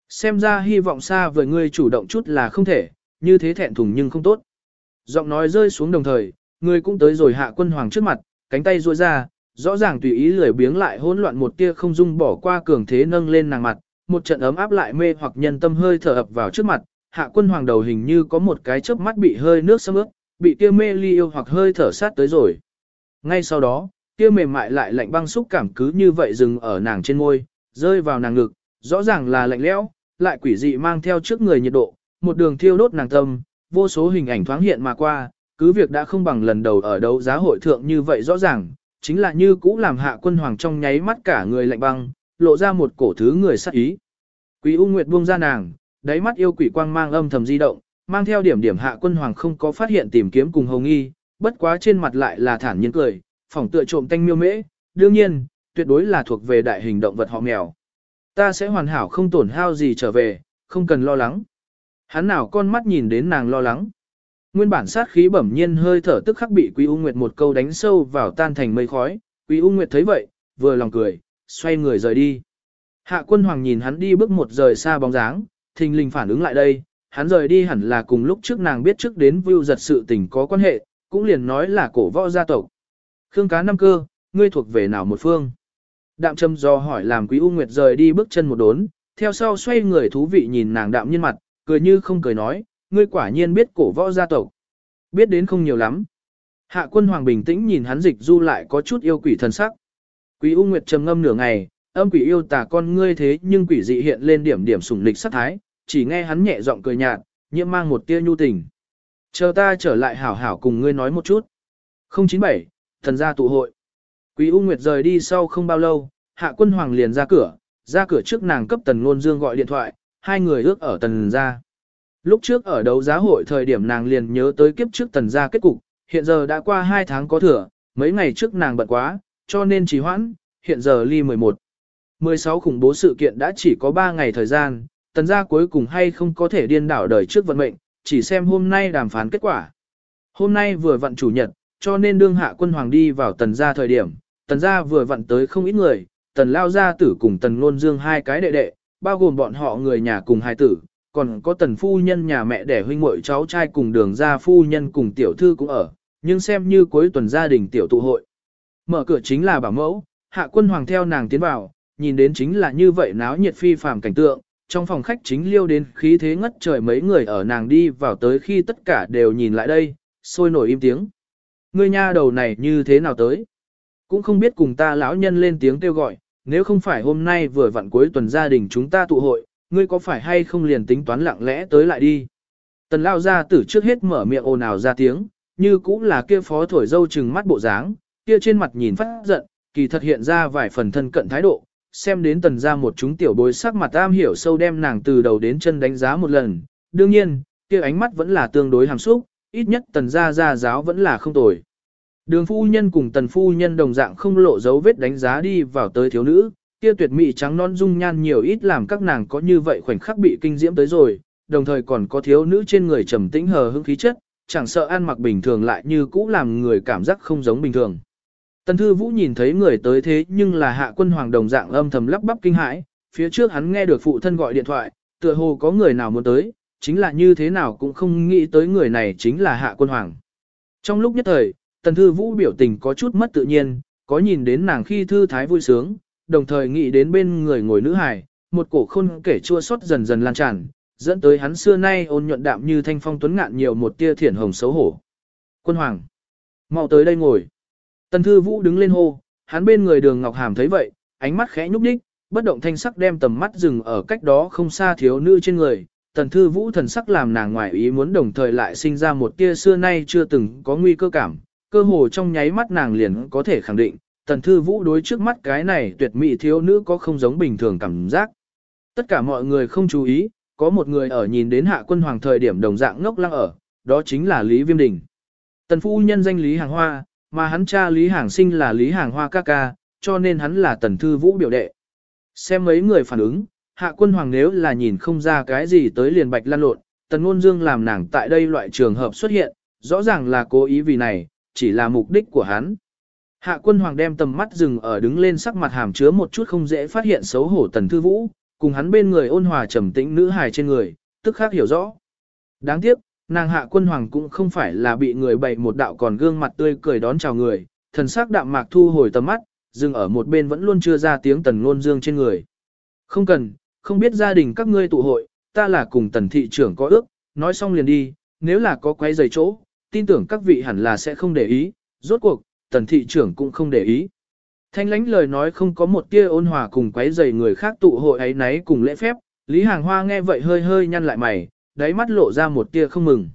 Xem ra hy vọng xa với ngươi chủ động chút là không thể, như thế thẹn thùng nhưng không tốt. Giọng nói rơi xuống đồng thời, người cũng tới rồi hạ quân hoàng trước mặt, cánh tay duỗi ra, rõ ràng tùy ý lười biếng lại hỗn loạn một tia không dung bỏ qua cường thế nâng lên nàng mặt, một trận ấm áp lại mê hoặc nhân tâm hơi thở ập vào trước mặt, hạ quân hoàng đầu hình như có một cái chớp mắt bị hơi nước xâm ướt, bị kia mê ly yêu hoặc hơi thở sát tới rồi. Ngay sau đó, kia mềm mại lại lạnh băng xúc cảm cứ như vậy dừng ở nàng trên môi, rơi vào nàng ngực, rõ ràng là lạnh lẽo, lại quỷ dị mang theo trước người nhiệt độ, một đường thiêu đốt nàng tâm, vô số hình ảnh thoáng hiện mà qua, cứ việc đã không bằng lần đầu ở đấu giá hội thượng như vậy rõ ràng, chính là như cũ làm hạ quân hoàng trong nháy mắt cả người lạnh băng, lộ ra một cổ thứ người sắc ý. Quý U Nguyệt buông ra nàng, đáy mắt yêu quỷ quang mang âm thầm di động, mang theo điểm điểm hạ quân hoàng không có phát hiện tìm kiếm cùng hồng nghi, bất quá trên mặt lại là thản nhiên cười, phỏng tựa trộm tanh miêu mễ, đương nhiên, tuyệt đối là thuộc về đại hình động vật họ mèo. Ta sẽ hoàn hảo không tổn hao gì trở về, không cần lo lắng. Hắn nào con mắt nhìn đến nàng lo lắng. Nguyên bản sát khí bẩm nhiên hơi thở tức khắc bị Quý U Nguyệt một câu đánh sâu vào tan thành mây khói. Quý U Nguyệt thấy vậy, vừa lòng cười, xoay người rời đi. Hạ quân hoàng nhìn hắn đi bước một rời xa bóng dáng, thình lình phản ứng lại đây, hắn rời đi hẳn là cùng lúc trước nàng biết trước đến Vu giật sự tình có quan hệ, cũng liền nói là cổ võ gia tộc. Khương cá năm cơ, ngươi thuộc về nào một phương? Đạm châm do hỏi làm quý U Nguyệt rời đi bước chân một đốn, theo sau xoay người thú vị nhìn nàng đạm nhiên mặt, cười như không cười nói, ngươi quả nhiên biết cổ võ gia tộc. Biết đến không nhiều lắm. Hạ quân hoàng bình tĩnh nhìn hắn dịch du lại có chút yêu quỷ thần sắc. Quý U Nguyệt trầm ngâm nửa ngày, âm quỷ yêu tà con ngươi thế nhưng quỷ dị hiện lên điểm điểm sủng lịch sắc thái, chỉ nghe hắn nhẹ giọng cười nhạt, nhiễm mang một tia nhu tình. Chờ ta trở lại hảo hảo cùng ngươi nói một chút. 097, thần gia tụ hội. Quý U Nguyệt rời đi sau không bao lâu, hạ quân hoàng liền ra cửa, ra cửa trước nàng cấp tần ngôn dương gọi điện thoại, hai người ước ở tần gia. Lúc trước ở đấu giá hội thời điểm nàng liền nhớ tới kiếp trước tần gia kết cục, hiện giờ đã qua hai tháng có thừa, mấy ngày trước nàng bận quá, cho nên trì hoãn, hiện giờ ly 11. 16 khủng bố sự kiện đã chỉ có 3 ngày thời gian, tần gia cuối cùng hay không có thể điên đảo đời trước vận mệnh, chỉ xem hôm nay đàm phán kết quả. Hôm nay vừa vặn chủ nhật, cho nên đương hạ quân hoàng đi vào tần gia thời điểm, tần gia vừa vặn tới không ít người, tần lao gia tử cùng tần ngôn dương hai cái đệ đệ, bao gồm bọn họ người nhà cùng hai tử, còn có tần phu nhân nhà mẹ đẻ huynh muội cháu trai cùng đường gia phu nhân cùng tiểu thư cũng ở, nhưng xem như cuối tuần gia đình tiểu tụ hội. Mở cửa chính là bảo mẫu, hạ quân hoàng theo nàng tiến vào, nhìn đến chính là như vậy náo nhiệt phi phàm cảnh tượng, trong phòng khách chính liêu đến khí thế ngất trời mấy người ở nàng đi vào tới khi tất cả đều nhìn lại đây, sôi nổi im tiếng. Ngươi nha đầu này như thế nào tới? Cũng không biết cùng ta lão nhân lên tiếng kêu gọi, nếu không phải hôm nay vừa vặn cuối tuần gia đình chúng ta tụ hội, ngươi có phải hay không liền tính toán lặng lẽ tới lại đi. Tần lao ra tử trước hết mở miệng ồn ào ra tiếng, như cũng là kia phó thổi dâu trừng mắt bộ dáng, kia trên mặt nhìn phát giận, kỳ thật hiện ra vài phần thân cận thái độ, xem đến tần ra một chúng tiểu bối sắc mặt am hiểu sâu đem nàng từ đầu đến chân đánh giá một lần. Đương nhiên, kia ánh mắt vẫn là tương đối hàm xúc, ít nhất tần gia gia giáo vẫn là không tồi. Đường phu nhân cùng tần phu nhân đồng dạng không lộ dấu vết đánh giá đi vào tới thiếu nữ, kia tuyệt mỹ trắng non dung nhan nhiều ít làm các nàng có như vậy khoảnh khắc bị kinh diễm tới rồi, đồng thời còn có thiếu nữ trên người trầm tĩnh hờ hững khí chất, chẳng sợ ăn mặc bình thường lại như cũ làm người cảm giác không giống bình thường. Tần Thư Vũ nhìn thấy người tới thế nhưng là hạ quân hoàng đồng dạng âm thầm lắp bắp kinh hãi, phía trước hắn nghe được phụ thân gọi điện thoại, tựa hồ có người nào muốn tới, chính là như thế nào cũng không nghĩ tới người này chính là hạ quân hoàng. Trong lúc nhất thời, Tần Thư Vũ biểu tình có chút mất tự nhiên, có nhìn đến nàng khi thư thái vui sướng, đồng thời nghĩ đến bên người ngồi nữ hài, một cổ khôn kể chua xót dần dần lan tràn, dẫn tới hắn xưa nay ôn nhuận đạm như thanh phong tuấn ngạn nhiều một tia thiển hồng xấu hổ. Quân hoàng, mau tới đây ngồi. Tần Thư Vũ đứng lên hô, hắn bên người Đường Ngọc Hàm thấy vậy, ánh mắt khẽ nhúc nhích, bất động thanh sắc đem tầm mắt dừng ở cách đó không xa thiếu nữ trên người. Tần Thư Vũ thần sắc làm nàng ngoài ý muốn đồng thời lại sinh ra một tia xưa nay chưa từng có nguy cơ cảm, cơ hồ trong nháy mắt nàng liền có thể khẳng định, Tần Thư Vũ đối trước mắt cái này tuyệt mỹ thiếu nữ có không giống bình thường cảm giác. Tất cả mọi người không chú ý, có một người ở nhìn đến hạ quân hoàng thời điểm đồng dạng ngốc lăng ở, đó chính là Lý Viêm Đình. Tần Phu nhân danh Lý Hàng Hoa, mà hắn cha Lý Hàng Sinh là Lý Hàng Hoa ca ca, cho nên hắn là Tần Thư Vũ biểu đệ. Xem mấy người phản ứng, hạ quân hoàng nếu là nhìn không ra cái gì tới liền bạch lan lộn, Tần Ngôn Dương làm nàng tại đây loại trường hợp xuất hiện, rõ ràng là cố ý vì này, chỉ là mục đích của hắn. Hạ quân hoàng đem tầm mắt dừng ở đứng lên sắc mặt hàm chứa một chút không dễ phát hiện xấu hổ Tần Thư Vũ, cùng hắn bên người ôn hòa trầm tĩnh nữ hài trên người, tức khác hiểu rõ. Đáng tiếc, nàng hạ quân hoàng cũng không phải là bị người bày một đạo còn gương mặt tươi cười đón chào người, thần sắc đạm mạc thu hồi tầm mắt, dừng ở một bên vẫn luôn chưa ra tiếng tần ngôn dương trên người. Không cần, không biết gia đình các ngươi tụ hội, ta là cùng tần thị trưởng có ước, nói xong liền đi, nếu là có quấy giày chỗ, tin tưởng các vị hẳn là sẽ không để ý, rốt cuộc, tần thị trưởng cũng không để ý. Thanh lãnh lời nói không có một tia ôn hòa cùng quấy giày người khác tụ hội ấy nấy cùng lễ phép, Lý Hàng Hoa nghe vậy hơi hơi nhăn lại mày, đáy mắt lộ ra một tia không mừng.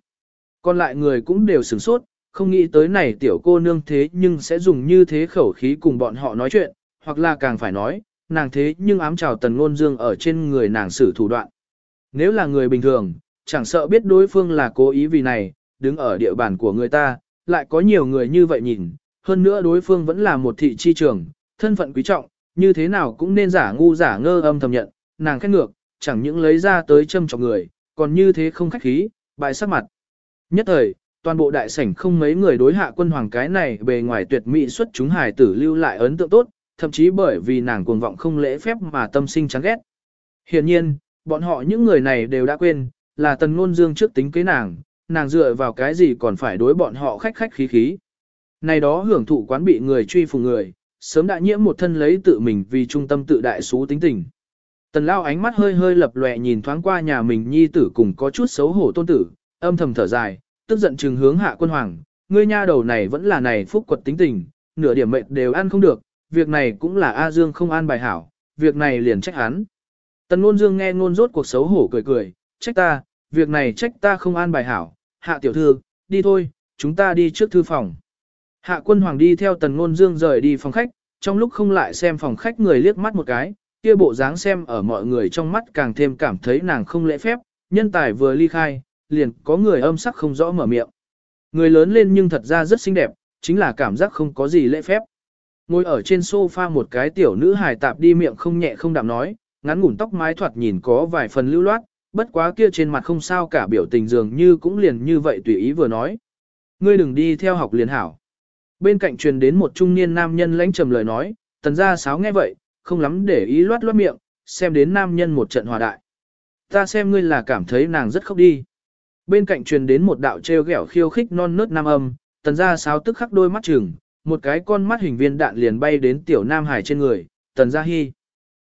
Còn lại người cũng đều sửng sốt, không nghĩ tới này tiểu cô nương thế nhưng sẽ dùng như thế khẩu khí cùng bọn họ nói chuyện, hoặc là càng phải nói, nàng thế nhưng ám trào tần ngôn dương ở trên người nàng xử thủ đoạn. Nếu là người bình thường, chẳng sợ biết đối phương là cố ý vì này, đứng ở địa bàn của người ta, lại có nhiều người như vậy nhìn, hơn nữa đối phương vẫn là một thị chi trường, thân phận quý trọng, như thế nào cũng nên giả ngu giả ngơ âm thầm nhận, nàng khét ngược, chẳng những lấy ra tới châm chọc người, còn như thế không khách khí, bại sắc mặt. Nhất thời, toàn bộ đại sảnh không mấy người đối hạ quân hoàng cái này bề ngoài tuyệt mỹ xuất chúng hài tử lưu lại ấn tượng tốt, thậm chí bởi vì nàng cuồng vọng không lễ phép mà tâm sinh chán ghét. Hiển nhiên, bọn họ những người này đều đã quên, là tần ngôn dương trước tính kế nàng, nàng dựa vào cái gì còn phải đối bọn họ khách khách khí khí. Này đó hưởng thụ quán bị người truy phùng người, sớm đã nhiễm một thân lấy tự mình vì trung tâm tự đại xú tính tình. Tần lao ánh mắt hơi hơi lập lòe nhìn thoáng qua nhà mình nhi tử cùng có chút xấu hổ tôn tử, âm thầm thở dài, tức giận trừng hướng hạ quân hoàng, ngươi nha đầu này vẫn là này phúc quật tính tình, nửa điểm mệnh đều ăn không được, việc này cũng là A Dương không an bài hảo, việc này liền trách hắn. Tần ngôn dương nghe ngôn rốt cuộc xấu hổ cười cười, trách ta, việc này trách ta không an bài hảo, hạ tiểu thư, đi thôi, chúng ta đi trước thư phòng. Hạ quân hoàng đi theo tần ngôn dương rời đi phòng khách, trong lúc không lại xem phòng khách người liếc mắt một cái, kia bộ dáng xem ở mọi người trong mắt càng thêm cảm thấy nàng không lễ phép, nhân tài vừa ly khai, liền có người âm sắc không rõ mở miệng. Người lớn lên nhưng thật ra rất xinh đẹp, chính là cảm giác không có gì lễ phép. Ngồi ở trên sofa một cái tiểu nữ hài tạp đi miệng không nhẹ không đạm nói, ngắn ngủn tóc mái thoạt nhìn có vài phần lưu loát, bất quá kia trên mặt không sao cả biểu tình dường như cũng liền như vậy tùy ý vừa nói. Ngươi đừng đi theo học liền hảo. Bên cạnh truyền đến một trung niên nam nhân lãnh trầm lời nói, tần gia sáo nghe vậy, không lắm để ý loát loát miệng, xem đến nam nhân một trận hòa đại. Ta xem ngươi là cảm thấy nàng rất khóc đi. Bên cạnh truyền đến một đạo treo ghẹo khiêu khích non nớt nam âm, tần gia sáo tức khắc đôi mắt chừng, một cái con mắt hình viên đạn liền bay đến tiểu nam hải trên người, tần gia hy.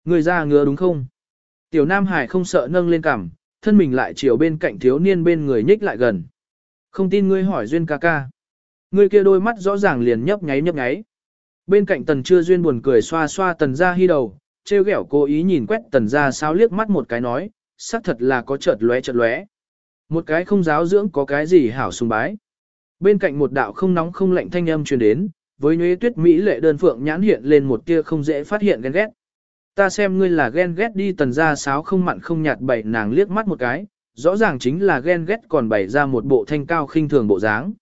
Người ra ngứa đúng không? Tiểu nam hải không sợ nâng lên cằm, thân mình lại chiều bên cạnh thiếu niên bên người nhích lại gần. Không tin ngươi hỏi duyên ca ca. Ngươi kia đôi mắt rõ ràng liền nhấp nháy nhấp nháy. Bên cạnh tần chưa duyên buồn cười xoa xoa tần gia hy đầu, treo ghẹo cố ý nhìn quét tần gia sao liếc mắt một cái nói, xác thật là có chợt lóe chợt lóe. Một cái không giáo dưỡng có cái gì hảo sùng bái. Bên cạnh một đạo không nóng không lạnh thanh âm truyền đến, với nhuế tuyết mỹ lệ đơn phượng nhãn hiện lên một tia không dễ phát hiện ghen ghét. Ta xem ngươi là ghen ghét đi tần gia sáo không mặn không nhạt bảy nàng liếc mắt một cái, rõ ràng chính là ghen ghét còn bày ra một bộ thanh cao khinh thường bộ dáng.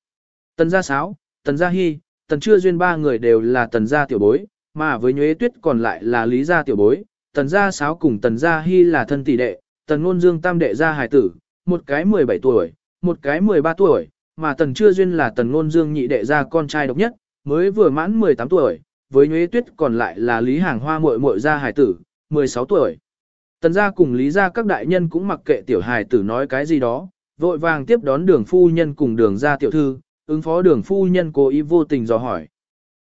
Tần gia sáo, tần gia hy, tần chưa duyên ba người đều là tần gia tiểu bối, mà với nhuế tuyết còn lại là lý gia tiểu bối, tần gia sáo cùng tần gia hy là thân tỷ đệ, tần ngôn dương tam đệ gia hài tử, một cái 17 tuổi, một cái 13 tuổi, mà tần chưa duyên là tần ngôn dương nhị đệ gia con trai độc nhất, mới vừa mãn 18 tuổi, với nhuế tuyết còn lại là lý hàng hoa muội muội gia hài tử, 16 tuổi. Tần gia cùng lý gia các đại nhân cũng mặc kệ tiểu hài tử nói cái gì đó, vội vàng tiếp đón đường phu nhân cùng đường gia tiểu thư, ứng phó đường phu nhân cố ý vô tình dò hỏi.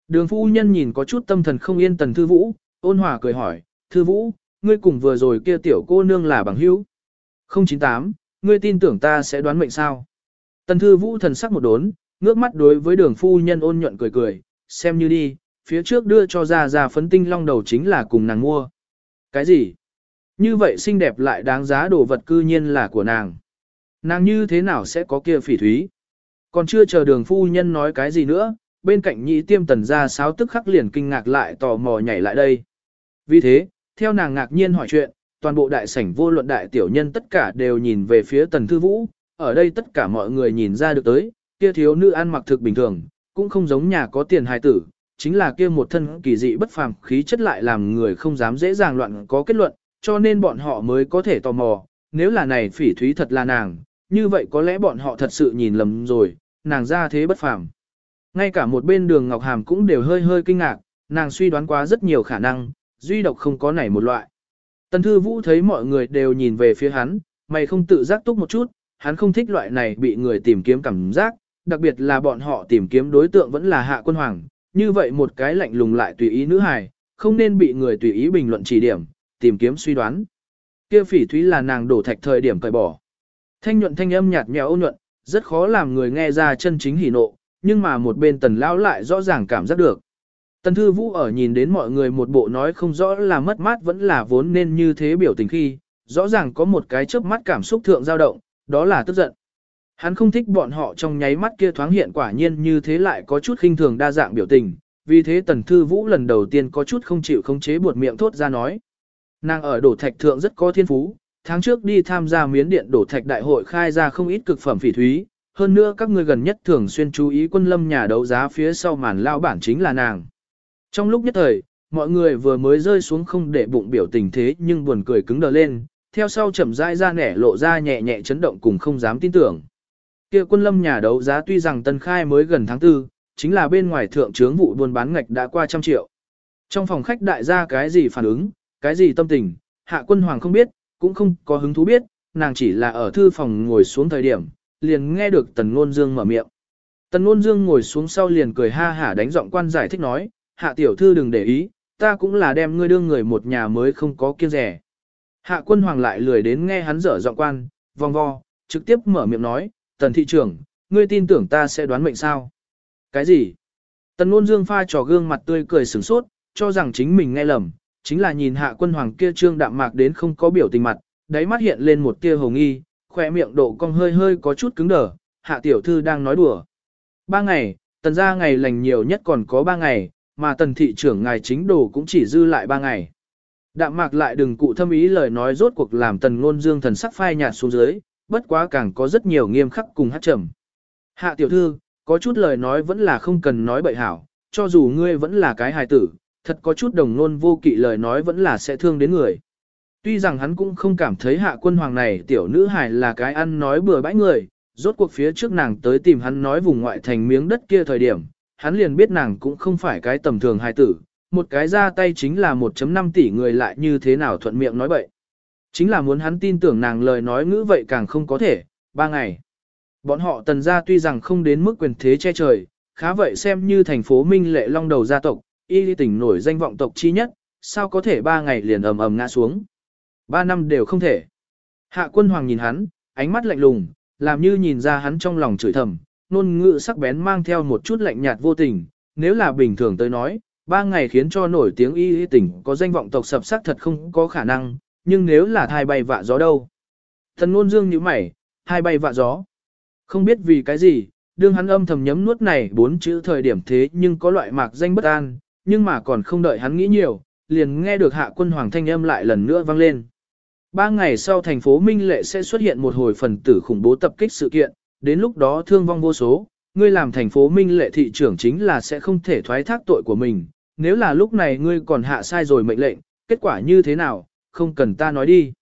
Đường phu nhân nhìn có chút tâm thần không yên tần thư vũ, ôn hòa cười hỏi, thư vũ, ngươi cùng vừa rồi kia tiểu cô nương là bằng hữu. 098, ngươi tin tưởng ta sẽ đoán mệnh sao? Tần thư vũ thần sắc một đốn, ngước mắt đối với đường phu nhân ôn nhuận cười cười, xem như đi, phía trước đưa cho ra ra phấn tinh long đầu chính là cùng nàng mua. Cái gì? Như vậy xinh đẹp lại đáng giá đồ vật cư nhiên là của nàng. Nàng như thế nào sẽ có kia phỉ thúy? Còn chưa chờ đường phu nhân nói cái gì nữa, bên cạnh nhị tiêm tần ra sáo tức khắc liền kinh ngạc lại tò mò nhảy lại đây. Vì thế, theo nàng ngạc nhiên hỏi chuyện, toàn bộ đại sảnh vô luận đại tiểu nhân tất cả đều nhìn về phía tần thư vũ, ở đây tất cả mọi người nhìn ra được tới, kia thiếu nữ ăn mặc thực bình thường, cũng không giống nhà có tiền hài tử, chính là kia một thân kỳ dị bất phàm khí chất lại làm người không dám dễ dàng loạn có kết luận, cho nên bọn họ mới có thể tò mò, nếu là này phỉ thúy thật là nàng, như vậy có lẽ bọn họ thật sự nhìn lầm rồi, nàng ra thế bất phàm. Ngay cả một bên đường Ngọc Hàm cũng đều hơi hơi kinh ngạc, nàng suy đoán quá rất nhiều khả năng, duy độc không có nảy một loại. Tần Thư Vũ thấy mọi người đều nhìn về phía hắn, mày không tự giác túc một chút, hắn không thích loại này bị người tìm kiếm cảm giác, đặc biệt là bọn họ tìm kiếm đối tượng vẫn là hạ quân hoàng, như vậy một cái lạnh lùng lại tùy ý nữ hài, không nên bị người tùy ý bình luận chỉ điểm, tìm kiếm suy đoán. Kia phỉ thúy là nàng đổ thạch thời điểm cởi bỏ. Thanh nhuận thanh âm nhạt nhẽo ôn nhuận, rất khó làm người nghe ra chân chính hỉ nộ, nhưng mà một bên tần lão lại rõ ràng cảm giác được. Tần thư vũ ở nhìn đến mọi người một bộ nói không rõ là mất mát vẫn là vốn nên như thế biểu tình khi, rõ ràng có một cái chớp mắt cảm xúc thượng dao động, đó là tức giận. Hắn không thích bọn họ trong nháy mắt kia thoáng hiện quả nhiên như thế lại có chút khinh thường đa dạng biểu tình, vì thế tần thư vũ lần đầu tiên có chút không chịu không chế buột miệng thốt ra nói. Nàng ở đổ thạch thượng rất có thiên phú, tháng trước đi tham gia miến điện đổ thạch đại hội khai ra không ít cực phẩm phỉ thúy, hơn nữa các ngươi gần nhất thường xuyên chú ý quân lâm nhà đấu giá phía sau màn lao bản chính là nàng. Trong lúc nhất thời, mọi người vừa mới rơi xuống không để bụng biểu tình thế nhưng buồn cười cứng đờ lên, theo sau chậm rãi ra nẻ lộ ra nhẹ nhẹ chấn động cùng không dám tin tưởng. Kia quân lâm nhà đấu giá tuy rằng tân khai mới gần tháng 4, chính là bên ngoài thượng trướng vụ buôn bán ngạch đã qua trăm triệu. Trong phòng khách đại gia cái gì phản ứng, cái gì tâm tình, hạ quân hoàng không biết, cũng không có hứng thú biết, nàng chỉ là ở thư phòng ngồi xuống thời điểm, liền nghe được tần ngôn dương mở miệng. Tần ngôn dương ngồi xuống sau liền cười ha hả đánh giọng quan giải thích nói, hạ tiểu thư đừng để ý, ta cũng là đem ngươi đương người một nhà mới không có kiêng rẻ. Hạ quân hoàng lại lười đến nghe hắn dở giọng quan, vòng vo, trực tiếp mở miệng nói, tần thị trưởng, ngươi tin tưởng ta sẽ đoán mệnh sao? Cái gì? Tần ngôn dương pha trò gương mặt tươi cười sửng sốt, cho rằng chính mình nghe lầm, chính là nhìn hạ quân hoàng kia trương đạm mạc đến không có biểu tình mặt, đáy mắt hiện lên một tia hồng nghi, khỏe miệng độ cong hơi hơi có chút cứng đờ, hạ tiểu thư đang nói đùa. Ba ngày, tần ra ngày lành nhiều nhất còn có ba ngày, mà tần thị trưởng ngài chính đồ cũng chỉ dư lại ba ngày. Đạm mạc lại đừng cụ thâm ý lời nói rốt cuộc làm tần ngôn dương thần sắc phai nhạt xuống dưới, bất quá càng có rất nhiều nghiêm khắc cùng hát trầm. Hạ tiểu thư, có chút lời nói vẫn là không cần nói bậy hảo, cho dù ngươi vẫn là cái hài tử, thật có chút đồng nôn vô kỵ lời nói vẫn là sẽ thương đến người. Tuy rằng hắn cũng không cảm thấy hạ quân hoàng này tiểu nữ hài là cái ăn nói bừa bãi người, rốt cuộc phía trước nàng tới tìm hắn nói vùng ngoại thành miếng đất kia thời điểm, hắn liền biết nàng cũng không phải cái tầm thường hài tử, một cái ra tay chính là 1.5 tỷ người lại như thế nào thuận miệng nói bậy. Chính là muốn hắn tin tưởng nàng lời nói ngữ vậy càng không có thể, ba ngày. Bọn họ tần gia tuy rằng không đến mức quyền thế che trời, khá vậy xem như thành phố Minh Lệ Long đầu gia tộc, y tỉnh nổi danh vọng tộc chi nhất, sao có thể ba ngày liền ầm ầm ngã xuống. Ba năm đều không thể. Hạ quân hoàng nhìn hắn, ánh mắt lạnh lùng, làm như nhìn ra hắn trong lòng chửi thầm, nôn ngữ sắc bén mang theo một chút lạnh nhạt vô tình, nếu là bình thường tới nói, ba ngày khiến cho nổi tiếng y y tỉnh có danh vọng tộc sập sắc thật không có khả năng, nhưng nếu là thai bay vạ gió đâu. Thần ngôn dương như mày, thai bay vạ gió. Không biết vì cái gì, đương hắn âm thầm nhấm nuốt này bốn chữ thời điểm thế nhưng có loại mạc danh bất an, nhưng mà còn không đợi hắn nghĩ nhiều, liền nghe được hạ quân hoàng thanh âm lại lần nữa vang lên. Ba ngày sau thành phố Minh Lệ sẽ xuất hiện một hồi phần tử khủng bố tập kích sự kiện, đến lúc đó thương vong vô số, ngươi làm thành phố Minh Lệ thị trưởng chính là sẽ không thể thoái thác tội của mình, nếu là lúc này ngươi còn hạ sai rồi mệnh lệnh, kết quả như thế nào, không cần ta nói đi.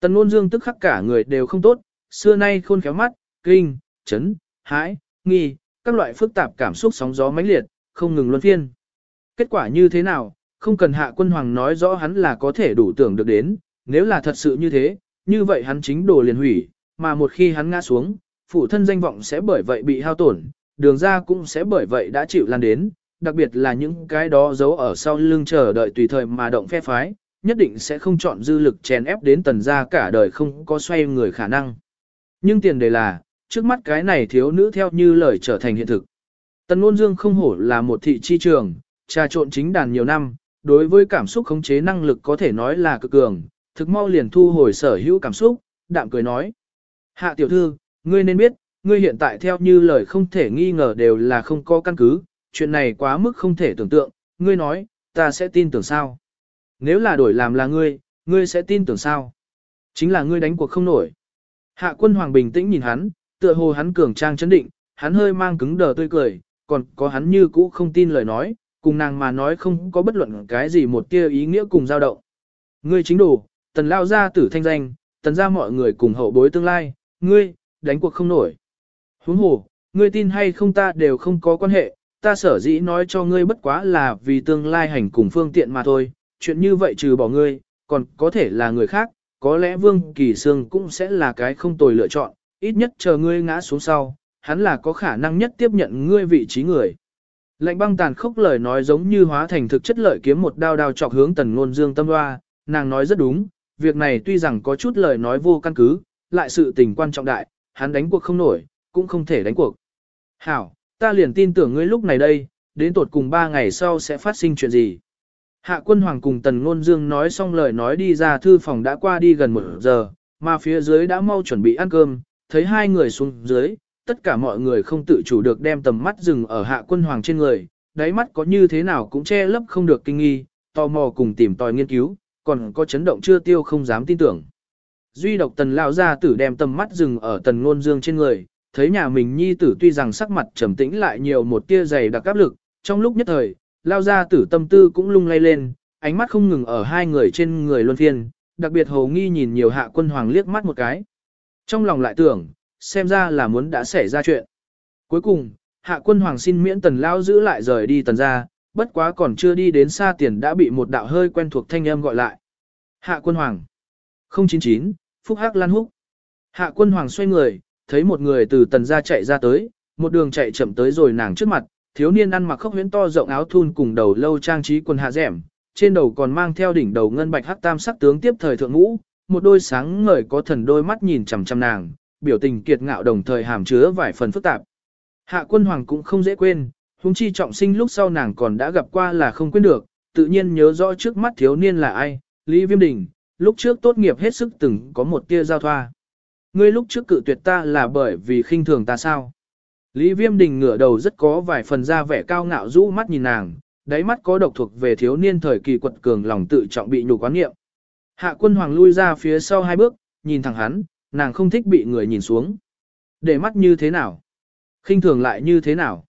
Tần Nôn dương tức khắc cả người đều không tốt, xưa nay khôn khéo mắt, kinh, chấn, hãi, nghi, các loại phức tạp cảm xúc sóng gió mãnh liệt, không ngừng luân phiên. Kết quả như thế nào, không cần hạ quân hoàng nói rõ hắn là có thể đủ tưởng được đến, nếu là thật sự như thế, như vậy hắn chính đồ liền hủy, mà một khi hắn ngã xuống, phụ thân danh vọng sẽ bởi vậy bị hao tổn, đường ra cũng sẽ bởi vậy đã chịu lan đến, đặc biệt là những cái đó giấu ở sau lưng chờ đợi tùy thời mà động phe phái, nhất định sẽ không chọn dư lực chèn ép đến tần gia cả đời không có xoay người khả năng. Nhưng tiền đề là, trước mắt cái này thiếu nữ theo như lời trở thành hiện thực. Tần Nôn dương không hổ là một thị chi trường, trà trộn chính đàn nhiều năm, đối với cảm xúc khống chế năng lực có thể nói là cực cường, thực mau liền thu hồi sở hữu cảm xúc, đạm cười nói. Hạ tiểu thư, ngươi nên biết, ngươi hiện tại theo như lời không thể nghi ngờ đều là không có căn cứ, chuyện này quá mức không thể tưởng tượng, ngươi nói, ta sẽ tin tưởng sao? Nếu là đổi làm là ngươi, ngươi sẽ tin tưởng sao? Chính là ngươi đánh cuộc không nổi. Hạ quân hoàng bình tĩnh nhìn hắn, tựa hồ hắn cường trang chấn định, hắn hơi mang cứng đờ tươi cười, còn có hắn như cũ không tin lời nói, cùng nàng mà nói không có bất luận cái gì một tia ý nghĩa cùng dao động. Ngươi chính đủ, tần lao ra tử thanh danh, tần ra mọi người cùng hậu bối tương lai, ngươi, đánh cuộc không nổi. Huống hồ, ngươi tin hay không ta đều không có quan hệ, ta sở dĩ nói cho ngươi bất quá là vì tương lai hành cùng phương tiện mà thôi, chuyện như vậy trừ bỏ ngươi, còn có thể là người khác, có lẽ Vương Kỳ Sương cũng sẽ là cái không tồi lựa chọn, ít nhất chờ ngươi ngã xuống sau, hắn là có khả năng nhất tiếp nhận ngươi vị trí người. Lệnh băng tàn khốc lời nói giống như hóa thành thực chất lợi kiếm một đao đao chọc hướng tần ngôn dương tâm hoa, nàng nói rất đúng, việc này tuy rằng có chút lời nói vô căn cứ, lại sự tình quan trọng đại, hắn đánh cuộc không nổi, cũng không thể đánh cuộc. Hảo, ta liền tin tưởng ngươi lúc này đây, đến tột cùng ba ngày sau sẽ phát sinh chuyện gì. Hạ quân hoàng cùng tần ngôn dương nói xong lời nói đi ra thư phòng đã qua đi gần một giờ, mà phía dưới đã mau chuẩn bị ăn cơm, thấy hai người xuống dưới, tất cả mọi người không tự chủ được đem tầm mắt dừng ở hạ quân hoàng trên người, đáy mắt có như thế nào cũng che lấp không được kinh nghi, tò mò cùng tìm tòi nghiên cứu, còn có chấn động chưa tiêu không dám tin tưởng. Duy độc tần lao ra tử đem tầm mắt dừng ở tần ngôn dương trên người, thấy nhà mình nhi tử tuy rằng sắc mặt trầm tĩnh lại nhiều một tia dày đặc áp lực, trong lúc nhất thời, lao ra tử tâm tư cũng lung lay lên, ánh mắt không ngừng ở hai người trên người luân phiên, đặc biệt hồ nghi nhìn nhiều hạ quân hoàng liếc mắt một cái. Trong lòng lại tưởng, xem ra là muốn đã xảy ra chuyện. Cuối cùng, hạ quân hoàng xin miễn tần lao giữ lại rời đi tần ra, bất quá còn chưa đi đến xa tiền đã bị một đạo hơi quen thuộc thanh âm gọi lại. Hạ quân hoàng. 099, Phúc Hắc Lan Húc. Hạ quân hoàng xoay người, thấy một người từ tần ra chạy ra tới, một đường chạy chậm tới rồi nàng trước mặt, thiếu niên ăn mặc khốc huyễn to rộng áo thun cùng đầu lâu trang trí quần hạ rẻm, trên đầu còn mang theo đỉnh đầu ngân bạch hắc tam sắc tướng tiếp thời thượng ngũ, một đôi sáng ngời có thần đôi mắt nhìn chằm chằm nàng, biểu tình kiệt ngạo đồng thời hàm chứa vài phần phức tạp. Hạ quân hoàng cũng không dễ quên, huống chi trọng sinh lúc sau nàng còn đã gặp qua là không quên được, tự nhiên nhớ rõ trước mắt thiếu niên là ai, Lý Viêm Đình, lúc trước tốt nghiệp hết sức từng có một tia giao thoa. Ngươi lúc trước cự tuyệt ta là bởi vì khinh thường ta sao? Lý Viêm Đình ngửa đầu rất có vài phần ra vẻ cao ngạo rũ mắt nhìn nàng, đáy mắt có độc thuộc về thiếu niên thời kỳ quật cường lòng tự trọng bị nhục quán nghiệm. Hạ quân hoàng lui ra phía sau hai bước, nhìn thẳng hắn, nàng không thích bị người nhìn xuống. Để mắt như thế nào? khinh thường lại như thế nào?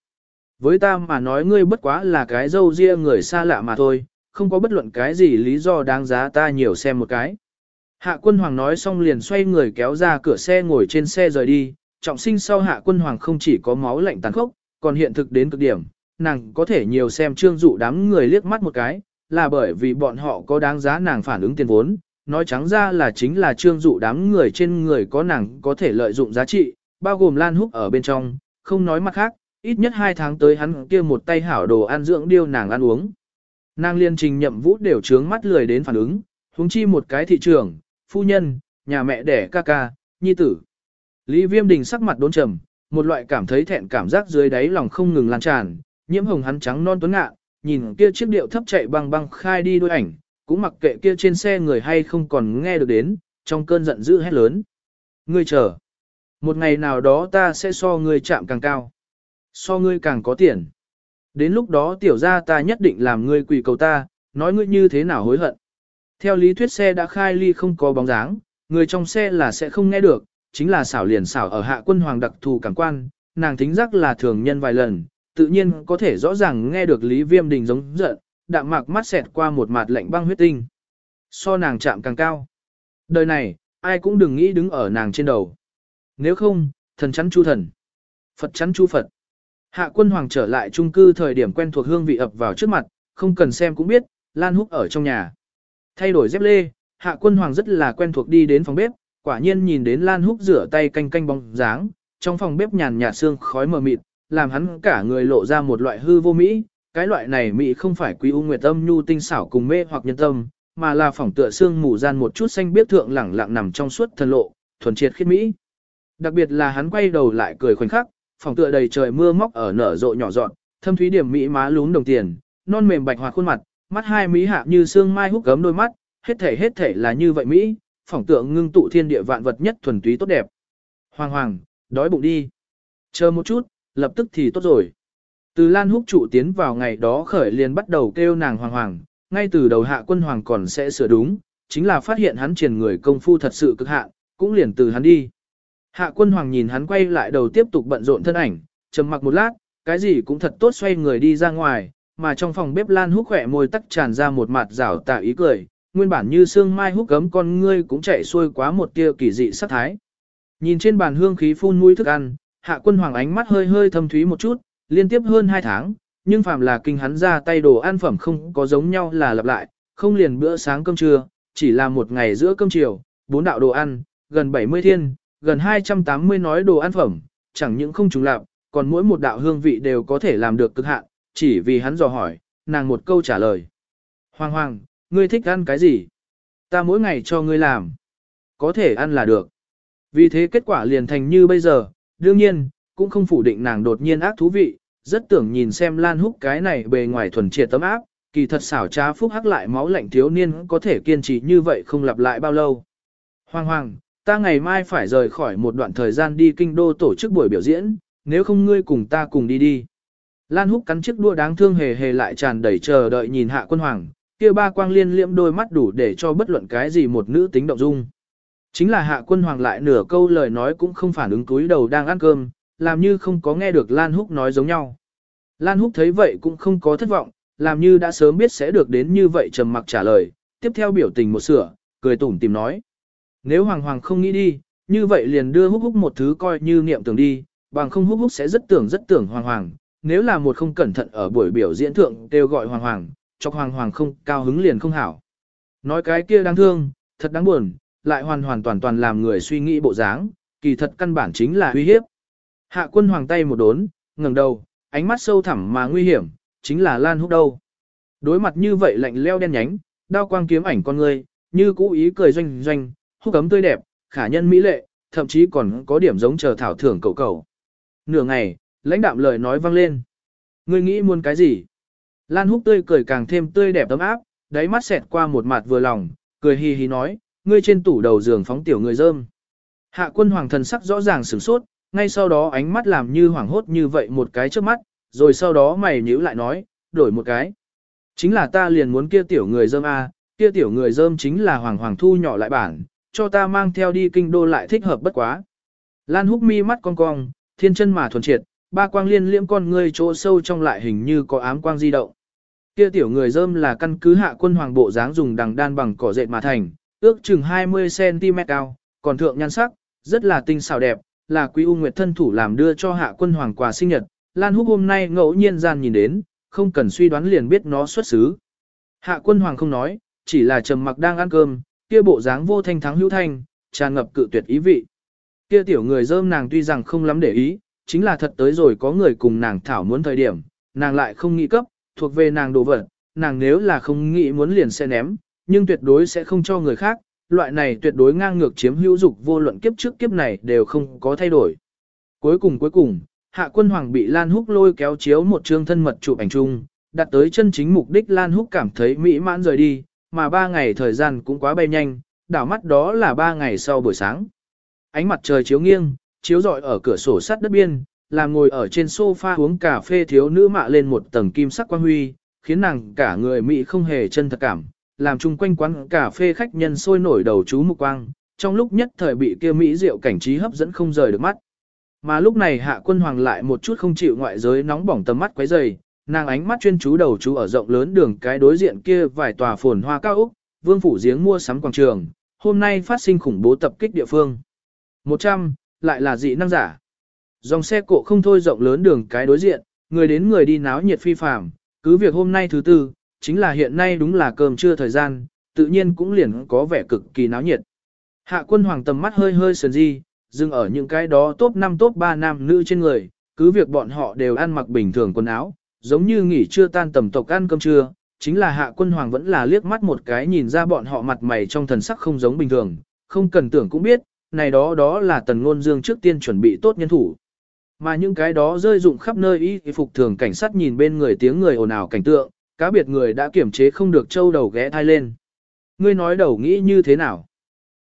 Với ta mà nói ngươi bất quá là cái dâu ria người xa lạ mà thôi, không có bất luận cái gì lý do đáng giá ta nhiều xem một cái. Hạ quân hoàng nói xong liền xoay người kéo ra cửa xe ngồi trên xe rời đi, trọng sinh sau hạ quân hoàng không chỉ có máu lạnh tàn khốc, còn hiện thực đến cực điểm, nàng có thể nhiều xem trương dụ đám người liếc mắt một cái, là bởi vì bọn họ có đáng giá nàng phản ứng tiền vốn, nói trắng ra là chính là trương dụ đám người trên người có nàng có thể lợi dụng giá trị, bao gồm Lan Húc ở bên trong, không nói mặt khác, ít nhất hai tháng tới hắn kia một tay hảo đồ ăn dưỡng điêu nàng ăn uống. Nàng liên trình nhậm vũ đều trướng mắt lười đến phản ứng, huống chi một cái thị trường, phu nhân, nhà mẹ đẻ ca ca, nhi tử. Lý Viêm Đình sắc mặt đốn trầm, một loại cảm thấy thẹn cảm giác dưới đáy lòng không ngừng lan tràn, nhiễm hồng hắn trắng non tuấn ngạ, nhìn kia chiếc điệu thấp chạy băng băng khai đi đôi ảnh, cũng mặc kệ kia trên xe người hay không còn nghe được đến, trong cơn giận dữ hét lớn. Ngươi chờ. Một ngày nào đó ta sẽ so ngươi chạm càng cao. So ngươi càng có tiền. Đến lúc đó tiểu ra ta nhất định làm ngươi quỳ cầu ta, nói ngươi như thế nào hối hận. Theo lý thuyết xe đã khai ly không có bóng dáng, người trong xe là sẽ không nghe được, chính là xảo liền xảo ở hạ quân hoàng đặc thù cảm quan, nàng thính giác là thường nhân vài lần, tự nhiên có thể rõ ràng nghe được Lý Viêm Đình giống giận, đạm mạc mắt xẹt qua một mặt lạnh băng huyết tinh. So nàng chạm càng cao. Đời này, ai cũng đừng nghĩ đứng ở nàng trên đầu. Nếu không, thần chắn chu thần. Phật chắn chu Phật. Hạ quân hoàng trở lại trung cư thời điểm quen thuộc hương vị ập vào trước mặt, không cần xem cũng biết, Lan Húc ở trong nhà. Thay đổi dép lê, hạ quân hoàng rất là quen thuộc đi đến phòng bếp, quả nhiên nhìn đến Lan Húc rửa tay canh canh bóng dáng, trong phòng bếp nhàn nhạt xương khói mờ mịt, làm hắn cả người lộ ra một loại hư vô mỹ, cái loại này mỹ không phải quý u nguyệt âm nhu tinh xảo cùng mê hoặc nhân tâm, mà là phỏng tựa xương mù gian một chút xanh biết thượng lẳng lặng nằm trong suốt thần lộ, thuần triệt khiết mỹ. Đặc biệt là hắn quay đầu lại cười khoảnh khắc, phỏng tựa đầy trời mưa móc ở nở rộ nhỏ dọn, thâm thúy điểm mỹ má lún đồng tiền, non mềm bạch hoạt khuôn mặt, mắt hai mỹ hạ như xương mai hút gấm đôi mắt, hết thể hết thể là như vậy mỹ, phỏng tượng ngưng tụ thiên địa vạn vật nhất thuần túy tốt đẹp. Hoàng hoàng, đói bụng đi. Chờ một chút, lập tức thì tốt rồi. Từ Lan Húc trụ tiến vào ngày đó khởi liền bắt đầu kêu nàng hoàng hoàng, ngay từ đầu hạ quân hoàng còn sẽ sửa đúng, chính là phát hiện hắn triển người công phu thật sự cực hạn, cũng liền từ hắn đi. Hạ quân hoàng nhìn hắn quay lại đầu tiếp tục bận rộn thân ảnh, trầm mặc một lát, cái gì cũng thật tốt xoay người đi ra ngoài, mà trong phòng bếp Lan Húc khỏe môi tắc tràn ra một mặt rảo tạ ý cười, nguyên bản như xương mai húc gấm con ngươi cũng chạy xuôi quá một tia kỳ dị sắc thái. Nhìn trên bàn hương khí phun mũi thức ăn, hạ quân hoàng ánh mắt hơi hơi thâm thúy một chút, liên tiếp hơn hai tháng, nhưng phàm là kinh hắn ra tay đồ ăn phẩm không có giống nhau là lặp lại, không liền bữa sáng cơm trưa, chỉ là một ngày giữa cơm chiều, bốn đạo đồ ăn, gần 70 thiên, gần 280 nói đồ ăn phẩm, chẳng những không trùng lặp, còn mỗi một đạo hương vị đều có thể làm được cực hạn, chỉ vì hắn dò hỏi, nàng một câu trả lời. Hoàng hoàng, ngươi thích ăn cái gì? Ta mỗi ngày cho ngươi làm. Có thể ăn là được. Vì thế kết quả liền thành như bây giờ, đương nhiên, cũng không phủ định nàng đột nhiên ác thú vị, rất tưởng nhìn xem Lan Húc cái này bề ngoài thuần triệt tấm áp, kỳ thật xảo trá phúc hắc lại máu lạnh thiếu niên có thể kiên trì như vậy không lặp lại bao lâu. Hoàng hoàng, ta ngày mai phải rời khỏi một đoạn thời gian đi kinh đô tổ chức buổi biểu diễn, nếu không ngươi cùng ta cùng đi đi. Lan Húc cắn chiếc đua đáng thương hề hề lại tràn đầy chờ đợi nhìn hạ quân hoàng, kia ba quang liên liễm đôi mắt đủ để cho bất luận cái gì một nữ tính động dung. Chính là hạ quân hoàng lại nửa câu lời nói cũng không phản ứng túi đầu đang ăn cơm, làm như không có nghe được Lan Húc nói giống nhau. Lan Húc thấy vậy cũng không có thất vọng, làm như đã sớm biết sẽ được đến như vậy trầm mặc trả lời, tiếp theo biểu tình một sửa, cười tủm tìm nói. Nếu Hoàng Hoàng không nghĩ đi, như vậy liền đưa húc húc một thứ coi như niệm tưởng đi, bằng không húc húc sẽ rất tưởng rất tưởng Hoàng Hoàng, nếu là một không cẩn thận ở buổi biểu diễn thượng kêu gọi Hoàng Hoàng, chọc Hoàng Hoàng không cao hứng liền không hảo. Nói cái kia đáng thương, thật đáng buồn, lại hoàn hoàn toàn toàn làm người suy nghĩ bộ dáng, kỳ thật căn bản chính là uy hiếp. Hạ quân hoàng tay một đốn, ngẩng đầu, ánh mắt sâu thẳm mà nguy hiểm, chính là Lan Húc đâu. Đối mặt như vậy lạnh leo đen nhánh, đao quang kiếm ảnh con người, như cũ ý cười doanh doanh, húc cấm tươi đẹp, khả nhân mỹ lệ, thậm chí còn có điểm giống chờ thảo thưởng cậu cậu. Nửa ngày, lãnh đạm lời nói vang lên. Ngươi nghĩ muốn cái gì? Lan Húc tươi cười càng thêm tươi đẹp tấm áp, đáy mắt xẹt qua một mặt vừa lòng, cười hì hì nói, ngươi trên tủ đầu giường phóng tiểu người dơm. Hạ quân hoàng thần sắc rõ ràng sửng sốt, ngay sau đó ánh mắt làm như hoảng hốt như vậy một cái trước mắt, rồi sau đó mày nhíu lại nói, đổi một cái. Chính là ta liền muốn kia tiểu người dơm A, kia tiểu người dơm chính là hoàng hoàng thu nhỏ lại bản, cho ta mang theo đi kinh đô lại thích hợp bất quá. Lan húc mi mắt cong cong, thiên chân mà thuần triệt, ba quang liên liễm con ngươi chỗ sâu trong lại hình như có ám quang di động. Kia tiểu người dơm là căn cứ hạ quân hoàng bộ dáng dùng đằng đan bằng cỏ dệt mà thành, ước chừng 20cm cao, còn thượng nhan sắc, rất là tinh xảo đẹp, là quý u nguyệt thân thủ làm đưa cho hạ quân hoàng quà sinh nhật, Lan Húc hôm nay ngẫu nhiên gian nhìn đến, không cần suy đoán liền biết nó xuất xứ. Hạ quân hoàng không nói, chỉ là trầm mặc đang ăn cơm, kia bộ dáng vô thanh thắng hữu thanh, tràn ngập cự tuyệt ý vị. Kia tiểu người dơm nàng tuy rằng không lắm để ý, chính là thật tới rồi có người cùng nàng thảo muốn thời điểm, nàng lại không nghĩ cấp, thuộc về nàng đồ vật, nàng nếu là không nghĩ muốn liền sẽ ném, nhưng tuyệt đối sẽ không cho người khác, loại này tuyệt đối ngang ngược chiếm hữu dục vô luận kiếp trước kiếp này đều không có thay đổi. Cuối cùng cuối cùng, Hạ Quân Hoàng bị Lan Húc lôi kéo chiếu một chương thân mật chụp ảnh chung, đặt tới chân chính mục đích Lan Húc cảm thấy mỹ mãn rời đi, mà ba ngày thời gian cũng quá bay nhanh, đảo mắt đó là ba ngày sau buổi sáng. Ánh mặt trời chiếu nghiêng, chiếu rọi ở cửa sổ sắt đất biên, làm ngồi ở trên sofa uống cà phê thiếu nữ mạ lên một tầng kim sắc quang huy, khiến nàng cả người Mỹ không hề chân thật cảm, làm chung quanh quán cà phê khách nhân sôi nổi đầu chú mục quang, trong lúc nhất thời bị kia Mỹ rượu cảnh trí hấp dẫn không rời được mắt. Mà lúc này hạ quân hoàng lại một chút không chịu ngoại giới nóng bỏng tầm mắt quấy rầy, nàng ánh mắt chuyên chú đầu chú ở rộng lớn đường cái đối diện kia vài tòa phồn hoa cao ốc, vương phủ giếng mua sắm quảng trường, hôm nay phát sinh khủng bố tập kích địa phương. 100, lại là dị năng giả. Dòng xe cộ không thôi rộng lớn đường cái đối diện, người đến người đi náo nhiệt phi phàm, cứ việc hôm nay thứ tư, chính là hiện nay đúng là cơm trưa thời gian, tự nhiên cũng liền có vẻ cực kỳ náo nhiệt. Hạ quân hoàng tầm mắt hơi hơi sườn di, dừng ở những cái đó top 5 top 3 nam nữ trên người, cứ việc bọn họ đều ăn mặc bình thường quần áo, giống như nghỉ trưa tan tầm tộc ăn cơm trưa, chính là hạ quân hoàng vẫn là liếc mắt một cái nhìn ra bọn họ mặt mày trong thần sắc không giống bình thường, không cần tưởng cũng biết, này đó đó là tần ngôn dương trước tiên chuẩn bị tốt nhân thủ. Mà những cái đó rơi dụng khắp nơi y phục thường cảnh sát nhìn bên người tiếng người ồn ào cảnh tượng, cá biệt người đã kiểm chế không được châu đầu ghé thai lên. Ngươi nói đầu nghĩ như thế nào?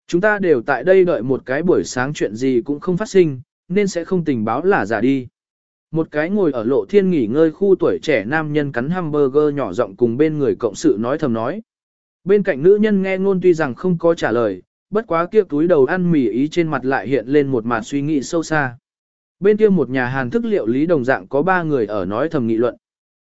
Chúng ta đều tại đây đợi một cái buổi sáng chuyện gì cũng không phát sinh, nên sẽ không tình báo là giả đi. Một cái ngồi ở lộ thiên nghỉ ngơi khu tuổi trẻ nam nhân cắn hamburger nhỏ giọng cùng bên người cộng sự nói thầm nói. Bên cạnh nữ nhân nghe ngôn tuy rằng không có trả lời, bất quá kia túi đầu ăn mì ý trên mặt lại hiện lên một màn suy nghĩ sâu xa. Bên kia một nhà hàng thức liệu lý đồng dạng có ba người ở nói thầm nghị luận.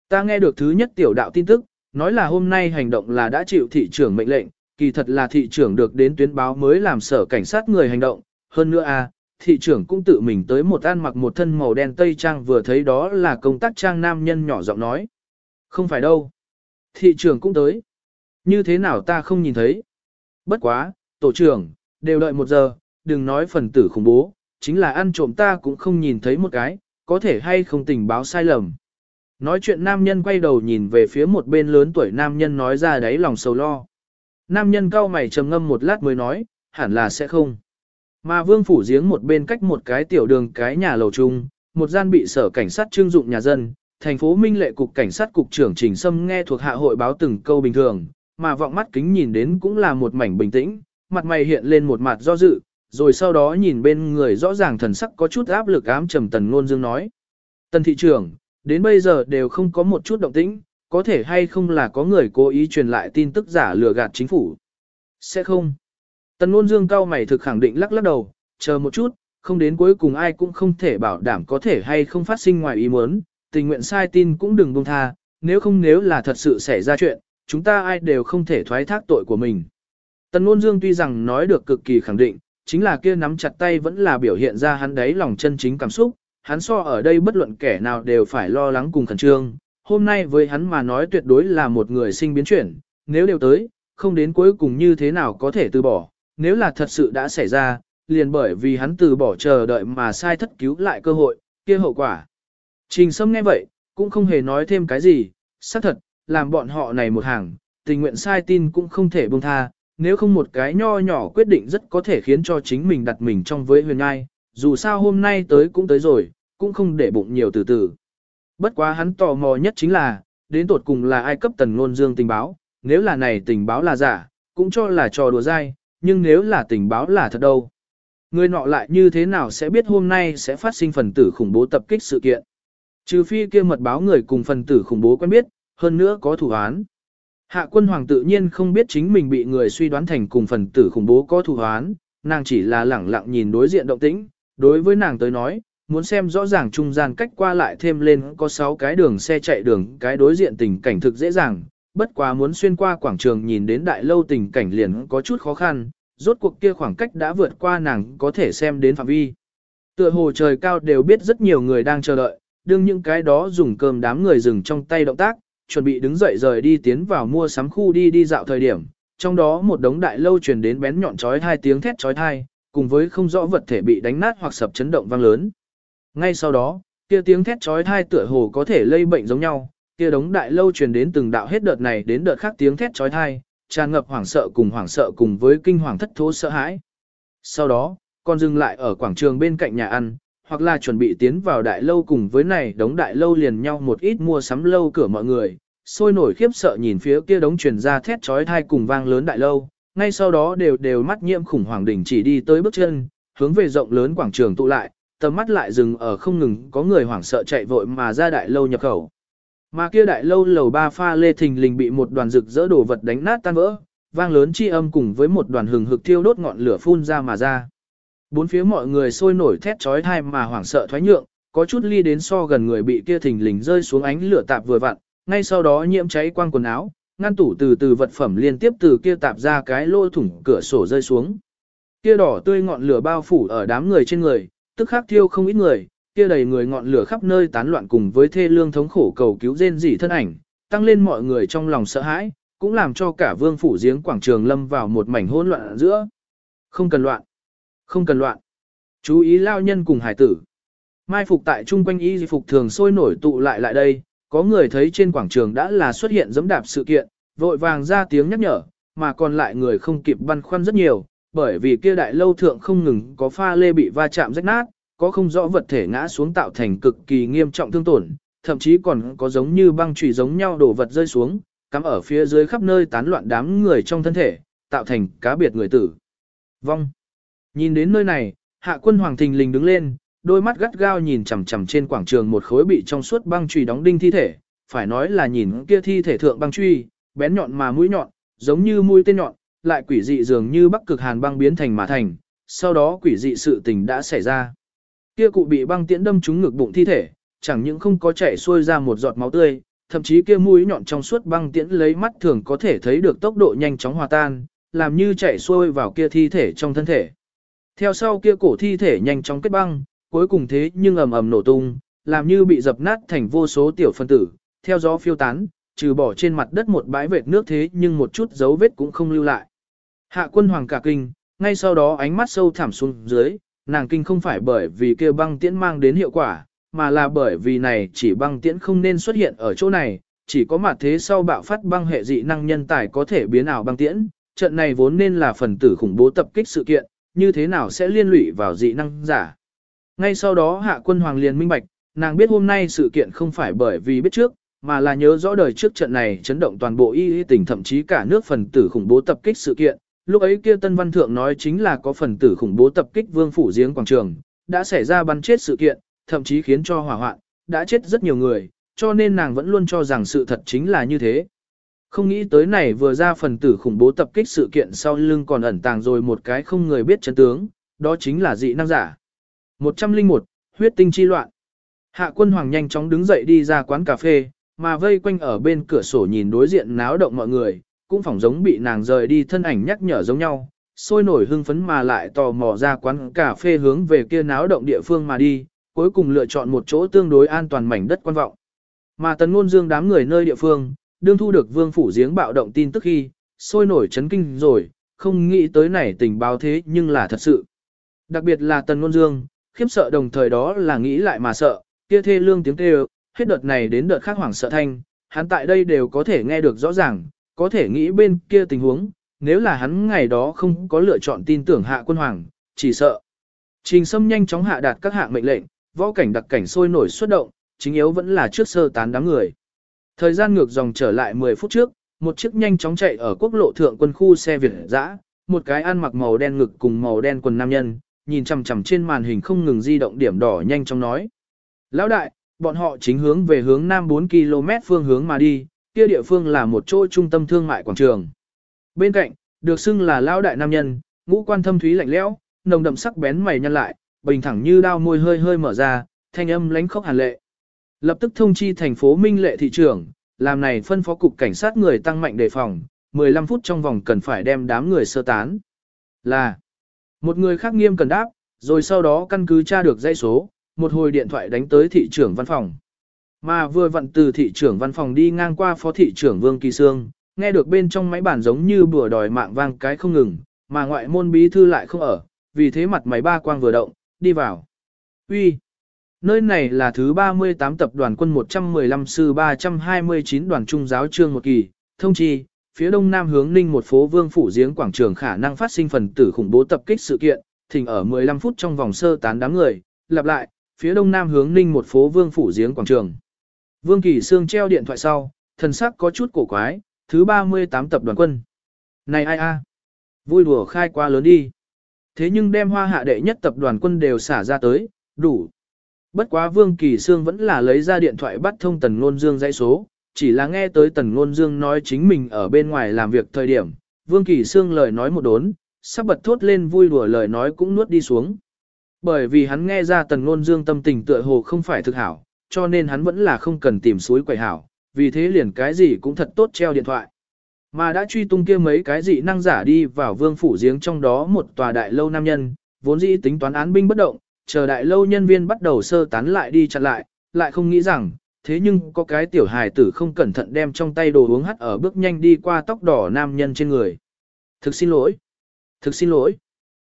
Ta nghe được thứ nhất tiểu đạo tin tức, nói là hôm nay hành động là đã chịu thị trưởng mệnh lệnh, kỳ thật là thị trưởng được đến tuyến báo mới làm sở cảnh sát người hành động. Hơn nữa a, thị trưởng cũng tự mình tới một ăn mặc một thân màu đen tây trang vừa thấy đó là công tác trang nam nhân nhỏ giọng nói. Không phải đâu. Thị trưởng cũng tới. Như thế nào ta không nhìn thấy. Bất quá, tổ trưởng, đều đợi một giờ, đừng nói phần tử khủng bố, chính là ăn trộm ta cũng không nhìn thấy một cái, có thể hay không tình báo sai lầm. Nói chuyện nam nhân quay đầu nhìn về phía một bên lớn tuổi nam nhân nói ra đấy lòng sầu lo. Nam nhân cao mày trầm ngâm một lát mới nói, hẳn là sẽ không. Mà vương phủ giếng một bên cách một cái tiểu đường cái nhà lầu chung, một gian bị sở cảnh sát trưng dụng nhà dân, thành phố Minh lệ cục cảnh sát cục trưởng Trình Sâm nghe thuộc hạ hội báo từng câu bình thường, mà vọng mắt kính nhìn đến cũng là một mảnh bình tĩnh, mặt mày hiện lên một mặt do dự, rồi sau đó nhìn bên người rõ ràng thần sắc có chút áp lực ám trầm tần ngôn dương nói. Tần thị trưởng, đến bây giờ đều không có một chút động tĩnh, có thể hay không là có người cố ý truyền lại tin tức giả lừa gạt chính phủ. Sẽ không. Tần Nôn dương cao mày thực khẳng định lắc lắc đầu, chờ một chút, không đến cuối cùng ai cũng không thể bảo đảm có thể hay không phát sinh ngoài ý muốn, tình nguyện sai tin cũng đừng buông tha, nếu không nếu là thật sự xảy ra chuyện, chúng ta ai đều không thể thoái thác tội của mình. Tần Nôn dương tuy rằng nói được cực kỳ khẳng định, chính là kia nắm chặt tay vẫn là biểu hiện ra hắn đấy lòng chân chính cảm xúc, hắn so ở đây bất luận kẻ nào đều phải lo lắng cùng khẩn trương. Hôm nay với hắn mà nói tuyệt đối là một người sinh biến chuyển, nếu đều tới, không đến cuối cùng như thế nào có thể từ bỏ, nếu là thật sự đã xảy ra, liền bởi vì hắn từ bỏ chờ đợi mà sai thất cứu lại cơ hội, kia hậu quả. Trình Sâm nghe vậy, cũng không hề nói thêm cái gì, xác thật, làm bọn họ này một hàng, tình nguyện sai tin cũng không thể buông tha, nếu không một cái nho nhỏ quyết định rất có thể khiến cho chính mình đặt mình trong với huyền ngai, dù sao hôm nay tới cũng tới rồi, cũng không để bụng nhiều từ từ. Bất quá hắn tò mò nhất chính là, đến tột cùng là ai cấp tần ngôn dương tình báo, nếu là này tình báo là giả, cũng cho là trò đùa dai, nhưng nếu là tình báo là thật đâu. Người nọ lại như thế nào sẽ biết hôm nay sẽ phát sinh phần tử khủng bố tập kích sự kiện. Trừ phi kia mật báo người cùng phần tử khủng bố quen biết, hơn nữa có thủ án. Hạ quân hoàng tự nhiên không biết chính mình bị người suy đoán thành cùng phần tử khủng bố có thủ án, nàng chỉ là lẳng lặng nhìn đối diện động tĩnh, đối với nàng tới nói, muốn xem rõ ràng trung gian cách qua lại thêm lên có 6 cái đường xe chạy đường cái đối diện tình cảnh thực dễ dàng, bất quá muốn xuyên qua quảng trường nhìn đến đại lâu tình cảnh liền có chút khó khăn, rốt cuộc kia khoảng cách đã vượt qua nàng có thể xem đến phạm vi. Tựa hồ trời cao đều biết rất nhiều người đang chờ đợi, đương những cái đó dùng cơm đám người dừng trong tay động tác, chuẩn bị đứng dậy rời đi tiến vào mua sắm khu đi đi dạo thời điểm, Trong đó một đống đại lâu truyền đến bén nhọn chói hai tiếng thét chói tai, cùng với không rõ vật thể bị đánh nát hoặc sập chấn động vang lớn. Ngay sau đó, kia tiếng thét chói tai tựa hồ có thể lây bệnh giống nhau, kia đống đại lâu truyền đến từng đạo hết đợt này đến đợt khác tiếng thét chói tai, tràn ngập hoảng sợ cùng hoảng sợ cùng với kinh hoàng thất thố sợ hãi. Sau đó, còn dừng lại ở quảng trường bên cạnh nhà ăn, hoặc là chuẩn bị tiến vào đại lâu cùng với này đống đại lâu liền nhau một ít mua sắm lâu cửa mọi người, sôi nổi khiếp sợ nhìn phía kia đống truyền ra thét chói tai cùng vang lớn đại lâu, ngay sau đó đều đều mắt nhiễm khủng hoảng đỉnh chỉ đi tới bước chân, hướng về rộng lớn quảng trường tụ lại, tầm mắt lại dừng ở không ngừng có người hoảng sợ chạy vội mà ra đại lâu nhập khẩu. Mà kia đại lâu lầu ba pha lê thình lình bị một đoàn rực rỡ đồ vật đánh nát tan vỡ, vang lớn chi âm cùng với một đoàn hừng hực thiêu đốt ngọn lửa phun ra mà ra. Bốn phía mọi người sôi nổi thét chói tai mà hoảng sợ thoái nhượng, có chút ly đến so gần người bị kia thình lình rơi xuống ánh lửa tạp vừa vặn, ngay sau đó nhiễm cháy quang quần áo, ngăn tủ từ từ vật phẩm liên tiếp từ kia tạp ra cái lỗ thủng cửa sổ rơi xuống. Kia đỏ tươi ngọn lửa bao phủ ở đám người trên người, tức khắc thiêu không ít người, kia đầy người ngọn lửa khắp nơi tán loạn cùng với thê lương thống khổ cầu cứu rên rỉ thân ảnh, tăng lên mọi người trong lòng sợ hãi, cũng làm cho cả vương phủ giếng quảng trường lâm vào một mảnh hỗn loạn giữa. Không cần loạn, không cần loạn. Chú ý lao nhân cùng hải tử. Mai phục tại trung quanh y phục thường sôi nổi tụ lại lại đây, có người thấy trên quảng trường đã là xuất hiện dẫm đạp sự kiện, vội vàng ra tiếng nhắc nhở, mà còn lại người không kịp băn khoăn rất nhiều, bởi vì kia đại lâu thượng không ngừng có pha lê bị va chạm rách nát, có không rõ vật thể ngã xuống tạo thành cực kỳ nghiêm trọng thương tổn, thậm chí còn có giống như băng chùy giống nhau đổ vật rơi xuống, cắm ở phía dưới khắp nơi tán loạn đám người trong thân thể, tạo thành cá biệt người tử. Vong. Nhìn đến nơi này, hạ quân hoàng thình lình đứng lên, đôi mắt gắt gao nhìn chằm chằm trên quảng trường một khối bị trong suốt băng chùy đóng đinh thi thể, phải nói là nhìn kia thi thể thượng băng truy, bén nhọn mà mũi nhọn, giống như mũi tên nhọn, lại quỷ dị dường như bắc cực hàn băng biến thành mà thành, sau đó quỷ dị sự tình đã xảy ra. Kia cụ bị băng tiễn đâm trúng ngực bụng thi thể, chẳng những không có chảy xuôi ra một giọt máu tươi, thậm chí kia mũi nhọn trong suốt băng tiễn lấy mắt thường có thể thấy được tốc độ nhanh chóng hòa tan, làm như chảy xuôi vào kia thi thể trong thân thể. Theo sau kia cổ thi thể nhanh chóng kết băng, cuối cùng thế nhưng ầm ầm nổ tung, làm như bị dập nát thành vô số tiểu phân tử, theo gió phiêu tán, trừ bỏ trên mặt đất một bãi vệt nước thế nhưng một chút dấu vết cũng không lưu lại. Hạ quân hoàng cả kinh, ngay sau đó ánh mắt sâu thẳm xuống dưới, nàng kinh không phải bởi vì kia băng tiễn mang đến hiệu quả, mà là bởi vì này chỉ băng tiễn không nên xuất hiện ở chỗ này, chỉ có mặt thế sau bạo phát băng hệ dị năng nhân tài có thể biến ảo băng tiễn, trận này vốn nên là phần tử khủng bố tập kích sự kiện, như thế nào sẽ liên lụy vào dị năng giả. Ngay sau đó hạ quân hoàng liền minh bạch, nàng biết hôm nay sự kiện không phải bởi vì biết trước, mà là nhớ rõ đời trước trận này chấn động toàn bộ y y tỉnh thậm chí cả nước phần tử khủng bố tập kích sự kiện. Lúc ấy kia Tân Văn Thượng nói chính là có phần tử khủng bố tập kích vương phủ giếng quảng trường, đã xảy ra bắn chết sự kiện, thậm chí khiến cho hỏa hoạn, đã chết rất nhiều người, cho nên nàng vẫn luôn cho rằng sự thật chính là như thế. Không nghĩ tới này vừa ra phần tử khủng bố tập kích sự kiện sau lưng còn ẩn tàng rồi một cái không người biết chân tướng, đó chính là dị năng giả. 101, huyết tinh chi loạn. Hạ quân hoàng nhanh chóng đứng dậy đi ra quán cà phê, mà vây quanh ở bên cửa sổ nhìn đối diện náo động mọi người, cũng phỏng giống bị nàng rời đi thân ảnh nhắc nhở giống nhau, sôi nổi hưng phấn mà lại tò mò ra quán cà phê hướng về kia náo động địa phương mà đi, cuối cùng lựa chọn một chỗ tương đối an toàn mảnh đất quan vọng. Mà tần ngôn dương đám người nơi địa phương, đương thu được vương phủ giếng bạo động tin tức khi, sôi nổi chấn kinh rồi, không nghĩ tới này tình báo thế nhưng là thật sự. Đặc biệt là tần ngôn dương, khiếp sợ đồng thời đó là nghĩ lại mà sợ, kia thê lương tiếng kêu, hết đợt này đến đợt khác hoảng sợ thanh, hắn tại đây đều có thể nghe được rõ ràng, có thể nghĩ bên kia tình huống, nếu là hắn ngày đó không có lựa chọn tin tưởng hạ quân hoàng, chỉ sợ. Trình Sâm nhanh chóng hạ đạt các hạng mệnh lệnh, võ cảnh đặc cảnh sôi nổi xuất động, chính yếu vẫn là trước sơ tán đám người. Thời gian ngược dòng trở lại 10 phút trước, một chiếc nhanh chóng chạy ở quốc lộ thượng quân khu xe Việt dã, một cái ăn mặc màu đen ngực cùng màu đen quần nam nhân, nhìn chằm chằm trên màn hình không ngừng di động điểm đỏ nhanh chóng nói. Lão đại, bọn họ chính hướng về hướng nam 4 km phương hướng mà đi, kia địa phương là một chỗ trung tâm thương mại quảng trường. Bên cạnh, được xưng là lão đại nam nhân, ngũ quan thâm thúy lạnh lẽo, nồng đậm sắc bén mày nhăn lại, bình thẳng như đao môi hơi hơi mở ra, thanh âm lánh khốc hàn lệ. Lập tức thông chi thành phố Minh Lệ thị trưởng, làm này phân phó cục cảnh sát người tăng mạnh đề phòng, 15 phút trong vòng cần phải đem đám người sơ tán. Là một người khác nghiêm cần đáp, rồi sau đó căn cứ tra được dãy số, một hồi điện thoại đánh tới thị trưởng văn phòng. Mà vừa vặn từ thị trưởng văn phòng đi ngang qua phó thị trưởng Vương Kỳ Sương, nghe được bên trong máy bản giống như bùa đòi mạng vang cái không ngừng, mà ngoại môn bí thư lại không ở, vì thế mặt máy ba quang vừa động, đi vào. Uy, Nơi này là thứ 38 tập đoàn quân 115 sư 329 đoàn trung giáo trương một kỳ, thông chi, phía đông nam hướng ninh một phố vương phủ giếng quảng trường khả năng phát sinh phần tử khủng bố tập kích sự kiện, thỉnh ở 15 phút trong vòng sơ tán đám người, lặp lại, phía đông nam hướng ninh một phố vương phủ giếng quảng trường. Vương Kỳ Sương treo điện thoại sau, thần sắc có chút cổ quái, thứ 38 tập đoàn quân. Này ai a? À? Vui đùa khai quá lớn đi. Thế nhưng đem hoa hạ đệ nhất tập đoàn quân đều xả ra tới, đủ. Bất quá Vương Kỳ Sương vẫn là lấy ra điện thoại bắt thông Tần Ngôn Dương dãy số, chỉ là nghe tới Tần Ngôn Dương nói chính mình ở bên ngoài làm việc thời điểm, Vương Kỳ Sương lời nói một đốn, sắp bật thốt lên vui đùa lời nói cũng nuốt đi xuống. Bởi vì hắn nghe ra Tần Ngôn Dương tâm tình tựa hồ không phải thực hảo, cho nên hắn vẫn là không cần tìm suối quẩy hảo, vì thế liền cái gì cũng thật tốt treo điện thoại. Mà đã truy tung kia mấy cái dị năng giả đi vào vương phủ giếng trong đó một tòa đại lâu nam nhân, vốn dĩ tính toán án binh bất động, chờ đại lâu nhân viên bắt đầu sơ tán lại đi chặn lại, lại không nghĩ rằng, thế nhưng có cái tiểu hài tử không cẩn thận đem trong tay đồ uống hắt ở bước nhanh đi qua tóc đỏ nam nhân trên người. Thực xin lỗi. Thực xin lỗi.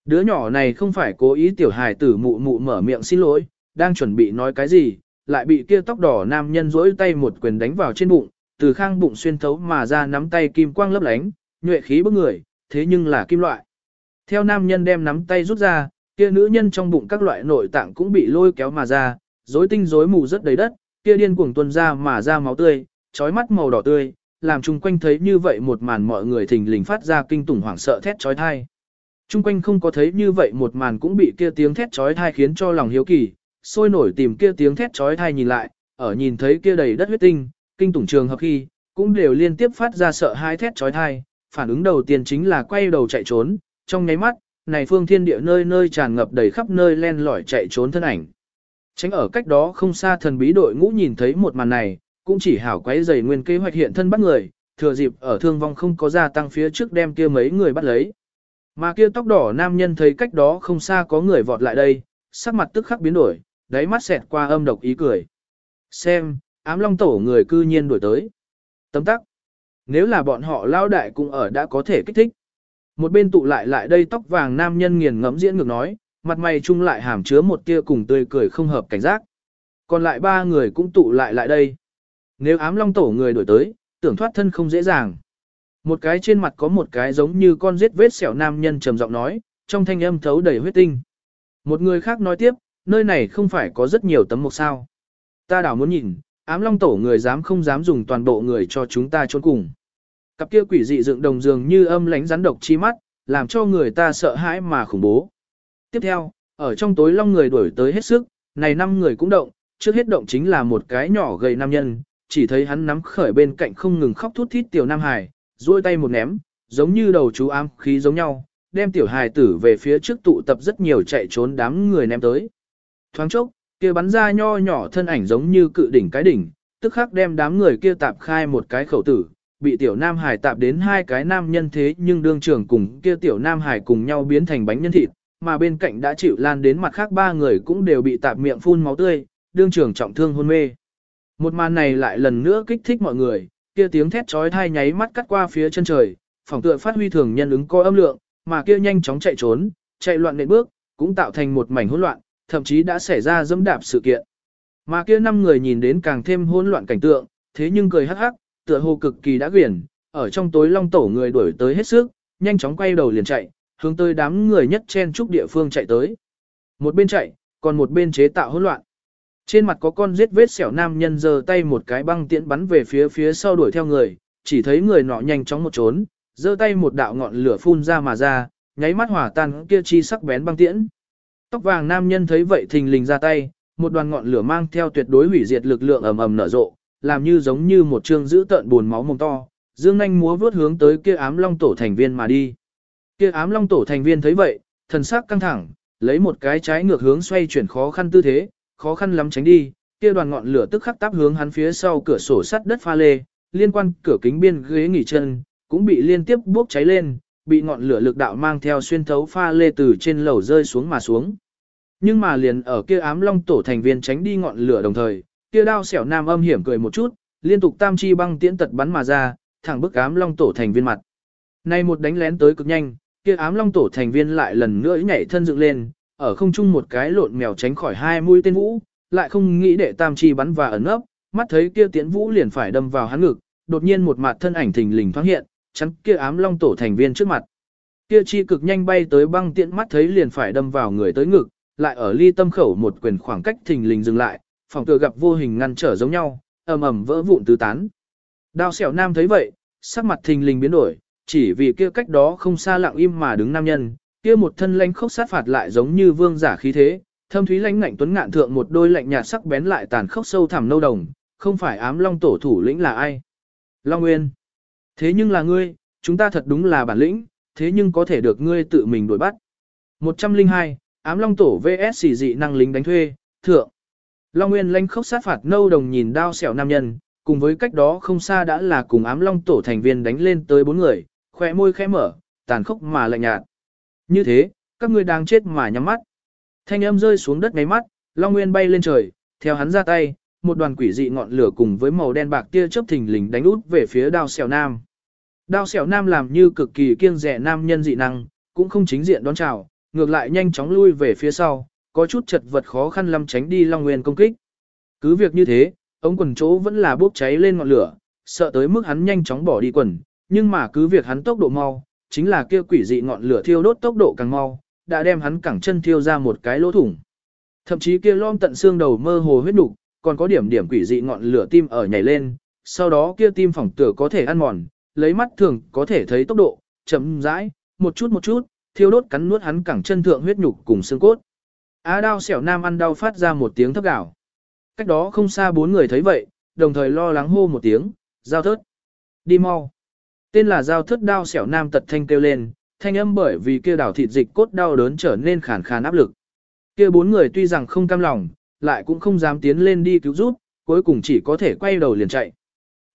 Đứa nhỏ này không phải cố ý tiểu hài tử mụ mụ mở miệng xin lỗi, đang chuẩn bị nói cái gì, lại bị kia tóc đỏ nam nhân rỗi tay một quyền đánh vào trên bụng, từ khang bụng xuyên thấu mà ra nắm tay kim quang lấp lánh, nhuệ khí bức người, thế nhưng là kim loại. Theo nam nhân đem nắm tay rút ra, kia nữ nhân trong bụng các loại nội tạng cũng bị lôi kéo mà ra, rối tinh rối mù rất đầy đất, kia điên cuồng tuôn ra mà ra máu tươi, trói mắt màu đỏ tươi, làm chung quanh thấy như vậy một màn mọi người thình lình phát ra kinh tủng hoảng sợ thét trói thai. Chung quanh không có thấy như vậy một màn cũng bị kia tiếng thét trói thai khiến cho lòng hiếu kỳ, sôi nổi tìm kia tiếng thét trói thai nhìn lại, ở nhìn thấy kia đầy đất huyết tinh, kinh tủng trường hợp khi, cũng đều liên tiếp phát ra sợ hai thét trói thai, phản ứng đầu tiên chính là quay đầu chạy trốn, trong nháy mắt, này phương thiên địa nơi nơi tràn ngập đầy khắp nơi len lỏi chạy trốn thân ảnh. Tránh ở cách đó không xa thần bí đội ngũ nhìn thấy một màn này, cũng chỉ hảo quấy giày nguyên kế hoạch hiện thân bắt người, thừa dịp ở thương vong không có gia tăng phía trước đem kia mấy người bắt lấy. Mà kia tóc đỏ nam nhân thấy cách đó không xa có người vọt lại đây, sắc mặt tức khắc biến đổi, đáy mắt xẹt qua âm độc ý cười. Xem, ám long tổ người cư nhiên đuổi tới. Tấm tắc. Nếu là bọn họ lao đại cũng ở đã có thể kích thích. Một bên tụ lại lại đây tóc vàng nam nhân nghiền ngẫm diễn ngược nói, mặt mày chung lại hàm chứa một tia cùng tươi cười không hợp cảnh giác. Còn lại ba người cũng tụ lại lại đây. Nếu ám long tổ người đổi tới, tưởng thoát thân không dễ dàng. Một cái trên mặt có một cái giống như con giết vết sẹo nam nhân trầm giọng nói, trong thanh âm thấu đầy huyết tinh. Một người khác nói tiếp, nơi này không phải có rất nhiều tấm mục sao. Ta đảo muốn nhìn, ám long tổ người dám không dám dùng toàn bộ người cho chúng ta trốn cùng. Cặp kia quỷ dị dựng đồng dường như âm lánh rắn độc chi mắt, làm cho người ta sợ hãi mà khủng bố. Tiếp theo, ở trong tối long người đuổi tới hết sức, này năm người cũng động, trước hết động chính là một cái nhỏ gầy nam nhân, chỉ thấy hắn nắm khởi bên cạnh không ngừng khóc thút thít tiểu nam hải, duỗi tay một ném, giống như đầu chú ám khí giống nhau, đem tiểu hài tử về phía trước tụ tập rất nhiều chạy trốn đám người ném tới. Thoáng chốc, kia bắn ra nho nhỏ thân ảnh giống như cự đỉnh cái đỉnh, tức khắc đem đám người kia tạp khai một cái khẩu tử, bị tiểu nam hải tạp đến hai cái nam nhân thế nhưng đương trưởng cùng kia tiểu nam hải cùng nhau biến thành bánh nhân thịt, mà bên cạnh đã chịu lan đến mặt khác ba người cũng đều bị tạp miệng phun máu tươi, đương trưởng trọng thương hôn mê. Một màn này lại lần nữa kích thích mọi người, kia tiếng thét chói tai nháy mắt cắt qua phía chân trời, phòng tựa phát huy thường nhân ứng coi âm lượng, mà kia nhanh chóng chạy trốn, chạy loạn nện bước, cũng tạo thành một mảnh hỗn loạn, thậm chí đã xảy ra dẫm đạp sự kiện. Mà kia năm người nhìn đến càng thêm hỗn loạn cảnh tượng, thế nhưng cười hắc hắc, tựa hồ cực kỳ đã quyển, ở trong tối long tổ người đuổi tới hết sức, nhanh chóng quay đầu liền chạy, hướng tới đám người nhất chen trúc địa phương chạy tới. Một bên chạy, còn một bên chế tạo hỗn loạn. Trên mặt có con giết vết sẹo nam nhân giơ tay một cái băng tiễn bắn về phía phía sau đuổi theo người, chỉ thấy người nọ nhanh chóng một trốn, giơ tay một đạo ngọn lửa phun ra mà ra, nháy mắt hỏa tan kia chi sắc bén băng tiễn. Tóc vàng nam nhân thấy vậy thình lình ra tay, một đoàn ngọn lửa mang theo tuyệt đối hủy diệt lực lượng ầm ầm nở rộ, làm như giống như một trương giữ tợn buồn máu mồm to, dương nhanh múa vướt hướng tới kia ám long tổ thành viên mà đi. Kia ám long tổ thành viên thấy vậy, thần sắc căng thẳng, lấy một cái trái ngược hướng xoay chuyển khó khăn tư thế, khó khăn lắm tránh đi, kia đoàn ngọn lửa tức khắc táp hướng hắn phía sau cửa sổ sắt đất pha lê, liên quan cửa kính biên ghế nghỉ chân, cũng bị liên tiếp bốc cháy lên, bị ngọn lửa lực đạo mang theo xuyên thấu pha lê từ trên lầu rơi xuống mà xuống. Nhưng mà liền ở kia ám long tổ thành viên tránh đi ngọn lửa đồng thời, kia đao xẻo nam âm hiểm cười một chút, liên tục tam chi băng tiễn tật bắn mà ra, thẳng bức ám long tổ thành viên mặt. Nay một đánh lén tới cực nhanh, kia ám long tổ thành viên lại lần nữa nhảy thân dựng lên, ở không trung một cái lộn mèo tránh khỏi hai mũi tên vũ, lại không nghĩ để tam chi bắn và ẩn ấp, mắt thấy kia tiễn vũ liền phải đâm vào hắn ngực, đột nhiên một mặt thân ảnh thình lình thoáng hiện, chắn kia ám long tổ thành viên trước mặt. Kia chi cực nhanh bay tới băng tiễn mắt thấy liền phải đâm vào người tới ngực, lại ở ly tâm khẩu một quyền khoảng cách thình lình dừng lại, phòng tựa gặp vô hình ngăn trở giống nhau, ầm ầm vỡ vụn tứ tán. Đao xẻo nam thấy vậy, sắc mặt thình lình biến đổi, chỉ vì kia cách đó không xa lặng im mà đứng nam nhân, kia một thân lãnh khốc sát phạt lại giống như vương giả khí thế, thâm thúy lãnh ngạnh tuấn ngạn thượng một đôi lạnh nhạt sắc bén lại tàn khốc sâu thẳm nâu đồng, không phải ám long tổ thủ lĩnh là ai. Long Nguyên. Thế nhưng là ngươi, chúng ta thật đúng là bản lĩnh, thế nhưng có thể được ngươi tự mình đuổi bắt. 102, ám long tổ VS dị năng lính đánh thuê, thượng. Long Nguyên lãnh khốc sát phạt nâu đồng nhìn đao xẻo nam nhân, cùng với cách đó không xa đã là cùng ám long tổ thành viên đánh lên tới bốn người, khỏe môi khẽ mở, tàn khốc mà lạnh nhạt. Như thế, các ngươi đang chết mà nhắm mắt. Thanh âm rơi xuống đất ngay mắt, Long Nguyên bay lên trời, theo hắn ra tay, một đoàn quỷ dị ngọn lửa cùng với màu đen bạc tia chớp thình lình đánh út về phía đao sẹo nam. Đao sẹo nam làm như cực kỳ kiêng dè nam nhân dị năng, cũng không chính diện đón chào, ngược lại nhanh chóng lui về phía sau, có chút chật vật khó khăn lắm tránh đi Long Nguyên công kích. Cứ việc như thế, ống quần chỗ vẫn là bốc cháy lên ngọn lửa, sợ tới mức hắn nhanh chóng bỏ đi quần, nhưng mà cứ việc hắn tốc độ mau, chính là kia quỷ dị ngọn lửa thiêu đốt tốc độ càng mau, đã đem hắn cẳng chân thiêu ra một cái lỗ thủng. Thậm chí kia lom tận xương đầu mơ hồ huyết đục, còn có điểm điểm quỷ dị ngọn lửa tim ở nhảy lên, sau đó kia tim phòng tử có thể ăn mòn, lấy mắt thường có thể thấy tốc độ, chậm rãi, một chút một chút, thiêu đốt cắn nuốt hắn cẳng chân thượng huyết nhục cùng xương cốt. Á đao xẻo nam ăn đau phát ra một tiếng thấp gạo. Cách đó không xa bốn người thấy vậy, đồng thời lo lắng hô một tiếng, giao thớt. Đi mau. Tên là giao Thất đao xẻo nam tật thanh kêu lên, thanh âm bởi vì kia đảo thịt dịch cốt đau đớn trở nên khàn khàn áp lực. Kia bốn người tuy rằng không cam lòng, lại cũng không dám tiến lên đi cứu giúp, cuối cùng chỉ có thể quay đầu liền chạy.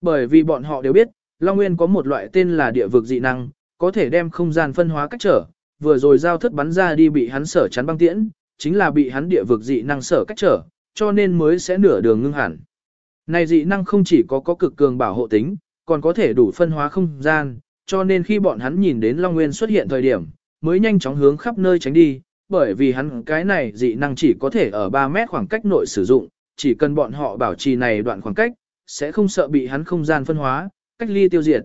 Bởi vì bọn họ đều biết, Long Nguyên có một loại tên là địa vực dị năng, có thể đem không gian phân hóa cách trở, vừa rồi giao thất bắn ra đi bị hắn sở chắn băng tiễn, chính là bị hắn địa vực dị năng sở cách trở, cho nên mới sẽ nửa đường ngưng hẳn. Này dị năng không chỉ có có cực cường bảo hộ tính, còn có thể đủ phân hóa không gian, cho nên khi bọn hắn nhìn đến Long Nguyên xuất hiện thời điểm, mới nhanh chóng hướng khắp nơi tránh đi, bởi vì hắn cái này dị năng chỉ có thể ở 3 mét khoảng cách nội sử dụng, chỉ cần bọn họ bảo trì này đoạn khoảng cách, sẽ không sợ bị hắn không gian phân hóa, cách ly tiêu diệt.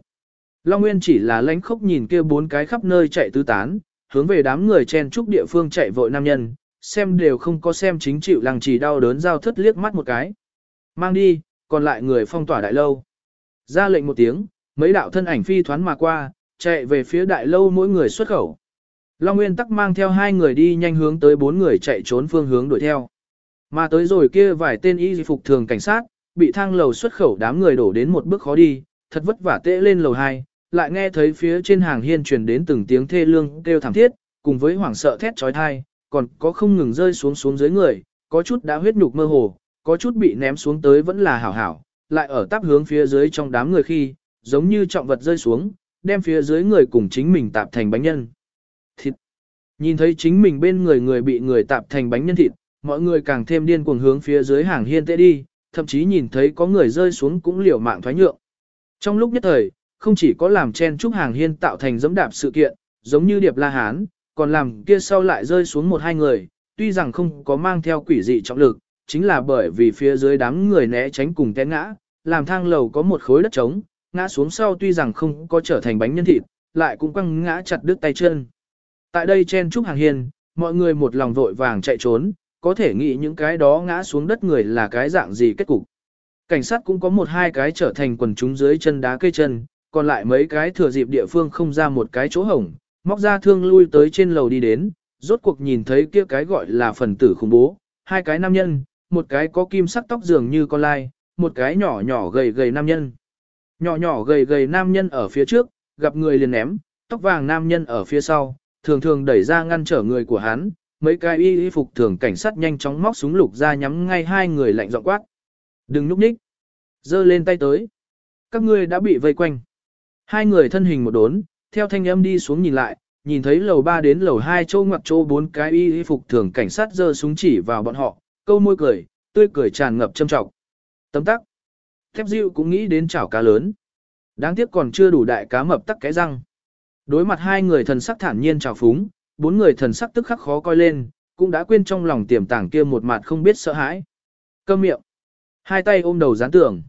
Long Nguyên chỉ là lánh khốc nhìn kia bốn cái khắp nơi chạy tứ tán, hướng về đám người chen trúc địa phương chạy vội nam nhân, xem đều không có xem chính chịu lăng trì đau đớn giao thất liếc mắt một cái. Mang đi, còn lại người phong tỏa đại lâu. Ra lệnh một tiếng, mấy đạo thân ảnh phi thoán mà qua, chạy về phía đại lâu mỗi người xuất khẩu. Long Nguyên tắc mang theo hai người đi nhanh hướng tới bốn người chạy trốn phương hướng đuổi theo. Mà tới rồi kia vài tên y phục thường cảnh sát, bị thang lầu xuất khẩu đám người đổ đến một bước khó đi, thật vất vả tễ lên lầu 2, lại nghe thấy phía trên hàng hiên truyền đến từng tiếng thê lương kêu thảm thiết, cùng với hoảng sợ thét trói thai, còn có không ngừng rơi xuống xuống dưới người, có chút đã huyết nhục mơ hồ, có chút bị ném xuống tới vẫn là hảo hảo, lại ở táp hướng phía dưới trong đám người khi, giống như trọng vật rơi xuống, đem phía dưới người cùng chính mình tạp thành bánh nhân. Thịt. Nhìn thấy chính mình bên người người bị người tạp thành bánh nhân thịt, mọi người càng thêm điên cuồng hướng phía dưới hàng hiên tệ đi, thậm chí nhìn thấy có người rơi xuống cũng liều mạng thoái nhượng. Trong lúc nhất thời, không chỉ có làm chen chúc hàng hiên tạo thành giống đạp sự kiện, giống như điệp la hán, còn làm kia sau lại rơi xuống một hai người, tuy rằng không có mang theo quỷ dị trọng lực, chính là bởi vì phía dưới đám người né tránh cùng té ngã, làm thang lầu có một khối đất trống, ngã xuống sau tuy rằng không có trở thành bánh nhân thịt, lại cũng quăng ngã chặt đứt tay chân. Tại đây chen trúc hàng hiền mọi người một lòng vội vàng chạy trốn, có thể nghĩ những cái đó ngã xuống đất người là cái dạng gì kết cục. Cảnh sát cũng có một hai cái trở thành quần chúng dưới chân đá cây chân, còn lại mấy cái thừa dịp địa phương không ra một cái chỗ hổng, móc ra thương lui tới trên lầu đi đến, rốt cuộc nhìn thấy kia cái gọi là phần tử khủng bố, hai cái nam nhân, một cái có kim sắc tóc dường như con lai, một cái nhỏ nhỏ gầy gầy nam nhân. Nhỏ nhỏ gầy gầy nam nhân ở phía trước, gặp người liền ném, tóc vàng nam nhân ở phía sau, thường thường đẩy ra ngăn trở người của hắn, mấy cái y y phục thường cảnh sát nhanh chóng móc súng lục ra nhắm ngay hai người lạnh giọng quát. Đừng núp nhích. Giơ lên tay tới. Các ngươi đã bị vây quanh. Hai người thân hình một đốn, theo thanh âm đi xuống nhìn lại, nhìn thấy lầu 3 đến lầu 2 châu ngoặc châu bốn cái y y phục thường cảnh sát giơ súng chỉ vào bọn họ, câu môi cười, tươi cười tràn ngập châm trọng. Tấm tắc. Thép diệu cũng nghĩ đến chảo cá lớn. Đáng tiếc còn chưa đủ đại cá mập tắc cái răng. Đối mặt hai người thần sắc thản nhiên trào phúng, bốn người thần sắc tức khắc khó coi lên, cũng đã quên trong lòng tiềm tàng kia một mặt không biết sợ hãi. Câm miệng. Hai tay ôm đầu gián tưởng.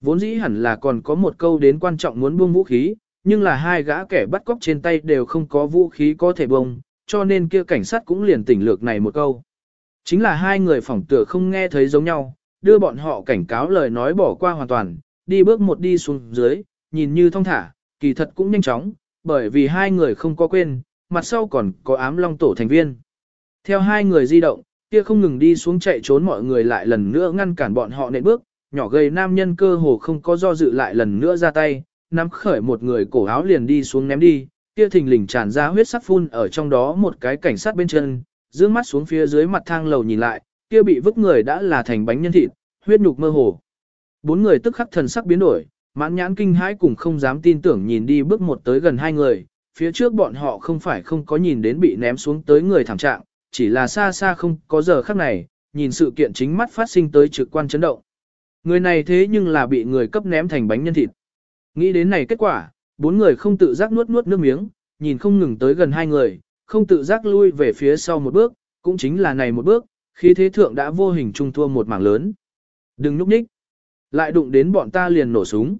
Vốn dĩ hẳn là còn có một câu đến quan trọng muốn buông vũ khí, nhưng là hai gã kẻ bắt cóc trên tay đều không có vũ khí có thể bông, cho nên kia cảnh sát cũng liền tỉnh lược này một câu. Chính là hai người phỏng tựa không nghe thấy giống nhau, đưa bọn họ cảnh cáo lời nói bỏ qua hoàn toàn, đi bước một đi xuống dưới, nhìn như thong thả, kỳ thật cũng nhanh chóng, bởi vì hai người không có quên, mặt sau còn có ám long tổ thành viên. Theo hai người di động, kia không ngừng đi xuống chạy trốn mọi người lại lần nữa ngăn cản bọn họ nện bước, nhỏ gầy nam nhân cơ hồ không có do dự lại lần nữa ra tay, nắm khởi một người cổ áo liền đi xuống ném đi, kia thình lình tràn ra huyết sắc phun ở trong đó một cái cảnh sát bên chân, dương mắt xuống phía dưới mặt thang lầu nhìn lại, kia bị vứt người đã là thành bánh nhân thịt, huyết nhục mơ hồ. Bốn người tức khắc thần sắc biến đổi, mãn nhãn kinh hãi cùng không dám tin tưởng nhìn đi bước một tới gần hai người, phía trước bọn họ không phải không có nhìn đến bị ném xuống tới người thảm trạng, chỉ là xa xa không có giờ khắc này, nhìn sự kiện chính mắt phát sinh tới trực quan chấn động. Người này thế nhưng là bị người cấp ném thành bánh nhân thịt. Nghĩ đến này kết quả, bốn người không tự giác nuốt nuốt nước miếng, nhìn không ngừng tới gần hai người, không tự giác lui về phía sau một bước, cũng chính là này một bước, khi thế thượng đã vô hình trung thua một mảng lớn. Đừng núp ních. Lại đụng đến bọn ta liền nổ súng.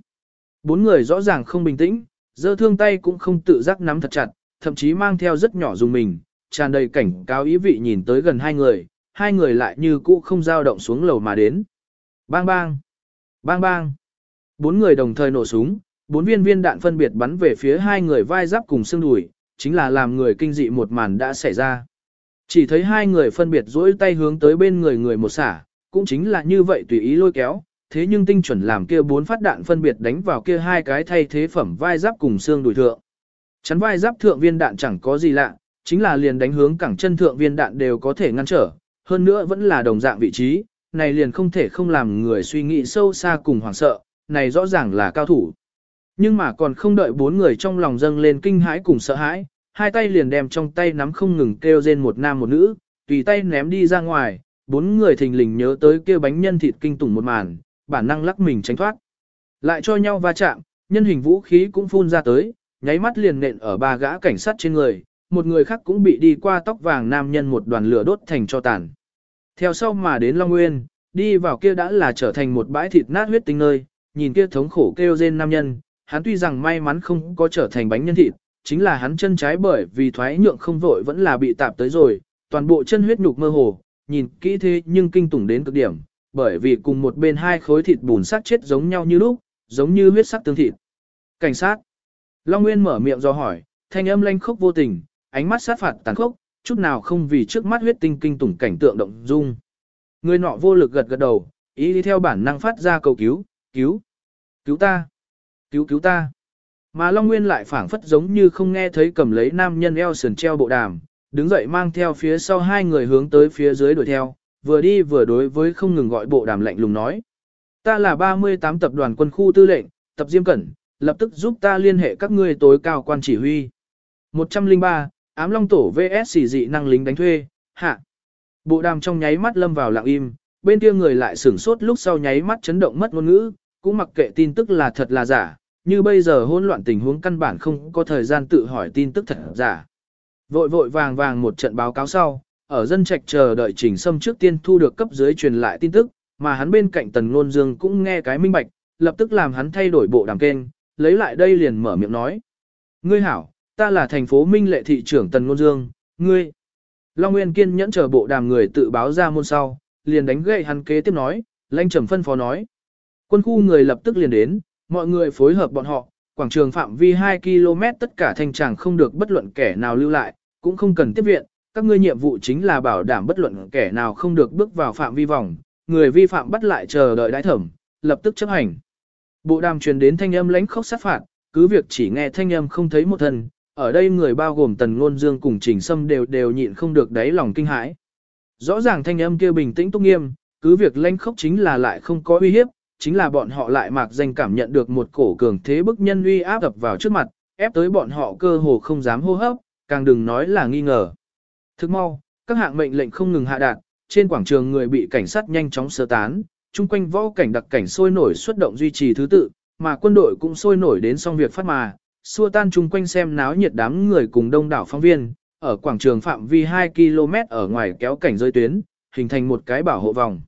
Bốn người rõ ràng không bình tĩnh, giơ thương tay cũng không tự giác nắm thật chặt, thậm chí mang theo rất nhỏ dùng mình, tràn đầy cảnh cáo ý vị nhìn tới gần hai người, hai người lại như cũ không dao động xuống lầu mà đến. Bang bang! Bang bang! Bốn người đồng thời nổ súng, bốn viên viên đạn phân biệt bắn về phía hai người vai giáp cùng xương đùi, chính là làm người kinh dị một màn đã xảy ra. Chỉ thấy hai người phân biệt duỗi tay hướng tới bên người người một xả, cũng chính là như vậy tùy ý lôi kéo, thế nhưng tinh chuẩn làm kia bốn phát đạn phân biệt đánh vào kia hai cái thay thế phẩm vai giáp cùng xương đùi thượng. Chắn vai giáp thượng viên đạn chẳng có gì lạ, chính là liền đánh hướng cẳng chân thượng viên đạn đều có thể ngăn trở, hơn nữa vẫn là đồng dạng vị trí, này liền không thể không làm người suy nghĩ sâu xa cùng hoảng sợ, này rõ ràng là cao thủ. Nhưng mà còn không đợi bốn người trong lòng dâng lên kinh hãi cùng sợ hãi, hai tay liền đem trong tay nắm không ngừng kêu rên một nam một nữ, tùy tay ném đi ra ngoài, bốn người thình lình nhớ tới kia bánh nhân thịt kinh tủng một màn, bản năng lắc mình tránh thoát. Lại cho nhau va chạm, nhân hình vũ khí cũng phun ra tới, nháy mắt liền nện ở ba gã cảnh sát trên người, một người khác cũng bị đi qua tóc vàng nam nhân một đoàn lửa đốt thành cho tàn. Theo sau mà đến Long Nguyên, đi vào kia đã là trở thành một bãi thịt nát huyết tinh nơi, nhìn kia thống khổ kêu rên nam nhân, hắn tuy rằng may mắn không có trở thành bánh nhân thịt, chính là hắn chân trái bởi vì thoái nhượng không vội vẫn là bị tạp tới rồi, toàn bộ chân huyết nhục mơ hồ, nhìn kỹ thế nhưng kinh tủng đến cực điểm, bởi vì cùng một bên hai khối thịt bùn sát chết giống nhau như lúc, giống như huyết sắc tương thịt. Cảnh sát. Long Nguyên mở miệng do hỏi, thanh âm lanh khốc vô tình, ánh mắt sát phạt tàn khốc, chút nào không vì trước mắt huyết tinh kinh tủng cảnh tượng động dung. Người nọ vô lực gật gật đầu, ý đi theo bản năng phát ra cầu cứu, cứu, cứu ta, cứu cứu ta. Mà Long Nguyên lại phảng phất giống như không nghe thấy cầm lấy nam nhân eo sườn treo bộ đàm, đứng dậy mang theo phía sau hai người hướng tới phía dưới đuổi theo, vừa đi vừa đối với không ngừng gọi bộ đàm lạnh lùng nói. Ta là 38 tập đoàn quân khu tư lệnh, tập Diêm Cẩn, lập tức giúp ta liên hệ các ngươi tối cao quan chỉ huy. 103, ám long tổ VS xỉ dị năng lính đánh thuê, hạ. Bộ đàm trong nháy mắt lâm vào lặng im, bên kia người lại sửng sốt lúc sau nháy mắt chấn động mất ngôn ngữ, cũng mặc kệ tin tức là thật là giả, như bây giờ hỗn loạn tình huống căn bản không có thời gian tự hỏi tin tức thật giả. Vội vội vàng vàng một trận báo cáo sau, ở dân trạch chờ đợi Trình Sâm trước tiên thu được cấp dưới truyền lại tin tức, mà hắn bên cạnh Tần Ngôn Dương cũng nghe cái minh bạch, lập tức làm hắn thay đổi bộ đàm kênh, lấy lại đây liền mở miệng nói. Ngươi hảo, ta là thành phố Minh Lệ thị trưởng Tần Ngôn Dương, ngươi. Long Nguyên kiên nhẫn chờ bộ đàm người tự báo ra môn sau, liền đánh gậy hắn kế tiếp nói, lãnh trầm phân phó nói. Quân khu người lập tức liền đến, mọi người phối hợp bọn họ, quảng trường phạm vi 2 km tất cả thành tràng không được bất luận kẻ nào lưu lại, cũng không cần tiếp viện, các ngươi nhiệm vụ chính là bảo đảm bất luận kẻ nào không được bước vào phạm vi vòng, người vi phạm bắt lại chờ đợi đãi thẩm, lập tức chấp hành. Bộ đàm truyền đến thanh âm lãnh khốc sát phạt, cứ việc chỉ nghe thanh âm không thấy một thần. ở đây người bao gồm Tần Ngôn Dương cùng Trình Sâm đều đều nhịn không được đáy lòng kinh hãi. Rõ ràng thanh âm kia bình tĩnh túc nghiêm, cứ việc lãnh khốc chính là lại không có uy hiếp, chính là bọn họ lại mạc danh cảm nhận được một cổ cường thế bức nhân uy áp ập vào trước mặt, ép tới bọn họ cơ hồ không dám hô hấp, càng đừng nói là nghi ngờ. Thức mau, các hạng mệnh lệnh không ngừng hạ đạt, trên quảng trường người bị cảnh sát nhanh chóng sơ tán, chung quanh võ cảnh đặc cảnh sôi nổi xuất động duy trì thứ tự, mà quân đội cũng sôi nổi đến xong việc phát mà, xua tan chung quanh xem náo nhiệt đám người cùng đông đảo phóng viên, ở quảng trường phạm vi 2 km ở ngoài kéo cảnh rơi tuyến, hình thành một cái bảo hộ vòng.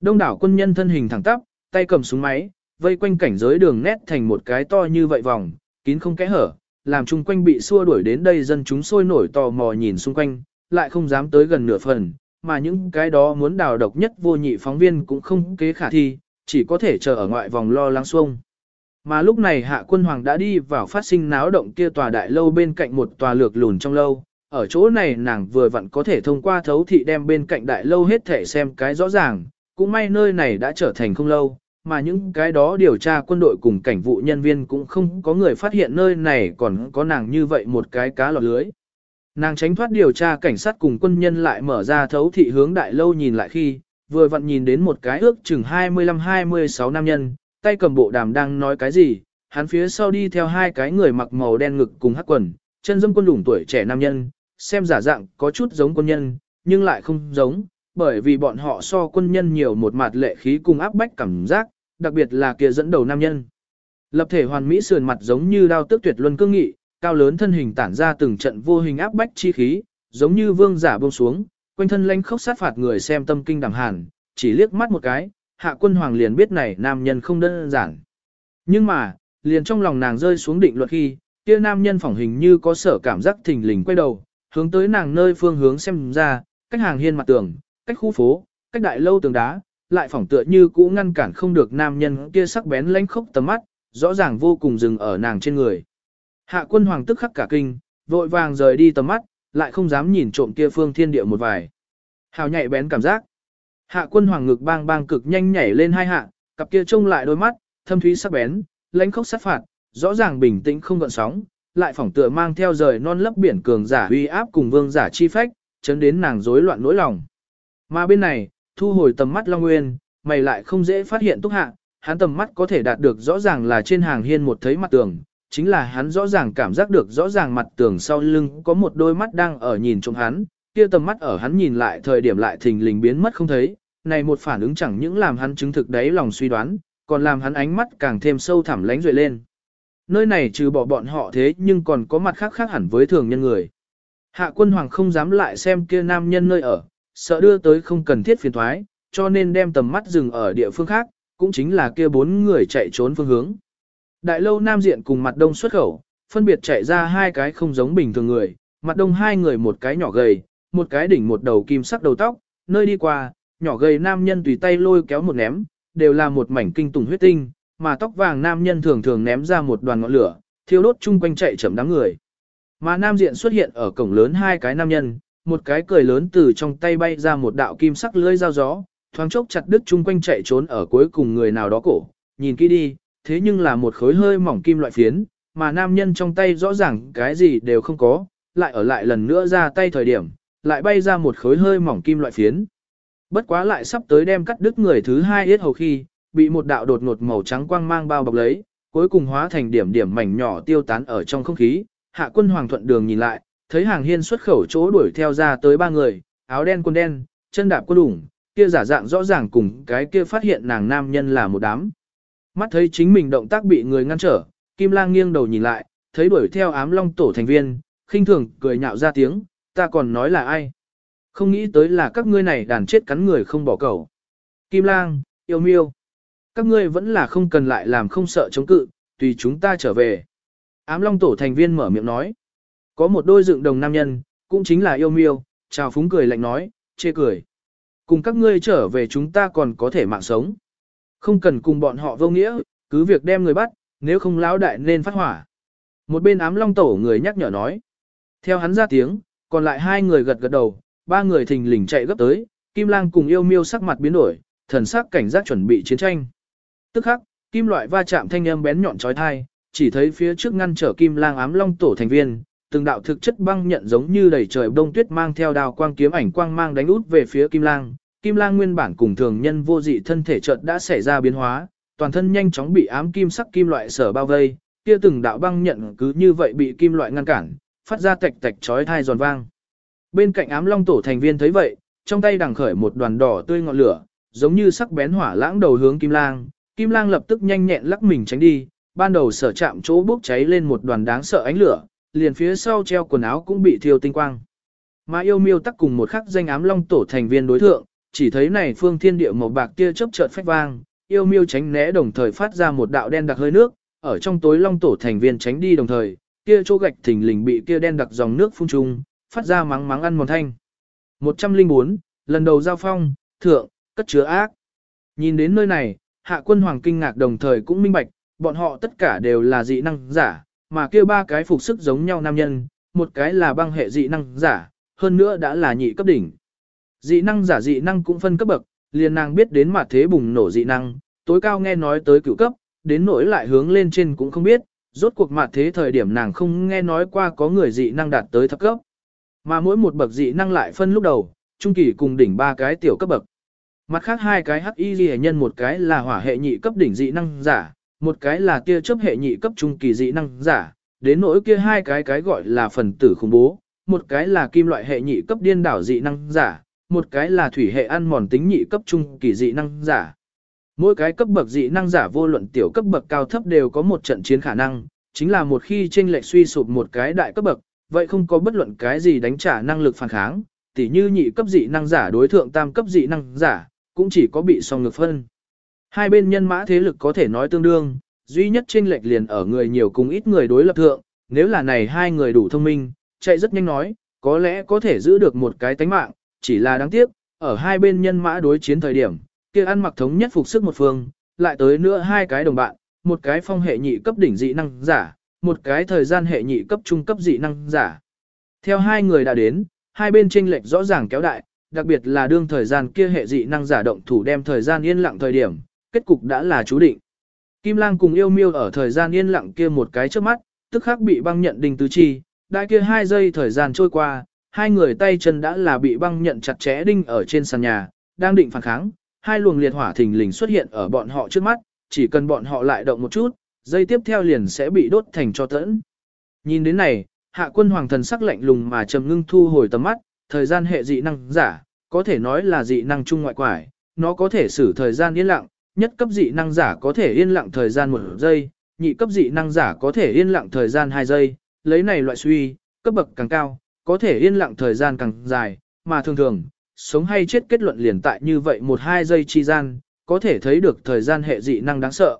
Đông đảo quân nhân thân hình thẳng tắp, tay cầm súng máy, vây quanh cảnh giới đường nét thành một cái to như vậy vòng, kín không kẽ hở, làm chung quanh bị xua đuổi đến đây dân chúng sôi nổi tò mò nhìn xung quanh, lại không dám tới gần nửa phần, mà những cái đó muốn đào độc nhất vô nhị phóng viên cũng không kế khả thi, chỉ có thể chờ ở ngoại vòng lo lắng xuông. Mà lúc này hạ quân hoàng đã đi vào phát sinh náo động kia tòa đại lâu bên cạnh một tòa lược lùn trong lâu, ở chỗ này nàng vừa vặn có thể thông qua thấu thị đem bên cạnh đại lâu hết thể xem cái rõ ràng, cũng may nơi này đã trở thành không lâu, mà những cái đó điều tra quân đội cùng cảnh vụ nhân viên cũng không có người phát hiện nơi này còn có nàng như vậy một cái cá lọt lưới. Nàng tránh thoát điều tra cảnh sát cùng quân nhân lại mở ra thấu thị hướng đại lâu nhìn lại khi, vừa vặn nhìn đến một cái ước chừng 25-26 nam nhân, tay cầm bộ đàm đang nói cái gì, hắn phía sau đi theo hai cái người mặc màu đen ngực cùng hắc quần, chân dâm quân lủng tuổi trẻ nam nhân, xem giả dạng có chút giống quân nhân, nhưng lại không giống, bởi vì bọn họ so quân nhân nhiều một mặt lệ khí cùng áp bách cảm giác, đặc biệt là kia dẫn đầu nam nhân. Lập thể hoàn mỹ sườn mặt giống như đao tước tuyệt luân cương nghị, cao lớn thân hình tản ra từng trận vô hình áp bách chi khí, giống như vương giả buông xuống, quanh thân lanh khốc sát phạt người xem tâm kinh đẳng hàn, chỉ liếc mắt một cái, hạ quân hoàng liền biết này nam nhân không đơn giản. Nhưng mà, liền trong lòng nàng rơi xuống định luật khi, kia nam nhân phỏng hình như có sở cảm giác thình lình quay đầu, hướng tới nàng nơi phương hướng xem ra, cách hàng hiên mặt tường, cách khu phố, cách đại lâu tường đá, lại phỏng tựa như cũ ngăn cản không được nam nhân kia sắc bén lánh khốc tầm mắt, rõ ràng vô cùng dừng ở nàng trên người. Hạ quân hoàng tức khắc cả kinh, vội vàng rời đi tầm mắt, lại không dám nhìn trộm kia phương thiên địa một vài. Hào nhạy bén cảm giác. Hạ quân hoàng ngực bang bang cực nhanh nhảy lên hai hạ, cặp kia trông lại đôi mắt, thâm thúy sắc bén, lãnh khốc sát phạt, rõ ràng bình tĩnh không gợn sóng, lại phỏng tựa mang theo rời non lấp biển cường giả uy áp cùng vương giả chi phách, chấn đến nàng rối loạn nỗi lòng. Mà bên này, thu hồi tầm mắt Long Nguyên, mày lại không dễ phát hiện túc hạ, hắn tầm mắt có thể đạt được rõ ràng là trên hàng hiên một thấy mặt tường, chính là hắn rõ ràng cảm giác được rõ ràng mặt tường sau lưng có một đôi mắt đang ở nhìn trông hắn, kia tầm mắt ở hắn nhìn lại thời điểm lại thình lình biến mất không thấy, này một phản ứng chẳng những làm hắn chứng thực đáy lòng suy đoán, còn làm hắn ánh mắt càng thêm sâu thẳm lánh rồi lên. Nơi này trừ bỏ bọn họ thế nhưng còn có mặt khác khác hẳn với thường nhân người. Hạ quân hoàng không dám lại xem kia nam nhân nơi ở, sợ đưa tới không cần thiết phiền thoái, cho nên đem tầm mắt dừng ở địa phương khác, cũng chính là kia bốn người chạy trốn phương hướng. Đại lâu nam diện cùng mặt đông xuất khẩu, phân biệt chạy ra hai cái không giống bình thường người, mặt đông hai người một cái nhỏ gầy, một cái đỉnh một đầu kim sắc đầu tóc, nơi đi qua, nhỏ gầy nam nhân tùy tay lôi kéo một ném, đều là một mảnh kinh tùng huyết tinh, mà tóc vàng nam nhân thường thường ném ra một đoàn ngọn lửa, thiêu đốt chung quanh chạy chậm đám người. Mà nam diện xuất hiện ở cổng lớn hai cái nam nhân, một cái cười lớn từ trong tay bay ra một đạo kim sắc lưỡi dao gió, thoáng chốc chặt đứt chung quanh chạy trốn ở cuối cùng người nào đó cổ, nhìn kỹ đi, thế nhưng là một khối hơi mỏng kim loại phiến, mà nam nhân trong tay rõ ràng cái gì đều không có, lại ở lại lần nữa ra tay thời điểm, lại bay ra một khối hơi mỏng kim loại phiến. Bất quá lại sắp tới đem cắt đứt người thứ hai yết hầu khi, bị một đạo đột ngột màu trắng quang mang bao bọc lấy, cuối cùng hóa thành điểm điểm mảnh nhỏ tiêu tán ở trong không khí. Hạ quân hoàng thuận đường nhìn lại, thấy hàng hiên xuất khẩu chỗ đuổi theo ra tới ba người, áo đen quần đen, chân đạp quân đủng, kia giả dạng rõ ràng cùng cái kia phát hiện nàng nam nhân là một đám. Mắt thấy chính mình động tác bị người ngăn trở, Kim Lang nghiêng đầu nhìn lại, thấy đuổi theo ám long tổ thành viên, khinh thường cười nhạo ra tiếng, ta còn nói là ai. Không nghĩ tới là các ngươi này đàn chết cắn người không bỏ cầu. Kim Lang, yêu miêu. Các ngươi vẫn là không cần lại làm không sợ chống cự, tùy chúng ta trở về. Ám long tổ thành viên mở miệng nói. Có một đôi dựng đồng nam nhân, cũng chính là yêu miêu, chào phúng cười lạnh nói, chê cười. Cùng các ngươi trở về chúng ta còn có thể mạng sống. Không cần cùng bọn họ vô nghĩa, cứ việc đem người bắt, nếu không lão đại nên phát hỏa. Một bên ám long tổ người nhắc nhở nói. Theo hắn ra tiếng, còn lại hai người gật gật đầu, ba người thình lình chạy gấp tới, Kim Lang cùng yêu miêu sắc mặt biến đổi, thần sắc cảnh giác chuẩn bị chiến tranh. Tức khắc, kim loại va chạm thanh âm bén nhọn chói tai, chỉ thấy phía trước ngăn trở Kim Lang ám long tổ thành viên, từng đạo thực chất băng nhận giống như đầy trời đông tuyết mang theo đào quang kiếm ảnh quang mang đánh út về phía Kim Lang. Kim Lang nguyên bản cùng thường nhân vô dị thân thể chợt đã xảy ra biến hóa, toàn thân nhanh chóng bị ám kim sắc kim loại sở bao vây, kia từng đạo băng nhận cứ như vậy bị kim loại ngăn cản, phát ra tạch tạch chói tai giòn vang. Bên cạnh ám long tổ thành viên thấy vậy, trong tay đằng khởi một đoàn đỏ tươi ngọn lửa, giống như sắc bén hỏa lãng đầu hướng Kim Lang, Kim Lang lập tức nhanh nhẹn lắc mình tránh đi, ban đầu sở chạm chỗ bốc cháy lên một đoàn đáng sợ ánh lửa, liền phía sau treo quần áo cũng bị thiêu tinh quang. Mà yêu miêu tắc cùng một khắc danh ám long tổ thành viên đối thượng, chỉ thấy này phương thiên địa màu bạc kia chớp chợt phách vang, yêu miêu tránh né đồng thời phát ra một đạo đen đặc hơi nước, ở trong tối long tổ thành viên tránh đi đồng thời, kia chỗ gạch thình lình bị kia đen đặc dòng nước phun trung, phát ra mắng mắng ăn mòn thanh. 104, lần đầu giao phong, thượng, cất chứa ác. Nhìn đến nơi này, hạ quân hoàng kinh ngạc đồng thời cũng minh bạch, bọn họ tất cả đều là dị năng giả, mà kia ba cái phục sức giống nhau nam nhân, một cái là băng hệ dị năng giả, hơn nữa đã là nhị cấp đỉnh. Dị năng giả dị năng cũng phân cấp bậc, liền nàng biết đến mặt thế bùng nổ dị năng, tối cao nghe nói tới cựu cấp, đến nỗi lại hướng lên trên cũng không biết, rốt cuộc mặt thế thời điểm nàng không nghe nói qua có người dị năng đạt tới thấp cấp. Mà mỗi một bậc dị năng lại phân lúc đầu, trung kỳ cùng đỉnh ba cái tiểu cấp bậc. Mặt khác hai cái hắc y ghi nhân một cái là hỏa hệ nhị cấp đỉnh dị năng giả, một cái là tia chấp hệ nhị cấp trung kỳ dị năng giả, đến nỗi kia hai cái cái gọi là phần tử khủng bố, một cái là kim loại hệ nhị cấp điên đảo dị năng giả, một cái là thủy hệ ăn mòn tính nhị cấp trung kỳ dị năng giả. Mỗi cái cấp bậc dị năng giả vô luận tiểu cấp bậc cao thấp đều có một trận chiến khả năng, chính là một khi chênh lệch suy sụp một cái đại cấp bậc, vậy không có bất luận cái gì đánh trả năng lực phản kháng, tỉ như nhị cấp dị năng giả đối thượng tam cấp dị năng giả, cũng chỉ có bị song ngược phân. Hai bên nhân mã thế lực có thể nói tương đương, duy nhất chênh lệch liền ở người nhiều cùng ít người đối lập thượng, nếu là này hai người đủ thông minh, chạy rất nhanh nói, có lẽ có thể giữ được một cái tánh mạng, chỉ là đáng tiếc, ở hai bên nhân mã đối chiến thời điểm, kia ăn mặc thống nhất phục sức một phương, lại tới nữa hai cái đồng bạn, một cái phong hệ nhị cấp đỉnh dị năng giả, một cái thời gian hệ nhị cấp trung cấp dị năng giả. Theo hai người đã đến, hai bên chênh lệch rõ ràng kéo đại, đặc biệt là đương thời gian kia hệ dị năng giả động thủ đem thời gian yên lặng thời điểm, kết cục đã là chú định. Kim Lang cùng yêu miêu ở thời gian yên lặng kia một cái trước mắt, tức khắc bị băng nhận đình tứ chi, đại kia hai giây thời gian trôi qua, hai người tay chân đã là bị băng nhận chặt chẽ đinh ở trên sàn nhà, đang định phản kháng, hai luồng liệt hỏa thình lình xuất hiện ở bọn họ trước mắt, chỉ cần bọn họ lại động một chút, dây tiếp theo liền sẽ bị đốt thành cho tẫn. Nhìn đến này, hạ quân hoàng thần sắc lạnh lùng mà trầm ngưng thu hồi tầm mắt, thời gian hệ dị năng giả, có thể nói là dị năng trung ngoại quải, nó có thể xử thời gian yên lặng, nhất cấp dị năng giả có thể yên lặng thời gian một giây, nhị cấp dị năng giả có thể yên lặng thời gian 2 giây, lấy này loại suy, cấp bậc càng cao, có thể yên lặng thời gian càng dài, mà thường thường, sống hay chết kết luận liền tại như vậy một hai giây chi gian, có thể thấy được thời gian hệ dị năng đáng sợ.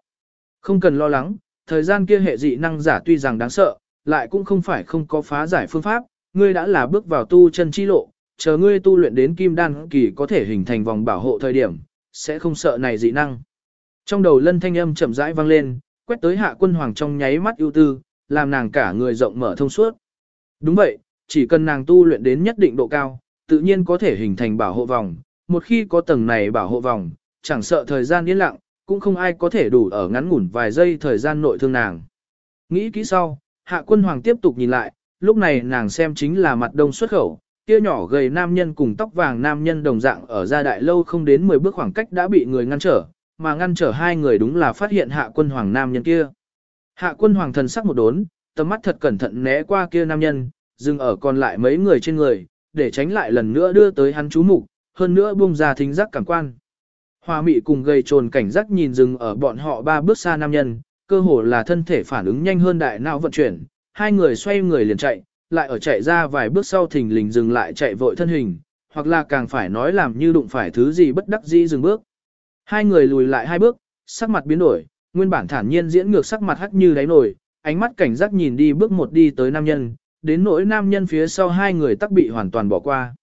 Không cần lo lắng, thời gian kia hệ dị năng giả tuy rằng đáng sợ, lại cũng không phải không có phá giải phương pháp, ngươi đã là bước vào tu chân chi lộ, chờ ngươi tu luyện đến kim đan kỳ có thể hình thành vòng bảo hộ thời điểm, sẽ không sợ này dị năng. Trong đầu lân thanh âm chậm rãi vang lên, quét tới hạ quân hoàng trong nháy mắt ưu tư, làm nàng cả người rộng mở thông suốt. Đúng vậy, chỉ cần nàng tu luyện đến nhất định độ cao, tự nhiên có thể hình thành bảo hộ vòng, một khi có tầng này bảo hộ vòng, chẳng sợ thời gian yên lặng, cũng không ai có thể đủ ở ngắn ngủn vài giây thời gian nội thương nàng. Nghĩ kỹ sau, hạ quân hoàng tiếp tục nhìn lại, lúc này nàng xem chính là mặt đông xuất khẩu, kia nhỏ gầy nam nhân cùng tóc vàng nam nhân đồng dạng ở gia đại lâu không đến 10 bước khoảng cách đã bị người ngăn trở, mà ngăn trở hai người đúng là phát hiện hạ quân hoàng nam nhân kia. Hạ quân hoàng thần sắc một đốn, tầm mắt thật cẩn thận né qua kia nam nhân, dừng ở còn lại mấy người trên người, để tránh lại lần nữa đưa tới hắn chú mục, hơn nữa buông ra thính giác cảm quan. Hoa mị cùng gầy trồn cảnh giác nhìn dừng ở bọn họ ba bước xa nam nhân, cơ hồ là thân thể phản ứng nhanh hơn đại não vận chuyển, hai người xoay người liền chạy, lại ở chạy ra vài bước sau thình lình dừng lại chạy vội thân hình, hoặc là càng phải nói làm như đụng phải thứ gì bất đắc dĩ dừng bước. Hai người lùi lại hai bước, sắc mặt biến đổi, nguyên bản thản nhiên diễn ngược sắc mặt hắc như đáy nổi, ánh mắt cảnh giác nhìn đi bước một đi tới nam nhân, đến nỗi nam nhân phía sau hai người tắc bị hoàn toàn bỏ qua.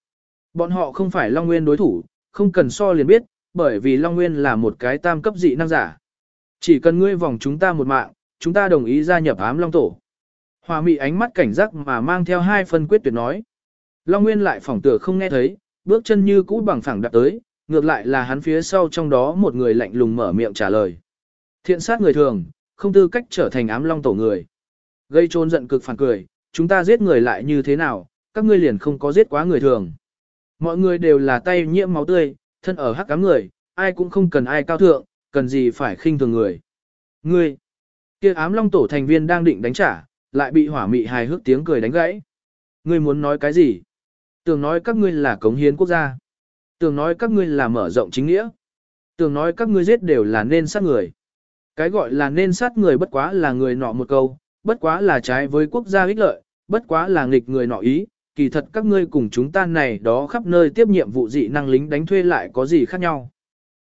Bọn họ không phải Long Nguyên đối thủ, không cần so liền biết, bởi vì Long Nguyên là một cái tam cấp dị năng giả. Chỉ cần ngươi vòng chúng ta một mạng, chúng ta đồng ý gia nhập ám Long Tổ. Hòa mị ánh mắt cảnh giác mà mang theo hai phân quyết tuyệt nói. Long Nguyên lại phỏng tựa không nghe thấy, bước chân như cũ bằng phẳng đặt tới, ngược lại là hắn phía sau trong đó một người lạnh lùng mở miệng trả lời. Thiện sát người thường, không tư cách trở thành ám long tổ người. Gây trôn giận cực phản cười, chúng ta giết người lại như thế nào, các ngươi liền không có giết quá người thường. Mọi người đều là tay nhiễm máu tươi, thân ở hắc cám người, ai cũng không cần ai cao thượng, cần gì phải khinh thường người. Ngươi, kia ám long tổ thành viên đang định đánh trả, lại bị hỏa mị hài hước tiếng cười đánh gãy. Ngươi muốn nói cái gì? Tưởng nói các ngươi là cống hiến quốc gia. Tưởng nói các ngươi là mở rộng chính nghĩa. Tưởng nói các ngươi giết đều là nên sát người. Cái gọi là nên sát người bất quá là người nọ một câu, bất quá là trái với quốc gia ích lợi, bất quá là nghịch người nọ ý, kỳ thật các ngươi cùng chúng ta này đó khắp nơi tiếp nhiệm vụ dị năng lính đánh thuê lại có gì khác nhau.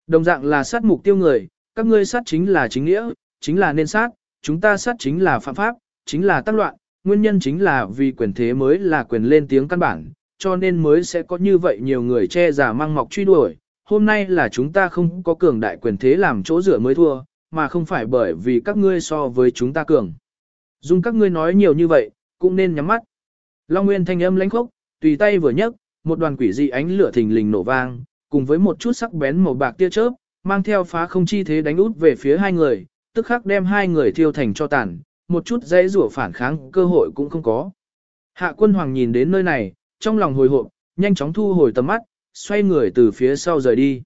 Đồng dạng là sát mục tiêu người, các ngươi sát chính là chính nghĩa, chính là nên sát, chúng ta sát chính là phạm pháp, chính là tác loạn, nguyên nhân chính là vì quyền thế mới là quyền lên tiếng căn bản, cho nên mới sẽ có như vậy nhiều người che giả mang mọc truy đuổi. Hôm nay là chúng ta không có cường đại quyền thế làm chỗ dựa mới thua, mà không phải bởi vì các ngươi so với chúng ta cường. Dùng các ngươi nói nhiều như vậy, cũng nên nhắm mắt. Long Nguyên thanh âm lãnh khốc, tùy tay vừa nhấc, một đoàn quỷ dị ánh lửa thình lình nổ vang, cùng với một chút sắc bén màu bạc tia chớp, mang theo phá không chi thế đánh út về phía hai người, tức khắc đem hai người thiêu thành cho tàn, một chút dây rủa phản kháng cơ hội cũng không có. Hạ quân hoàng nhìn đến nơi này, trong lòng hồi hộp, nhanh chóng thu hồi tầm mắt, xoay người từ phía sau rời đi.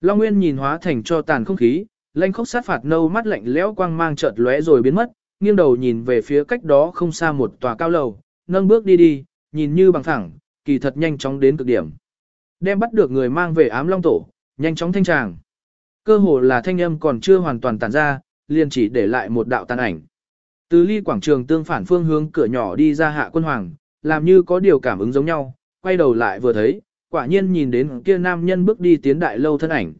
Long Nguyên nhìn hóa thành cho tàn không khí, lanh khốc sát phạt nâu mắt lạnh lẽo quang mang chợt lóe rồi biến mất, nghiêng đầu nhìn về phía cách đó không xa một tòa cao lầu, nâng bước đi đi, nhìn như bằng thẳng, kỳ thật nhanh chóng đến cực điểm. Đem bắt được người mang về ám long tổ, nhanh chóng thanh tràng. Cơ hồ là thanh âm còn chưa hoàn toàn tàn ra, liền chỉ để lại một đạo tàn ảnh. Từ ly quảng trường tương phản phương hướng cửa nhỏ đi ra hạ quân hoàng, làm như có điều cảm ứng giống nhau, quay đầu lại vừa thấy, quả nhiên nhìn đến kia nam nhân bước đi tiến đại lâu thân ảnh.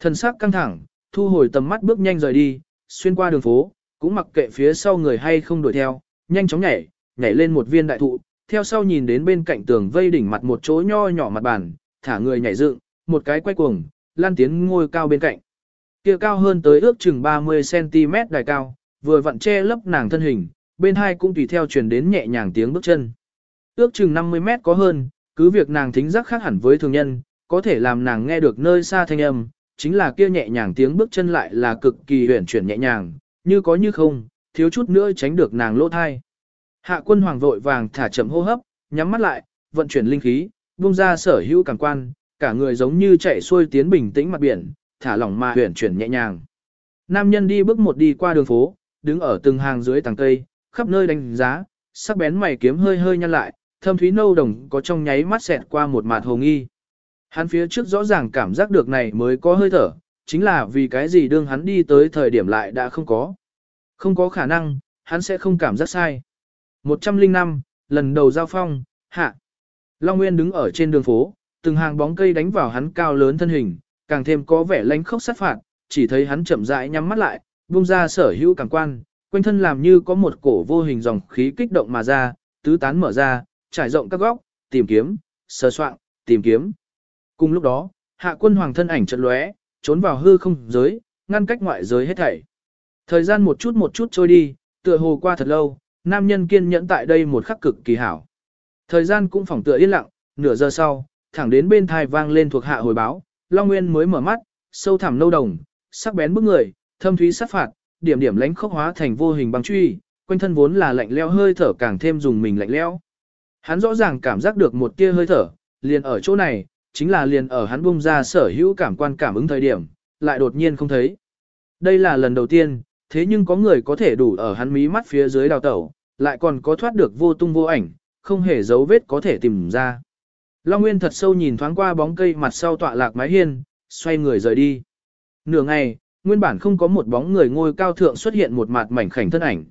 Thần sắc căng thẳng, thu hồi tầm mắt bước nhanh rời đi, xuyên qua đường phố, cũng mặc kệ phía sau người hay không đuổi theo, nhanh chóng nhảy, nhảy lên một viên đại thụ, theo sau nhìn đến bên cạnh tường vây đỉnh mặt một chỗ nho nhỏ mặt bàn, thả người nhảy dựng, một cái quay cuồng, lan tiến ngôi cao bên cạnh. Kia cao hơn tới ước chừng 30cm đài cao, vừa vặn che lấp nàng thân hình, bên hai cũng tùy theo truyền đến nhẹ nhàng tiếng bước chân. Ước chừng 50 mét có hơn, cứ việc nàng thính giác khác hẳn với thường nhân, có thể làm nàng nghe được nơi xa thanh âm, chính là kia nhẹ nhàng tiếng bước chân lại là cực kỳ huyền chuyển nhẹ nhàng, như có như không, thiếu chút nữa tránh được nàng lỗ thai. Hạ quân hoàng vội vàng thả chậm hô hấp, nhắm mắt lại, vận chuyển linh khí, buông ra sở hữu càng quan, cả người giống như chạy xuôi tiến bình tĩnh mặt biển, thả lỏng mà huyền chuyển nhẹ nhàng. Nam nhân đi bước một đi qua đường phố, đứng ở từng hàng dưới tầng cây, khắp nơi đánh giá, sắc bén mày kiếm hơi hơi nhăn lại, thâm thúy nâu đồng có trong nháy mắt xẹt qua một mạt hồ nghi. Hắn phía trước rõ ràng cảm giác được này mới có hơi thở, chính là vì cái gì đương hắn đi tới thời điểm lại đã không có. Không có khả năng, hắn sẽ không cảm giác sai. 105, lần đầu giao phong, hạ. Long Nguyên đứng ở trên đường phố, từng hàng bóng cây đánh vào hắn cao lớn thân hình, càng thêm có vẻ lánh khốc sát phạt, chỉ thấy hắn chậm rãi nhắm mắt lại, buông ra sở hữu càng quan, quanh thân làm như có một cổ vô hình dòng khí kích động mà ra, tứ tán mở ra, trải rộng các góc, tìm kiếm, sơ soạn, tìm kiếm. Cùng lúc đó, hạ quân hoàng thân ảnh chợt lóe, trốn vào hư không giới, ngăn cách ngoại giới hết thảy. Thời gian một chút một chút trôi đi, tựa hồ qua thật lâu, nam nhân kiên nhẫn tại đây một khắc cực kỳ hảo. Thời gian cũng phỏng tựa yên lặng, nửa giờ sau, thẳng đến bên thai vang lên thuộc hạ hồi báo, Long Nguyên mới mở mắt, sâu thẳm nâu đồng, sắc bén bức người, thâm thúy sát phạt, điểm điểm lánh khốc hóa thành vô hình băng truy, quanh thân vốn là lạnh leo hơi thở càng thêm dùng mình lạnh leo. Hắn rõ ràng cảm giác được một tia hơi thở, liền ở chỗ này, chính là liền ở hắn bung ra sở hữu cảm quan cảm ứng thời điểm, lại đột nhiên không thấy. Đây là lần đầu tiên, thế nhưng có người có thể đủ ở hắn mí mắt phía dưới đào tẩu, lại còn có thoát được vô tung vô ảnh, không hề dấu vết có thể tìm ra. Long Nguyên thật sâu nhìn thoáng qua bóng cây mặt sau tọa lạc mái hiên, xoay người rời đi. Nửa ngày, nguyên bản không có một bóng người ngôi cao thượng xuất hiện một mặt mảnh khảnh thân ảnh.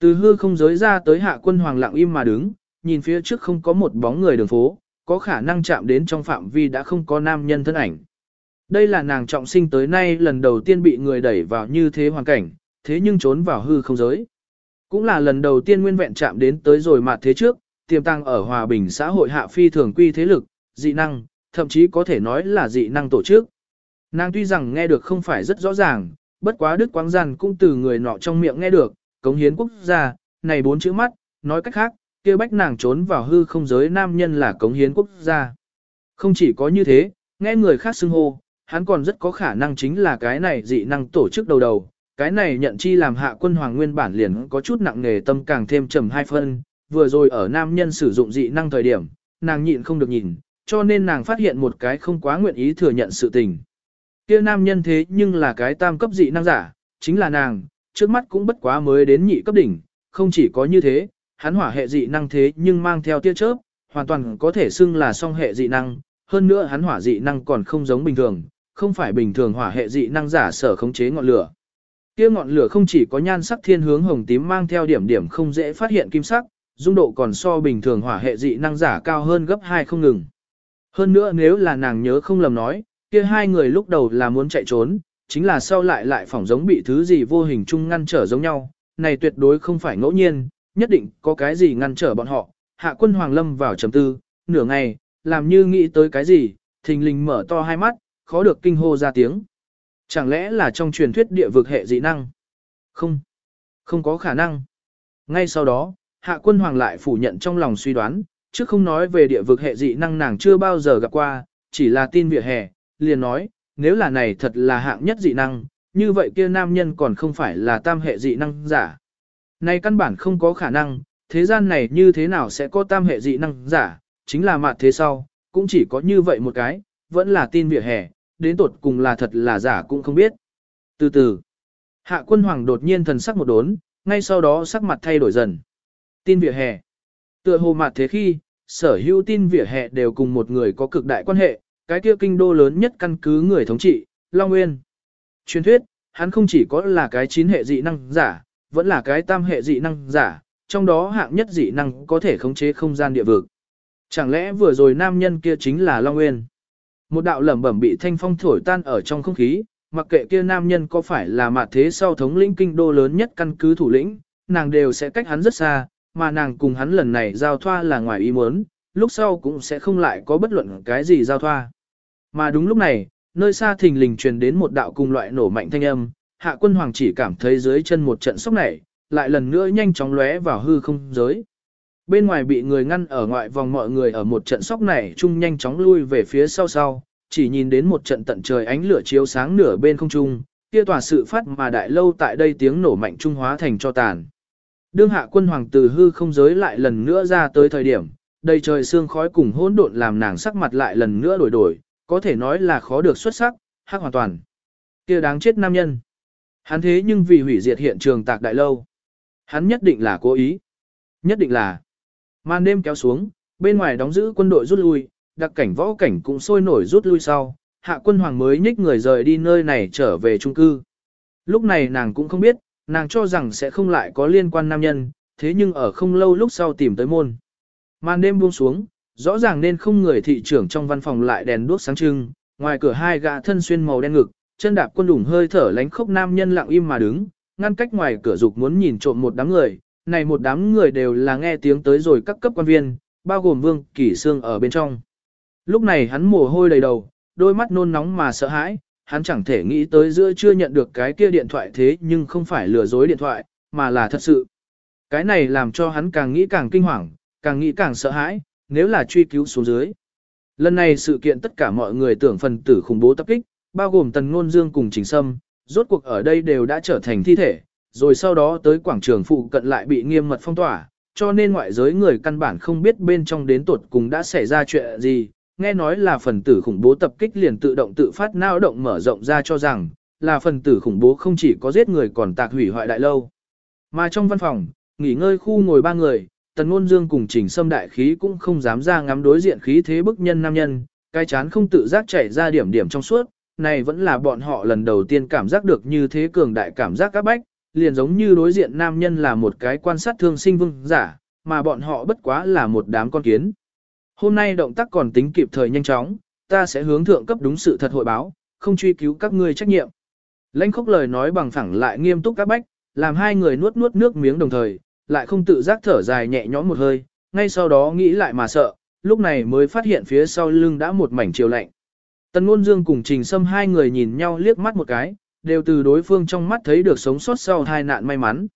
Từ hư không giới ra tới hạ quân hoàng lặng im mà đứng, nhìn phía trước không có một bóng người đường phố, có khả năng chạm đến trong phạm vi đã không có nam nhân thân ảnh. Đây là nàng trọng sinh tới nay lần đầu tiên bị người đẩy vào như thế hoàn cảnh, thế nhưng trốn vào hư không giới. Cũng là lần đầu tiên nguyên vẹn chạm đến tới rồi mặt thế trước, tiềm tăng ở hòa bình xã hội hạ phi thường quy thế lực, dị năng, thậm chí có thể nói là dị năng tổ chức. Nàng tuy rằng nghe được không phải rất rõ ràng, bất quá Đức Quang Gian cũng từ người nọ trong miệng nghe được, cống hiến quốc gia, này bốn chữ mắt, nói cách khác, kia bách nàng trốn vào hư không giới nam nhân là cống hiến quốc gia. Không chỉ có như thế, nghe người khác xưng hô, hắn còn rất có khả năng chính là cái này dị năng tổ chức đầu đầu, cái này nhận chi làm hạ quân hoàng nguyên bản liền có chút nặng nề tâm càng thêm trầm hai phân, vừa rồi ở nam nhân sử dụng dị năng thời điểm, nàng nhịn không được nhìn, cho nên nàng phát hiện một cái không quá nguyện ý thừa nhận sự tình. Kia nam nhân thế nhưng là cái tam cấp dị năng giả, chính là nàng, trước mắt cũng bất quá mới đến nhị cấp đỉnh, không chỉ có như thế, hắn hỏa hệ dị năng thế nhưng mang theo tia chớp, hoàn toàn có thể xưng là song hệ dị năng, hơn nữa hắn hỏa dị năng còn không giống bình thường, không phải bình thường hỏa hệ dị năng giả sở khống chế ngọn lửa. Kia ngọn lửa không chỉ có nhan sắc thiên hướng hồng tím mang theo điểm điểm không dễ phát hiện kim sắc, dung độ còn so bình thường hỏa hệ dị năng giả cao hơn gấp 2 không ngừng. Hơn nữa nếu là nàng nhớ không lầm nói, kia hai người lúc đầu là muốn chạy trốn, chính là sau lại lại phỏng giống bị thứ gì vô hình chung ngăn trở giống nhau, này tuyệt đối không phải ngẫu nhiên, nhất định có cái gì ngăn trở bọn họ. Hạ quân Hoàng Lâm vào trầm tư, nửa ngày, làm như nghĩ tới cái gì, thình lình mở to hai mắt, khó được kinh hô ra tiếng. Chẳng lẽ là trong truyền thuyết địa vực hệ dị năng? Không, không có khả năng. Ngay sau đó, hạ quân hoàng lại phủ nhận trong lòng suy đoán, chứ không nói về địa vực hệ dị năng nàng chưa bao giờ gặp qua, chỉ là tin vỉa hè, liền nói, nếu là này thật là hạng nhất dị năng, như vậy kia nam nhân còn không phải là tam hệ dị năng giả. Này căn bản không có khả năng, thế gian này như thế nào sẽ có tam hệ dị năng giả, chính là mặt thế sau, cũng chỉ có như vậy một cái, vẫn là tin vỉa hè, đến tột cùng là thật là giả cũng không biết. Từ từ, hạ quân hoàng đột nhiên thần sắc một đốn, ngay sau đó sắc mặt thay đổi dần. Tin vỉa hè. Tựa hồ mặt thế khi, sở hữu tin vỉa hè đều cùng một người có cực đại quan hệ, cái kia kinh đô lớn nhất căn cứ người thống trị, Long Nguyên. Truyền thuyết, hắn không chỉ có là cái chín hệ dị năng giả, vẫn là cái tam hệ dị năng giả, trong đó hạng nhất dị năng có thể khống chế không gian địa vực. Chẳng lẽ vừa rồi nam nhân kia chính là Long Nguyên? Một đạo lẩm bẩm bị thanh phong thổi tan ở trong không khí, mặc kệ kia nam nhân có phải là mặt thế sau thống lĩnh kinh đô lớn nhất căn cứ thủ lĩnh, nàng đều sẽ cách hắn rất xa, mà nàng cùng hắn lần này giao thoa là ngoài ý muốn, lúc sau cũng sẽ không lại có bất luận cái gì giao thoa. Mà đúng lúc này, nơi xa thình lình truyền đến một đạo cùng loại nổ mạnh thanh âm, hạ quân hoàng chỉ cảm thấy dưới chân một trận sốc nảy, lại lần nữa nhanh chóng lóe vào hư không giới. Bên ngoài bị người ngăn ở ngoại vòng mọi người ở một trận sốc này chung nhanh chóng lui về phía sau sau, chỉ nhìn đến một trận tận trời ánh lửa chiếu sáng nửa bên không trung, kia tòa sự phát mà đại lâu tại đây tiếng nổ mạnh trung hóa thành cho tàn. Đương hạ quân hoàng từ hư không giới lại lần nữa ra tới thời điểm, đầy trời sương khói cùng hỗn độn làm nàng sắc mặt lại lần nữa đổi đổi, có thể nói là khó được xuất sắc, hắc hoàn toàn. kia đáng chết nam nhân. Hắn thế nhưng vì hủy diệt hiện trường tạc đại lâu. Hắn nhất định là cố ý. Nhất định là. Màn đêm kéo xuống, bên ngoài đóng giữ quân đội rút lui, đặc cảnh võ cảnh cũng sôi nổi rút lui sau, hạ quân hoàng mới nhích người rời đi nơi này trở về trung cư. Lúc này nàng cũng không biết, nàng cho rằng sẽ không lại có liên quan nam nhân, thế nhưng ở không lâu lúc sau tìm tới môn. Màn đêm buông xuống, rõ ràng nên không người thị trưởng trong văn phòng lại đèn đuốc sáng trưng, ngoài cửa hai gã thân xuyên màu đen ngực, chân đạp quân đủng hơi thở lánh khốc nam nhân lặng im mà đứng, ngăn cách ngoài cửa dục muốn nhìn trộm một đám người, này một đám người đều là nghe tiếng tới rồi các cấp quan viên, bao gồm Vương Kỷ Sương ở bên trong. Lúc này hắn mồ hôi đầy đầu, đôi mắt nôn nóng mà sợ hãi, hắn chẳng thể nghĩ tới giữa chưa nhận được cái kia điện thoại thế nhưng không phải lừa dối điện thoại, mà là thật sự. Cái này làm cho hắn càng nghĩ càng kinh hoàng, càng nghĩ càng sợ hãi, nếu là truy cứu xuống dưới. Lần này sự kiện tất cả mọi người tưởng phần tử khủng bố tập kích, bao gồm Tần Ngôn Dương cùng Trình Sâm, rốt cuộc ở đây đều đã trở thành thi thể, rồi sau đó tới quảng trường phụ cận lại bị nghiêm mật phong tỏa, cho nên ngoại giới người căn bản không biết bên trong đến tuột cùng đã xảy ra chuyện gì, nghe nói là phần tử khủng bố tập kích liền tự động tự phát não động mở rộng ra cho rằng, là phần tử khủng bố không chỉ có giết người còn tạc hủy hoại đại lâu. Mà trong văn phòng, nghỉ ngơi khu ngồi ba người, Tần Ngôn Dương cùng Trình Sâm đại khí cũng không dám ra ngắm đối diện khí thế bức nhân nam nhân, cái chán không tự giác chảy ra điểm điểm trong suốt, này vẫn là bọn họ lần đầu tiên cảm giác được như thế cường đại cảm giác các bách, liền giống như đối diện nam nhân là một cái quan sát thương sinh vương giả, mà bọn họ bất quá là một đám con kiến. Hôm nay động tác còn tính kịp thời nhanh chóng, ta sẽ hướng thượng cấp đúng sự thật hội báo, không truy cứu các ngươi trách nhiệm. Lãnh khốc lời nói bằng phẳng lại nghiêm túc các bách, làm hai người nuốt nuốt nước miếng đồng thời, lại không tự giác thở dài nhẹ nhõm một hơi, ngay sau đó nghĩ lại mà sợ, lúc này mới phát hiện phía sau lưng đã một mảnh chiều lạnh. Tần Ngôn Dương cùng Trình Sâm hai người nhìn nhau liếc mắt một cái, đều từ đối phương trong mắt thấy được sống sót sau hai nạn may mắn.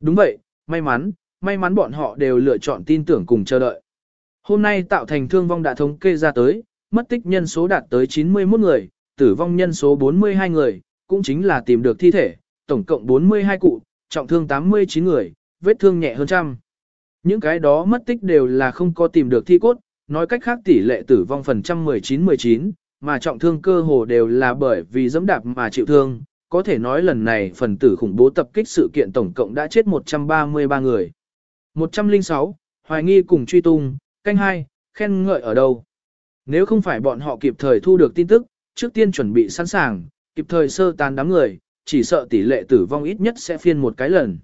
Đúng vậy, may mắn, may mắn bọn họ đều lựa chọn tin tưởng cùng chờ đợi. Hôm nay tạo thành thương vong đã thống kê ra tới, mất tích nhân số đạt tới 91 người, tử vong nhân số 42 người, cũng chính là tìm được thi thể, tổng cộng 42 cụ, trọng thương 89 người, vết thương nhẹ hơn trăm. Những cái đó mất tích đều là không có tìm được thi cốt, nói cách khác tỷ lệ tử vong phần trăm 19-19, mà trọng thương cơ hồ đều là bởi vì dẫm đạp mà chịu thương, có thể nói lần này phần tử khủng bố tập kích sự kiện tổng cộng đã chết 133 người. 106, hoài nghi cùng truy tung, canh hai, khen ngợi ở đâu. Nếu không phải bọn họ kịp thời thu được tin tức, trước tiên chuẩn bị sẵn sàng, kịp thời sơ tán đám người, chỉ sợ tỷ lệ tử vong ít nhất sẽ phiên một cái lần.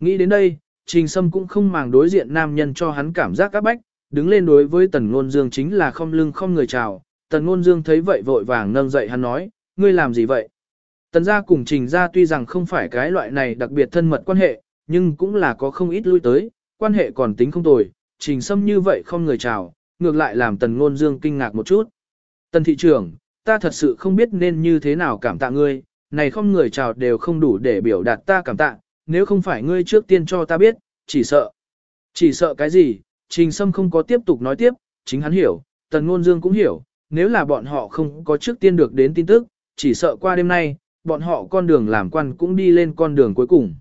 Nghĩ đến đây, Trình Sâm cũng không màng đối diện nam nhân cho hắn cảm giác các bách, đứng lên đối với Tần Ngôn Dương chính là không lưng không người chào. Tần Ngôn Dương thấy vậy vội vàng nâng dậy hắn nói, ngươi làm gì vậy? Tần gia cùng Trình gia tuy rằng không phải cái loại này đặc biệt thân mật quan hệ, nhưng cũng là có không ít lui tới, quan hệ còn tính không tồi. Trình Sâm như vậy không người chào, ngược lại làm Tần Ngôn Dương kinh ngạc một chút. Tần thị trưởng, ta thật sự không biết nên như thế nào cảm tạ ngươi, này không người chào đều không đủ để biểu đạt ta cảm tạ, nếu không phải ngươi trước tiên cho ta biết, chỉ sợ. Chỉ sợ cái gì, Trình Sâm không có tiếp tục nói tiếp, chính hắn hiểu, Tần Ngôn Dương cũng hiểu, nếu là bọn họ không có trước tiên được đến tin tức, chỉ sợ qua đêm nay, bọn họ con đường làm quan cũng đi lên con đường cuối cùng.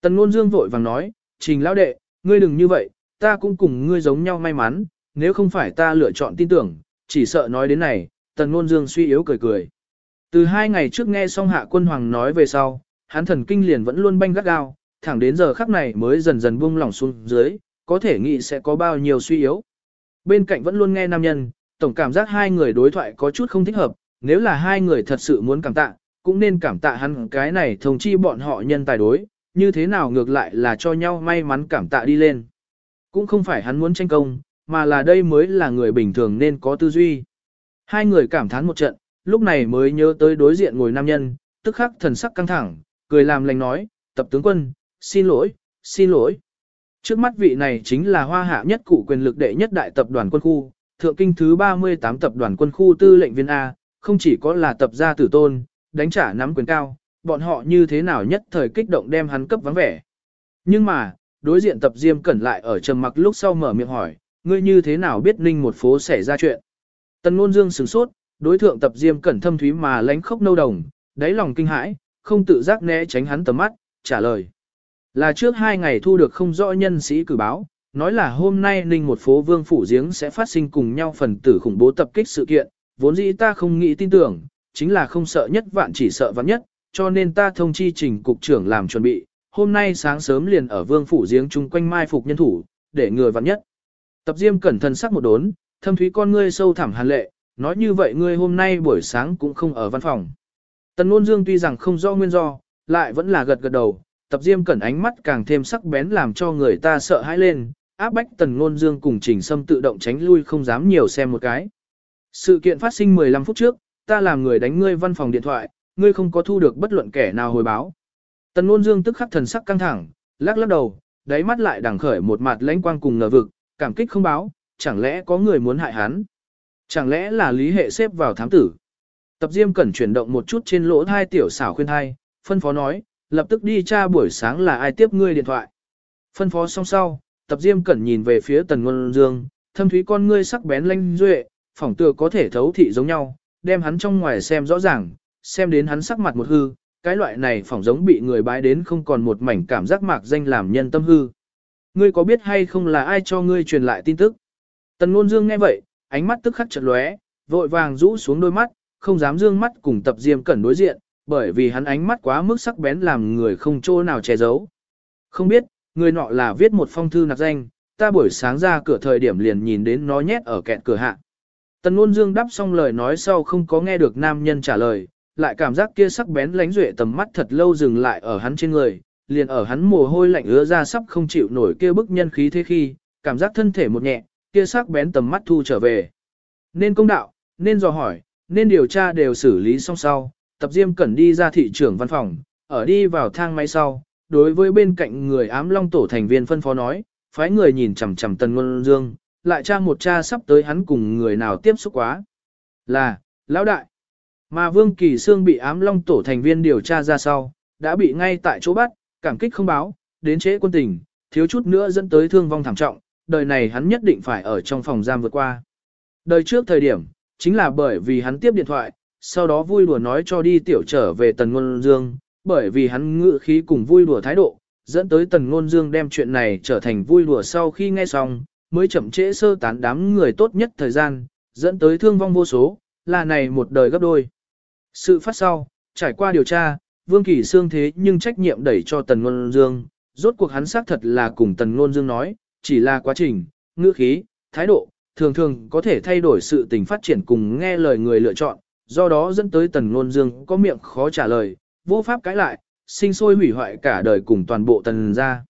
Tần Ngôn Dương vội vàng nói, Trình Lão Đệ, ngươi đừng như vậy, ta cũng cùng ngươi giống nhau may mắn, nếu không phải ta lựa chọn tin tưởng, chỉ sợ nói đến này, Tần Ngôn Dương suy yếu cười cười. Từ hai ngày trước nghe xong Hạ Quân Hoàng nói về sau, hắn thần kinh liền vẫn luôn banh gắt gao, thẳng đến giờ khắc này mới dần dần buông lỏng xuống dưới, có thể nghĩ sẽ có bao nhiêu suy yếu. Bên cạnh vẫn luôn nghe nam nhân, tổng cảm giác hai người đối thoại có chút không thích hợp, nếu là hai người thật sự muốn cảm tạ, cũng nên cảm tạ hắn cái này thông chi bọn họ nhân tài đối, như thế nào ngược lại là cho nhau may mắn cảm tạ đi lên. Cũng không phải hắn muốn tranh công, mà là đây mới là người bình thường nên có tư duy. Hai người cảm thán một trận, lúc này mới nhớ tới đối diện ngồi nam nhân, tức khắc thần sắc căng thẳng, cười làm lành nói, tập tướng quân, xin lỗi, xin lỗi. Trước mắt vị này chính là hoa hạ nhất cụ quyền lực đệ nhất đại tập đoàn quân khu, thượng kinh thứ 38 tập đoàn quân khu tư lệnh viên A, không chỉ có là tập gia tử tôn, đánh trả nắm quyền cao, bọn họ như thế nào nhất thời kích động đem hắn cấp vắng vẻ. Nhưng mà, đối diện tập diêm cẩn lại ở trầm mặc lúc sau mở miệng hỏi, ngươi như thế nào biết ninh một phố xảy ra chuyện. Tần ngôn dương sửng sốt, đối thượng tập diêm cẩn thâm thúy mà lánh khốc nâu đồng, đáy lòng kinh hãi, không tự giác né tránh hắn tầm mắt, trả lời. Là trước hai ngày thu được không rõ nhân sĩ cử báo, nói là hôm nay ninh một phố vương phủ giếng sẽ phát sinh cùng nhau phần tử khủng bố tập kích sự kiện, vốn dĩ ta không nghĩ tin tưởng, chính là không sợ nhất vạn chỉ sợ vạn nhất, cho nên ta thông chi trình cục trưởng làm chuẩn bị, hôm nay sáng sớm liền ở vương phủ giếng chung quanh mai phục nhân thủ, để ngừa vạn nhất. Tập diêm cẩn thận sắc một đốn, thâm thúy con ngươi sâu thẳm hàn lệ, nói như vậy ngươi hôm nay buổi sáng cũng không ở văn phòng. Tần Nôn Dương tuy rằng không rõ nguyên do, lại vẫn là gật gật đầu, tập diêm cẩn ánh mắt càng thêm sắc bén làm cho người ta sợ hãi lên, áp bách Tần Nôn Dương cùng Trình Sâm tự động tránh lui không dám nhiều xem một cái. Sự kiện phát sinh 15 phút trước, ta làm người đánh ngươi văn phòng điện thoại, ngươi không có thu được bất luận kẻ nào hồi báo. Tần Nôn Dương tức khắc thần sắc căng thẳng, lắc lắc đầu, đáy mắt lại đằng khởi một mặt lãnh quang cùng ngờ vực, cảm kích không báo, chẳng lẽ có người muốn hại hắn? Chẳng lẽ là lý hệ xếp vào thám tử? Tập Diêm Cẩn chuyển động một chút trên lỗ thai tiểu xảo khuyên thai, phân phó nói, lập tức đi tra buổi sáng là ai tiếp ngươi điện thoại. Phân phó xong sau, Tập Diêm Cẩn nhìn về phía Tần Ngôn Dương, thâm thúy con ngươi sắc bén lanh duệ, phỏng tựa có thể thấu thị giống nhau, đem hắn trong ngoài xem rõ ràng, xem đến hắn sắc mặt một hư, cái loại này phỏng giống bị người bái đến không còn một mảnh cảm giác mạc danh làm nhân tâm hư. Ngươi có biết hay không là ai cho ngươi truyền lại tin tức? Tần Ngôn Dương nghe vậy, ánh mắt tức khắc chợt lóe, vội vàng rũ xuống đôi mắt, không dám dương mắt cùng Tập Diêm Cẩn đối diện, bởi vì hắn ánh mắt quá mức sắc bén làm người không chỗ nào che giấu. Không biết, người nọ là viết một phong thư nặc danh, ta buổi sáng ra cửa thời điểm liền nhìn đến nó nhét ở kẹt cửa hạ. Tần Nôn Dương đáp xong lời nói sau không có nghe được nam nhân trả lời, lại cảm giác kia sắc bén lánh duệ tầm mắt thật lâu dừng lại ở hắn trên người, liền ở hắn mồ hôi lạnh ứa ra sắp không chịu nổi kia bức nhân khí thế khi, cảm giác thân thể một nhẹ, kia sắc bén tầm mắt thu trở về. Nên công đạo, nên dò hỏi, nên điều tra đều xử lý xong sau, tập diêm cẩn đi ra thị trưởng văn phòng, ở đi vào thang máy sau, đối với bên cạnh người ám long tổ thành viên phân phó nói, phái người nhìn chằm chằm tần ngôn dương, lại tra một cha sắp tới hắn cùng người nào tiếp xúc quá. Là, lão đại. Mà Vương Kỳ Sương bị ám long tổ thành viên điều tra ra sau, đã bị ngay tại chỗ bắt, cảm kích không báo, đến chế quân tình, thiếu chút nữa dẫn tới thương vong thảm trọng, đời này hắn nhất định phải ở trong phòng giam vượt qua. Đời trước thời điểm, chính là bởi vì hắn tiếp điện thoại, sau đó vui đùa nói cho đi tiểu trở về Tần Ngôn Dương, bởi vì hắn ngự khí cùng vui đùa thái độ, dẫn tới Tần Ngôn Dương đem chuyện này trở thành vui đùa sau khi nghe xong, mới chậm trễ sơ tán đám người tốt nhất thời gian, dẫn tới thương vong vô số, là này một đời gấp đôi. Sự phát sau, trải qua điều tra, Vương Kỳ Sương thế nhưng trách nhiệm đẩy cho Tần Ngôn Dương, rốt cuộc hắn xác thật là cùng Tần Ngôn Dương nói, chỉ là quá trình, ngữ khí, thái độ, thường thường có thể thay đổi sự tình phát triển cùng nghe lời người lựa chọn, do đó dẫn tới Tần Ngôn Dương có miệng khó trả lời, vô pháp cãi lại, sinh sôi hủy hoại cả đời cùng toàn bộ tần gia.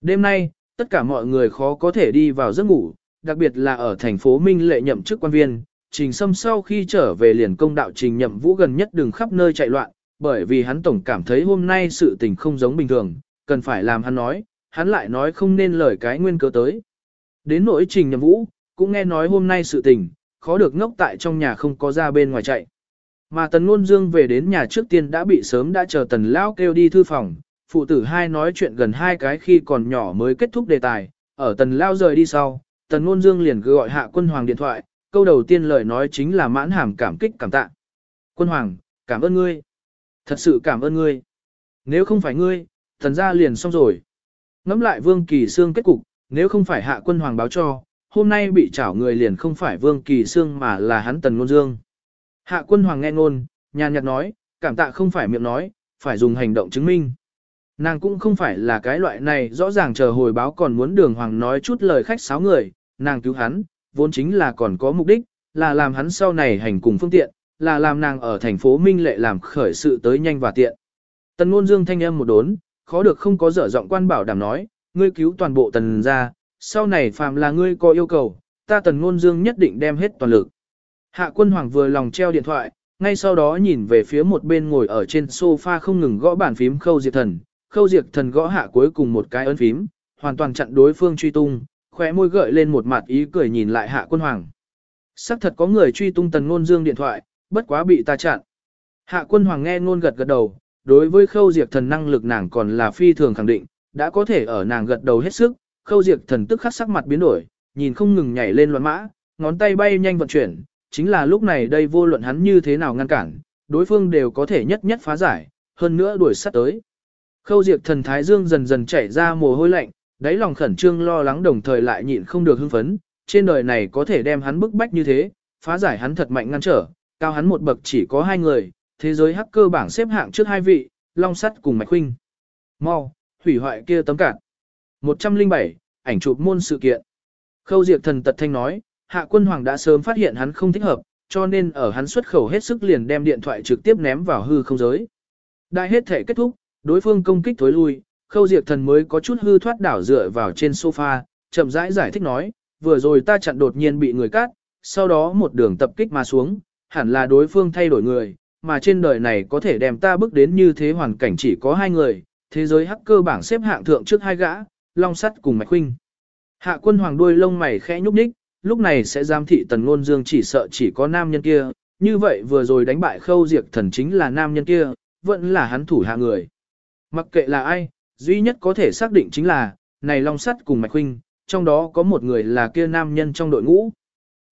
Đêm nay, tất cả mọi người khó có thể đi vào giấc ngủ, đặc biệt là ở thành phố Minh lệ nhậm chức quan viên. Trình Sâm sau khi trở về liền công đạo Trình Nhậm Vũ gần nhất đường khắp nơi chạy loạn, bởi vì hắn tổng cảm thấy hôm nay sự tình không giống bình thường, cần phải làm hắn nói, hắn lại nói không nên lời cái nguyên cớ tới. Đến nỗi Trình Nhậm Vũ, cũng nghe nói hôm nay sự tình, khó được ngốc tại trong nhà không có ra bên ngoài chạy. Mà Tần Ngôn Dương về đến nhà trước tiên đã bị sớm đã chờ Tần Lão kêu đi thư phòng, phụ tử hai nói chuyện gần hai cái khi còn nhỏ mới kết thúc đề tài, ở Tần Lão rời đi sau, Tần Ngôn Dương liền gọi hạ quân hoàng điện thoại, câu đầu tiên lời nói chính là mãn hàm cảm kích cảm tạ. Quân hoàng, cảm ơn ngươi. Thật sự cảm ơn ngươi. Nếu không phải ngươi, thần gia liền xong rồi. Ngắm lại Vương Kỳ Sương kết cục, nếu không phải hạ quân hoàng báo cho, hôm nay bị chảo người liền không phải Vương Kỳ Sương mà là hắn Tần Ngôn Dương. Hạ quân hoàng nghe ngôn, nhàn nhạt nói, cảm tạ không phải miệng nói, phải dùng hành động chứng minh. Nàng cũng không phải là cái loại này rõ ràng chờ hồi báo còn muốn đường hoàng nói chút lời khách sáo người, nàng cứu hắn, vốn chính là còn có mục đích, là làm hắn sau này hành cùng phương tiện, là làm nàng ở thành phố Minh Lệ làm khởi sự tới nhanh và tiện. Tần ngôn dương thanh âm một đốn, khó được không có dở giọng quan bảo đảm nói, ngươi cứu toàn bộ tần ra, sau này phàm là ngươi có yêu cầu, ta tần ngôn dương nhất định đem hết toàn lực. Hạ quân hoàng vừa lòng treo điện thoại, ngay sau đó nhìn về phía một bên ngồi ở trên sofa không ngừng gõ bàn phím khâu diệt thần, khâu diệt thần gõ hạ cuối cùng một cái ấn phím, hoàn toàn chặn đối phương truy tung, khóe môi gợi lên một mặt ý cười nhìn lại hạ quân hoàng. Sắc thật có người truy tung tần ngôn dương điện thoại, bất quá bị ta chặn. Hạ quân hoàng nghe ngôn gật gật đầu, đối với khâu diệt thần năng lực nàng còn là phi thường khẳng định, đã có thể ở nàng gật đầu hết sức, khâu diệt thần tức khắc sắc mặt biến đổi, nhìn không ngừng nhảy lên loạn mã, ngón tay bay nhanh vận chuyển, chính là lúc này đây vô luận hắn như thế nào ngăn cản, đối phương đều có thể nhất nhất phá giải, hơn nữa đuổi sát tới. Khâu diệt thần thái dương dần dần chảy ra mồ hôi lạnh, đáy lòng khẩn trương lo lắng đồng thời lại nhịn không được hưng phấn, trên đời này có thể đem hắn bức bách như thế, phá giải hắn thật mạnh ngăn trở, cao hắn một bậc chỉ có hai người, thế giới hacker bảng xếp hạng trước hai vị, Long Sắt cùng Mạch Huynh. Mau, hủy hoại kia tấm cản. 107, ảnh chụp môn sự kiện. Khâu Diệp thần tật thanh nói, Hạ Quân Hoàng đã sớm phát hiện hắn không thích hợp, cho nên ở hắn xuất khẩu hết sức liền đem điện thoại trực tiếp ném vào hư không giới. Đại hết thể kết thúc, đối phương công kích thối lui, Khâu Diệp thần mới có chút hư thoát đảo dựa vào trên sofa, chậm rãi giải thích nói, vừa rồi ta chặn đột nhiên bị người cắt, sau đó một đường tập kích mà xuống, hẳn là đối phương thay đổi người, mà trên đời này có thể đem ta bước đến như thế hoàn cảnh chỉ có hai người, thế giới hacker bảng xếp hạng thượng trước hai gã, Long Sắt cùng Mạch Huynh. Hạ quân hoàng đuôi lông mày khẽ nhúc nhích, lúc này sẽ giam thị tần ngôn dương chỉ sợ chỉ có nam nhân kia, như vậy vừa rồi đánh bại khâu diệt thần chính là nam nhân kia, vẫn là hắn thủ hạ người. Mặc kệ là ai, duy nhất có thể xác định chính là, này Long Sắt cùng Mạch Huynh, trong đó có một người là kia nam nhân trong đội ngũ.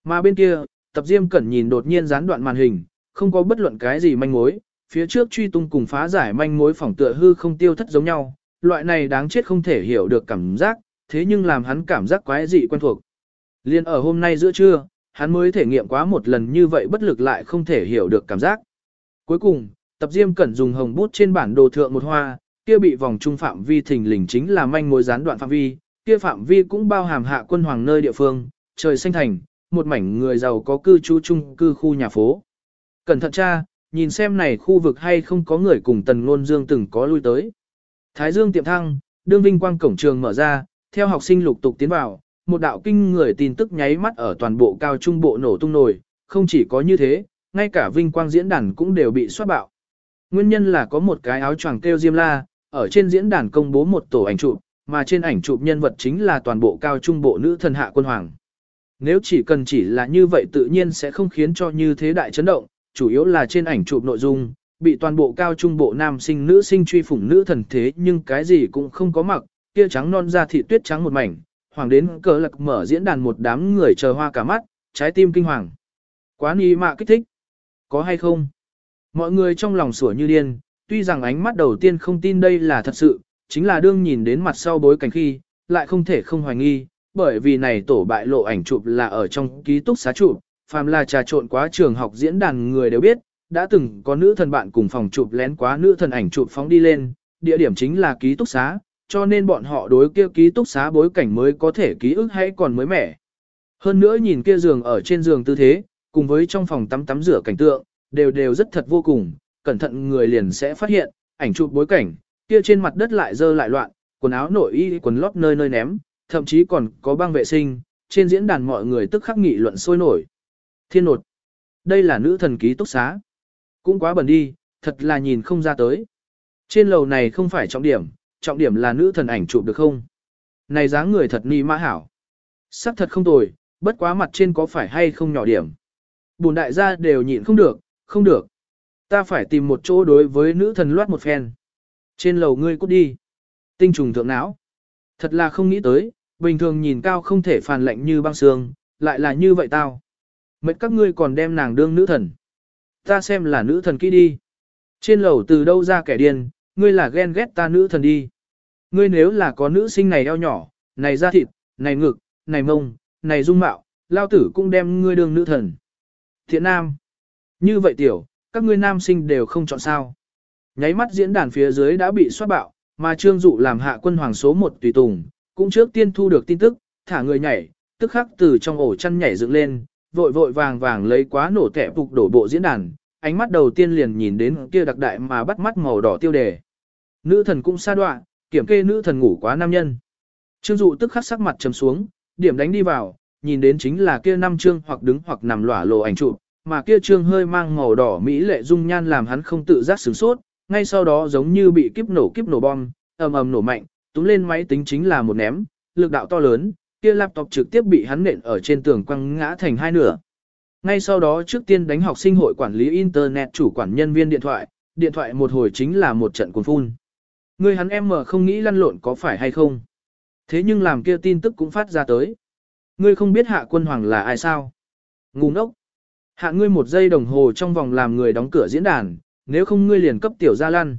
Mà bên kia, tập diêm cẩn nhìn đột nhiên gián đoạn màn hình, không có bất luận cái gì manh mối, phía trước truy tung cùng phá giải manh mối phỏng tựa hư không tiêu thất giống nhau, loại này đáng chết không thể hiểu được cảm giác, thế nhưng làm hắn cảm giác quái dị quen thuộc. Liên ở hôm nay giữa trưa, hắn mới thể nghiệm quá một lần như vậy bất lực lại không thể hiểu được cảm giác. Cuối cùng, tập diêm cẩn dùng hồng bút trên bản đồ thượng một hoa, kia bị vòng trung phạm vi thình lình chính là manh mối gián đoạn phạm vi, kia phạm vi cũng bao hàm hạ quân hoàng nơi địa phương, trời xanh thành, một mảnh người giàu có cư trú chung cư khu nhà phố. Cẩn thận cha, nhìn xem này khu vực hay không có người cùng tần ngôn dương từng có lui tới. Thái dương tiệm thăng, đương vinh quang cổng trường mở ra, theo học sinh lục tục tiến vào, một đạo kinh người tin tức nháy mắt ở toàn bộ cao trung bộ nổ tung nổi, không chỉ có như thế, ngay cả vinh quang diễn đàn cũng đều bị soát bạo. Nguyên nhân là có một cái áo choàng kêu diêm la, ở trên diễn đàn công bố một tổ ảnh chụp, mà trên ảnh chụp nhân vật chính là toàn bộ cao trung bộ nữ thần hạ quân hoàng. Nếu chỉ cần chỉ là như vậy tự nhiên sẽ không khiến cho như thế đại chấn động, chủ yếu là trên ảnh chụp nội dung, bị toàn bộ cao trung bộ nam sinh nữ sinh truy phủng nữ thần thế nhưng cái gì cũng không có mặc, kia trắng non da thị tuyết trắng một mảnh, hoàng đến cờ lạc mở diễn đàn một đám người chờ hoa cả mắt, trái tim kinh hoàng. Quá ni mạ kích thích. Có hay không? Mọi người trong lòng sủa như điên, tuy rằng ánh mắt đầu tiên không tin đây là thật sự, chính là đương nhìn đến mặt sau bối cảnh khi, lại không thể không hoài nghi, bởi vì này tổ bại lộ ảnh chụp là ở trong ký túc xá chụp, phàm là trà trộn quá trường học diễn đàn người đều biết, đã từng có nữ thần bạn cùng phòng chụp lén quá nữ thần ảnh chụp phóng đi lên, địa điểm chính là ký túc xá, cho nên bọn họ đối kia ký túc xá bối cảnh mới có thể ký ức hay còn mới mẻ. Hơn nữa nhìn kia giường ở trên giường tư thế, cùng với trong phòng tắm tắm rửa cảnh tượng, đều đều rất thật vô cùng, cẩn thận người liền sẽ phát hiện, ảnh chụp bối cảnh, kia trên mặt đất lại dơ lại loạn, quần áo nội y quần lót nơi nơi ném, thậm chí còn có băng vệ sinh, trên diễn đàn mọi người tức khắc nghị luận sôi nổi. Thiên nột, đây là nữ thần ký túc xá. Cũng quá bẩn đi, thật là nhìn không ra tới. Trên lầu này không phải trọng điểm, trọng điểm là nữ thần ảnh chụp được không? Này dáng người thật ni mã hảo. Sắc thật không tồi, bất quá mặt trên có phải hay không nhỏ điểm. Bùn đại gia đều nhịn không được, không được. Ta phải tìm một chỗ đối với nữ thần loát một phen. Trên lầu ngươi cút đi. Tinh trùng thượng não. Thật là không nghĩ tới, bình thường nhìn cao không thể phàn lạnh như băng sương, lại là như vậy tao. Mệt các ngươi còn đem nàng đương nữ thần. Ta xem là nữ thần kỹ đi. Trên lầu từ đâu ra kẻ điên, ngươi là ghen ghét ta nữ thần đi. Ngươi nếu là có nữ sinh này eo nhỏ, này da thịt, này ngực, này mông, này dung mạo, lao tử cũng đem ngươi đương nữ thần. Thiện nam. Như vậy tiểu, các ngươi nam sinh đều không chọn sao. Nháy mắt diễn đàn phía dưới đã bị xoát bạo, mà Trương Dụ làm hạ quân hoàng số một tùy tùng, cũng trước tiên thu được tin tức, thả người nhảy, tức khắc từ trong ổ chăn nhảy dựng lên, vội vội vàng vàng lấy quá nổ tẻ phục đổ bộ diễn đàn, ánh mắt đầu tiên liền nhìn đến kia đặc đại mà bắt mắt màu đỏ tiêu đề. Nữ thần cũng xa đoạn, kiểm kê nữ thần ngủ quá nam nhân. Trương Dụ tức khắc sắc mặt trầm xuống, điểm đánh đi vào, nhìn đến chính là kia năm trương hoặc đứng hoặc nằm lỏa lộ ảnh chụp, mà kia trương hơi mang màu đỏ mỹ lệ dung nhan làm hắn không tự giác sửng sốt, ngay sau đó giống như bị kiếp nổ kiếp nổ bom, ầm ầm nổ mạnh, túm lên máy tính chính là một ném, lực đạo to lớn, kia laptop trực tiếp bị hắn nện ở trên tường quăng ngã thành hai nửa. Ngay sau đó trước tiên đánh học sinh hội quản lý internet chủ quản nhân viên điện thoại, điện thoại một hồi chính là một trận cuồng phun. Người hắn em mở không nghĩ lăn lộn có phải hay không. Thế nhưng làm kia tin tức cũng phát ra tới. Ngươi không biết hạ quân hoàng là ai sao? Ngu ngốc. Hạ ngươi một giây đồng hồ trong vòng làm người đóng cửa diễn đàn, nếu không ngươi liền cấp tiểu ra lăn.